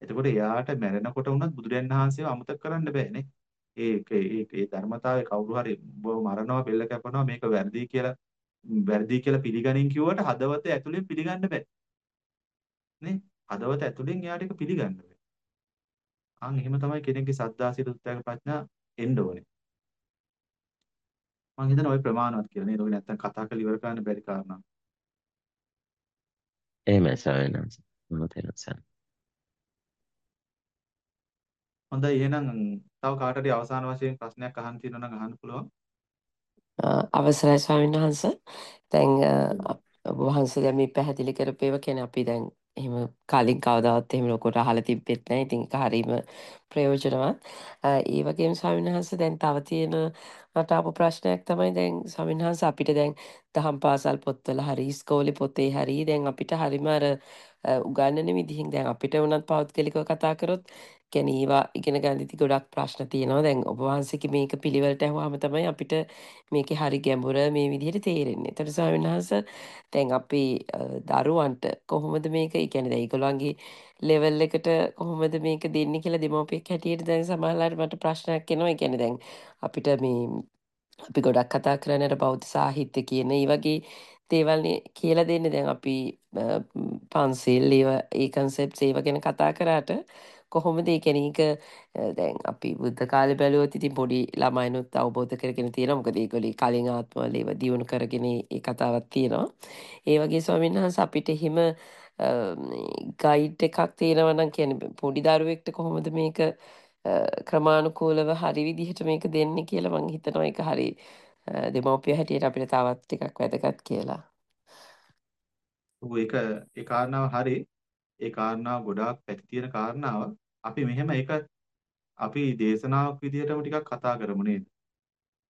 එතකොට එයාට මැරෙනකොට වුණත් බුදුරයන් වහන්සේව අමතක කරන්න බෑනේ. ඒක ඒක ඒ ධර්මතාවය කවුරු හරි මරනවා බෙල්ල කැපනවා මේක වැරදි කියලා වැරදි කියලා පිළිගනින් කිව්වට හදවත ඇතුලෙන් පිළිගන්න බෑ. නේ? හදවත ඇතුලෙන් එයාට ඒක පිළිගන්න බෑ. අන් එහෙම තමයි කෙනෙක්ගේ සද්ධා සිත උත්සාහ ප්‍රඥා එන්න ඕනේ. මම හිතනවා ওই ප්‍රමාණවත් කියලා නේද? ඔය නැත්තම් කතා කරලා ඉවර කරන්න බැරි කාරණා. එහෙමයි. මම තේරුම් හොඳයි එහෙනම් තව කාට හරි අවසාන වශයෙන් ප්‍රශ්නයක් අහන්න තියෙනවා නම් අහන්න පුළුවන්. අවසරයි ස්වාමීන් වහන්ස. දැන් ඔබ වහන්සේ දැන් මේ පැහැදිලි කරපේව කියන්නේ අපි දැන් එහෙම කලින් කවදාවත් එහෙම ලොකුට අහලා තිබෙත් නැහැ. ඉතින් ඒක හරීම ප්‍රයෝජනවත්. ඒ වගේම ස්වාමීන් වහන්සේ දැන් තව තියෙන මට ආපු ප්‍රශ්නයක් තමයි දැන් ස්වාමීන් වහන්සේ අපිට දැන් දහම් පාසල් පොත්වල හරි ඉස්කෝලේ පොතේ හරි දැන් අපිට හරිම අර උගන්වන විදිහින් දැන් අපිට වුණත් පෞද්ගලිකව කතා කරොත් කියන්නේ ඒවා ඉගෙන ගන්න ඉති ගොඩක් ප්‍රශ්න තියෙනවා. දැන් ඔබ වහන්සේගේ මේක පිළිවෙලට ඇහුවාම තමයි අපිට මේකේ හරි ගැඹුර මේ විදිහට තේරෙන්නේ. ඒතර ස්වාමීන් වහන්සේ දැන් අපි දරුවන්ට කොහොමද මේක කියන්නේ දැන් ඒගොල්ලන්ගේ ලෙවල් එකට කොහොමද මේක දෙන්නේ කියලා දෙමව්පියෙක් හැටියට දැන් සමහරවිට මට ප්‍රශ්නයක් එනවා. ඒ කියන්නේ දැන් අපිට මේ අපි ගොඩක් කතා කරන්නේ අර බෞද්ධ සාහිත්‍ය කියන ඒ වගේ දේවල්නේ කියලා දෙන්නේ දැන් අපි පන්සිල් ඒව ඒ කන්සෙප්ට්ස් ඒව ගැන කතා කරාට කොහොමද ඒ කියන්නේ ඒක දැන් අපි බුද්ධ කාලේ බැලුවොත් ඉතින් පොඩි ළමයිනුත් අවබෝධ කරගෙන තියෙනවා මොකද ඒගොල්ලෝ කලින් ආත්මවල ඒව දියුණු කරගෙන ඒ කතාවක් තියෙනවා ඒ වගේ ස්වාමීන් වහන්සේ අපිට එහෙම ගයිඩ් එකක් තියෙනවා නම් කියන්නේ පොඩි දරුවෙක්ට කොහොමද මේක ක්‍රමානුකූලව හරි විදිහට මේක දෙන්නේ කියලා මං හිතනවා ඒක හරි දෙමව්පිය හැටියට අපිට තවත් ටිකක් වැදගත් කියලා. ඔව් ඒක ඒ කාරණාව හරි. ඒ කාරණාව ගොඩාක් පැති තියෙන කාරණාවක්. අපි මෙහෙම ඒක අපි දේශනාවක් විදිහටම ටිකක් කතා කරමු නේද?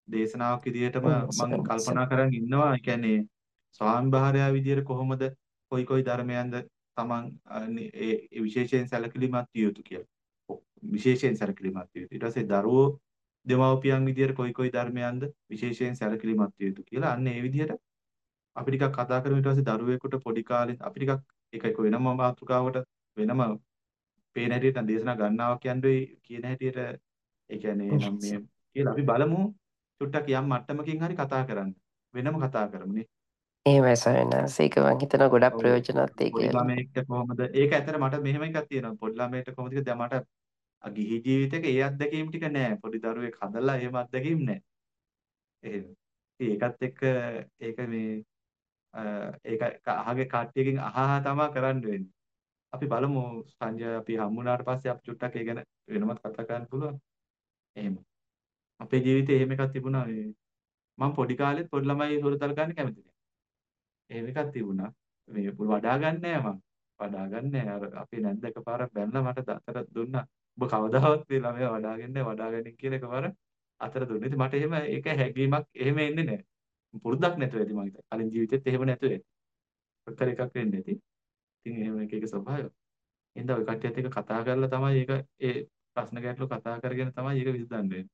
දේශනාවක් විදිහටම මම කල්පනා කරන් ඉන්නවා. ඒ කියන්නේ ස්වාමිභාරයා විදිහට කොහොමද කොයි කොයි ධර්මයන්ද Taman ඒ විශේෂයෙන් සැලකිලිමත් විය යුතු කියලා. විශේෂයෙන් සැලකිලිමත් විය යුතු. ඊට පස්සේ දරුවෝ දෙමව්පියන් විදිහට කොයි කොයි ධර්මයන්ද විශේෂයෙන් සැලකිලිමත් විය යුතු කියලා. අන්න ඒ විදිහට අපි ටිකක් කතා කරමු ඊට පස්සේ දරුවෙකුට පොඩි කාලේ අපි ටිකක් ඒක එක වෙනම මාතෘකාවකට වෙනම පේන හැටියට දේශනා ගන්නවා කියන්නේ කියන හැටියට ඒ කියන්නේ නම් මේ කියලා අපි බලමු චුට්ටක් යම් මට්ටමකින් හරි කතා කරන්න. වෙනම කතා කරමු නේ. එහෙමයි සයනස් ඒක මං හිතනවා ගොඩක්. ප්‍රයෝජනවත් ඒ කියලා. ළමයෙක්ට කොහොමද ඒක ඇත්තට මට මෙහෙම එකක් තියෙනවා පොඩි ළමයට කොහොමද කියලා දැන් මට ගිහි ජීවිතේක ඒ අත්දැකීම් ටික නෑ පොඩි දරුවෙක් හදලා එහෙම අත්දැකීම් නෑ එහෙම ඒකත් එක්ක ඒක මේ ඒක අහගේ කට්ටියකින් අහහා තමයි කරන්න වෙන්නේ. අපි බලමු සංජය අපි හම්බුනාට පස්සේ අපි චුට්ටක් ඒ ගැන වෙනමත් කතා කරන්න පුළුවන්. එහෙම. අපේ ජීවිතේ එහෙම එකක් තිබුණා මේ. මම පොඩි කාලෙත් පොඩි ළමයි හොරතල් ගන්න කැමති නෑ. එහෙම එකක් තිබුණා. මේ වඩා ගන්න නෑ මම වඩා ගන්න නෑ. අර අපේ නැන්ද එකපාරක් බැලලා මට අතර දුන්නා. ඔබ කවදාවත් මේ ළමයා වඩාගෙන නෑ වඩාගනින් කියලා එකපාර අතර දුන්නා. ඉතින් මට එහෙම ඒක හැඟීමක් එහෙම එන්නේ නෑ. පුරුද්දක් නැතුව ඇති මම හිතා කලින් ජීවිතෙත් එහෙම නැතුව ඇති. ඔක්තර එකක් වෙන්නේ නැති ඉතින් එහෙම එක එක ස්වභාවය. එහෙනම් ඔය කට්ටියත් එක්ක කතා කරලා තමයි ඒක ඒ ප්‍රශ්න ගැටලු කතා කරගෙන තමයි ඒක විසඳන්නේ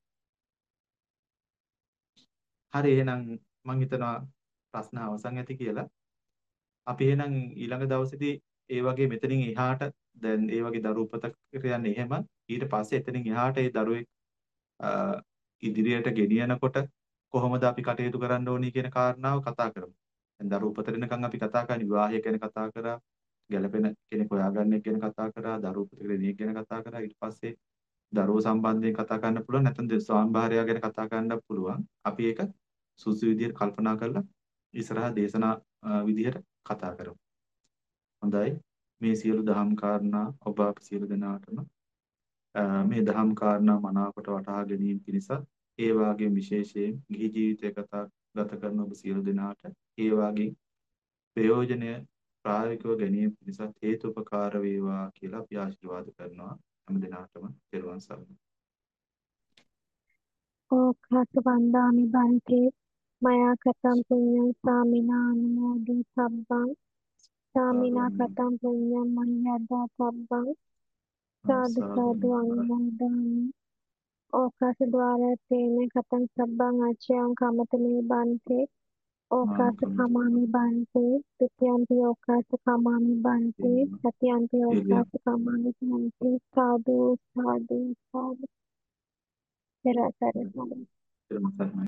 හරි එහෙනම් මම හිතනවා ප්‍රශ්න අවසන් ඇති කියලා. අපි එහෙනම් ඊළඟ දවසේදී ඒ වගේ මෙතනින් එහාට දැන් ඒ වගේ දරු උපත කියන්නේ එහෙම. ඊට පස්සේ එතනින් එහාට ඒ දරුවෙක් ඉදිරියට ගෙනියනකොට කොහොමද අපි කටයුතු කරන්න ඕනි කියන කාරණාව කතා කරමු. දැන් දරු උපත වෙනකන් අපි කතා කරන්නේ විවාහය ගැන කතා කරා, ගැළපෙන කෙනෙක් හොයාගන්න එක ගැන කතා කරා, දරු උපත කෙනෙක් ගැන කතා කරා. ඊට පස්සේ දරුවෝ සම්බන්ධයෙන් කතා කරන්න පුළුවන් නැත්නම් ස්වාමිභාර්යාව ගැන කතා කරන්න පුළුවන්. අපි ඒක සුසු විදිහට කල්පනා කරලා ඉස්සරහා දේශනා විදිහට කතා කරමු. හොඳයි. මේ සියලු දහම් කාරණා ඔබ අප සියලු දෙනාටම මේ දහම් කාරණා මනාකොට වටහා ගැනීම පිණිස ඒ වාගේ විශේෂයෙන් ගිහි ජීවිතය කතා ගත කරන ඔබ සියලු දෙනාට ඒ වාගේ ප්‍රයෝජනය ප්‍රායෝගිකව ගැනීම පිණිස හේතුපකාර වේවා කියලා අපි ආශිර්වාද කරනවා. හැම දිනාටම පෙරවන් සරණයි. ඕකාස වන්දාමි බන්තේ. මයා කතම් පුඤ්ඤං සාමිනා අනුමෝදි සබ්බං. සාමිනා කතම් පුඤ්ඤං මඤ්ඤද්දා සබ්බං. සාදු සාදු අනුමෝදාමි ඕකාස ద్వාරතේන කතං සබ්බං ආච්ඡයං කමතමේ බන්තේ ඕකාස කමාමි බන්තේ පිටියන්ති ඕකාස කමාමි බන්තේ සතියන්ති ඕකාස කමාමි බන්තේ සාදු සාදු සාදු පෙරසරණයි පෙරවන් සරණයි.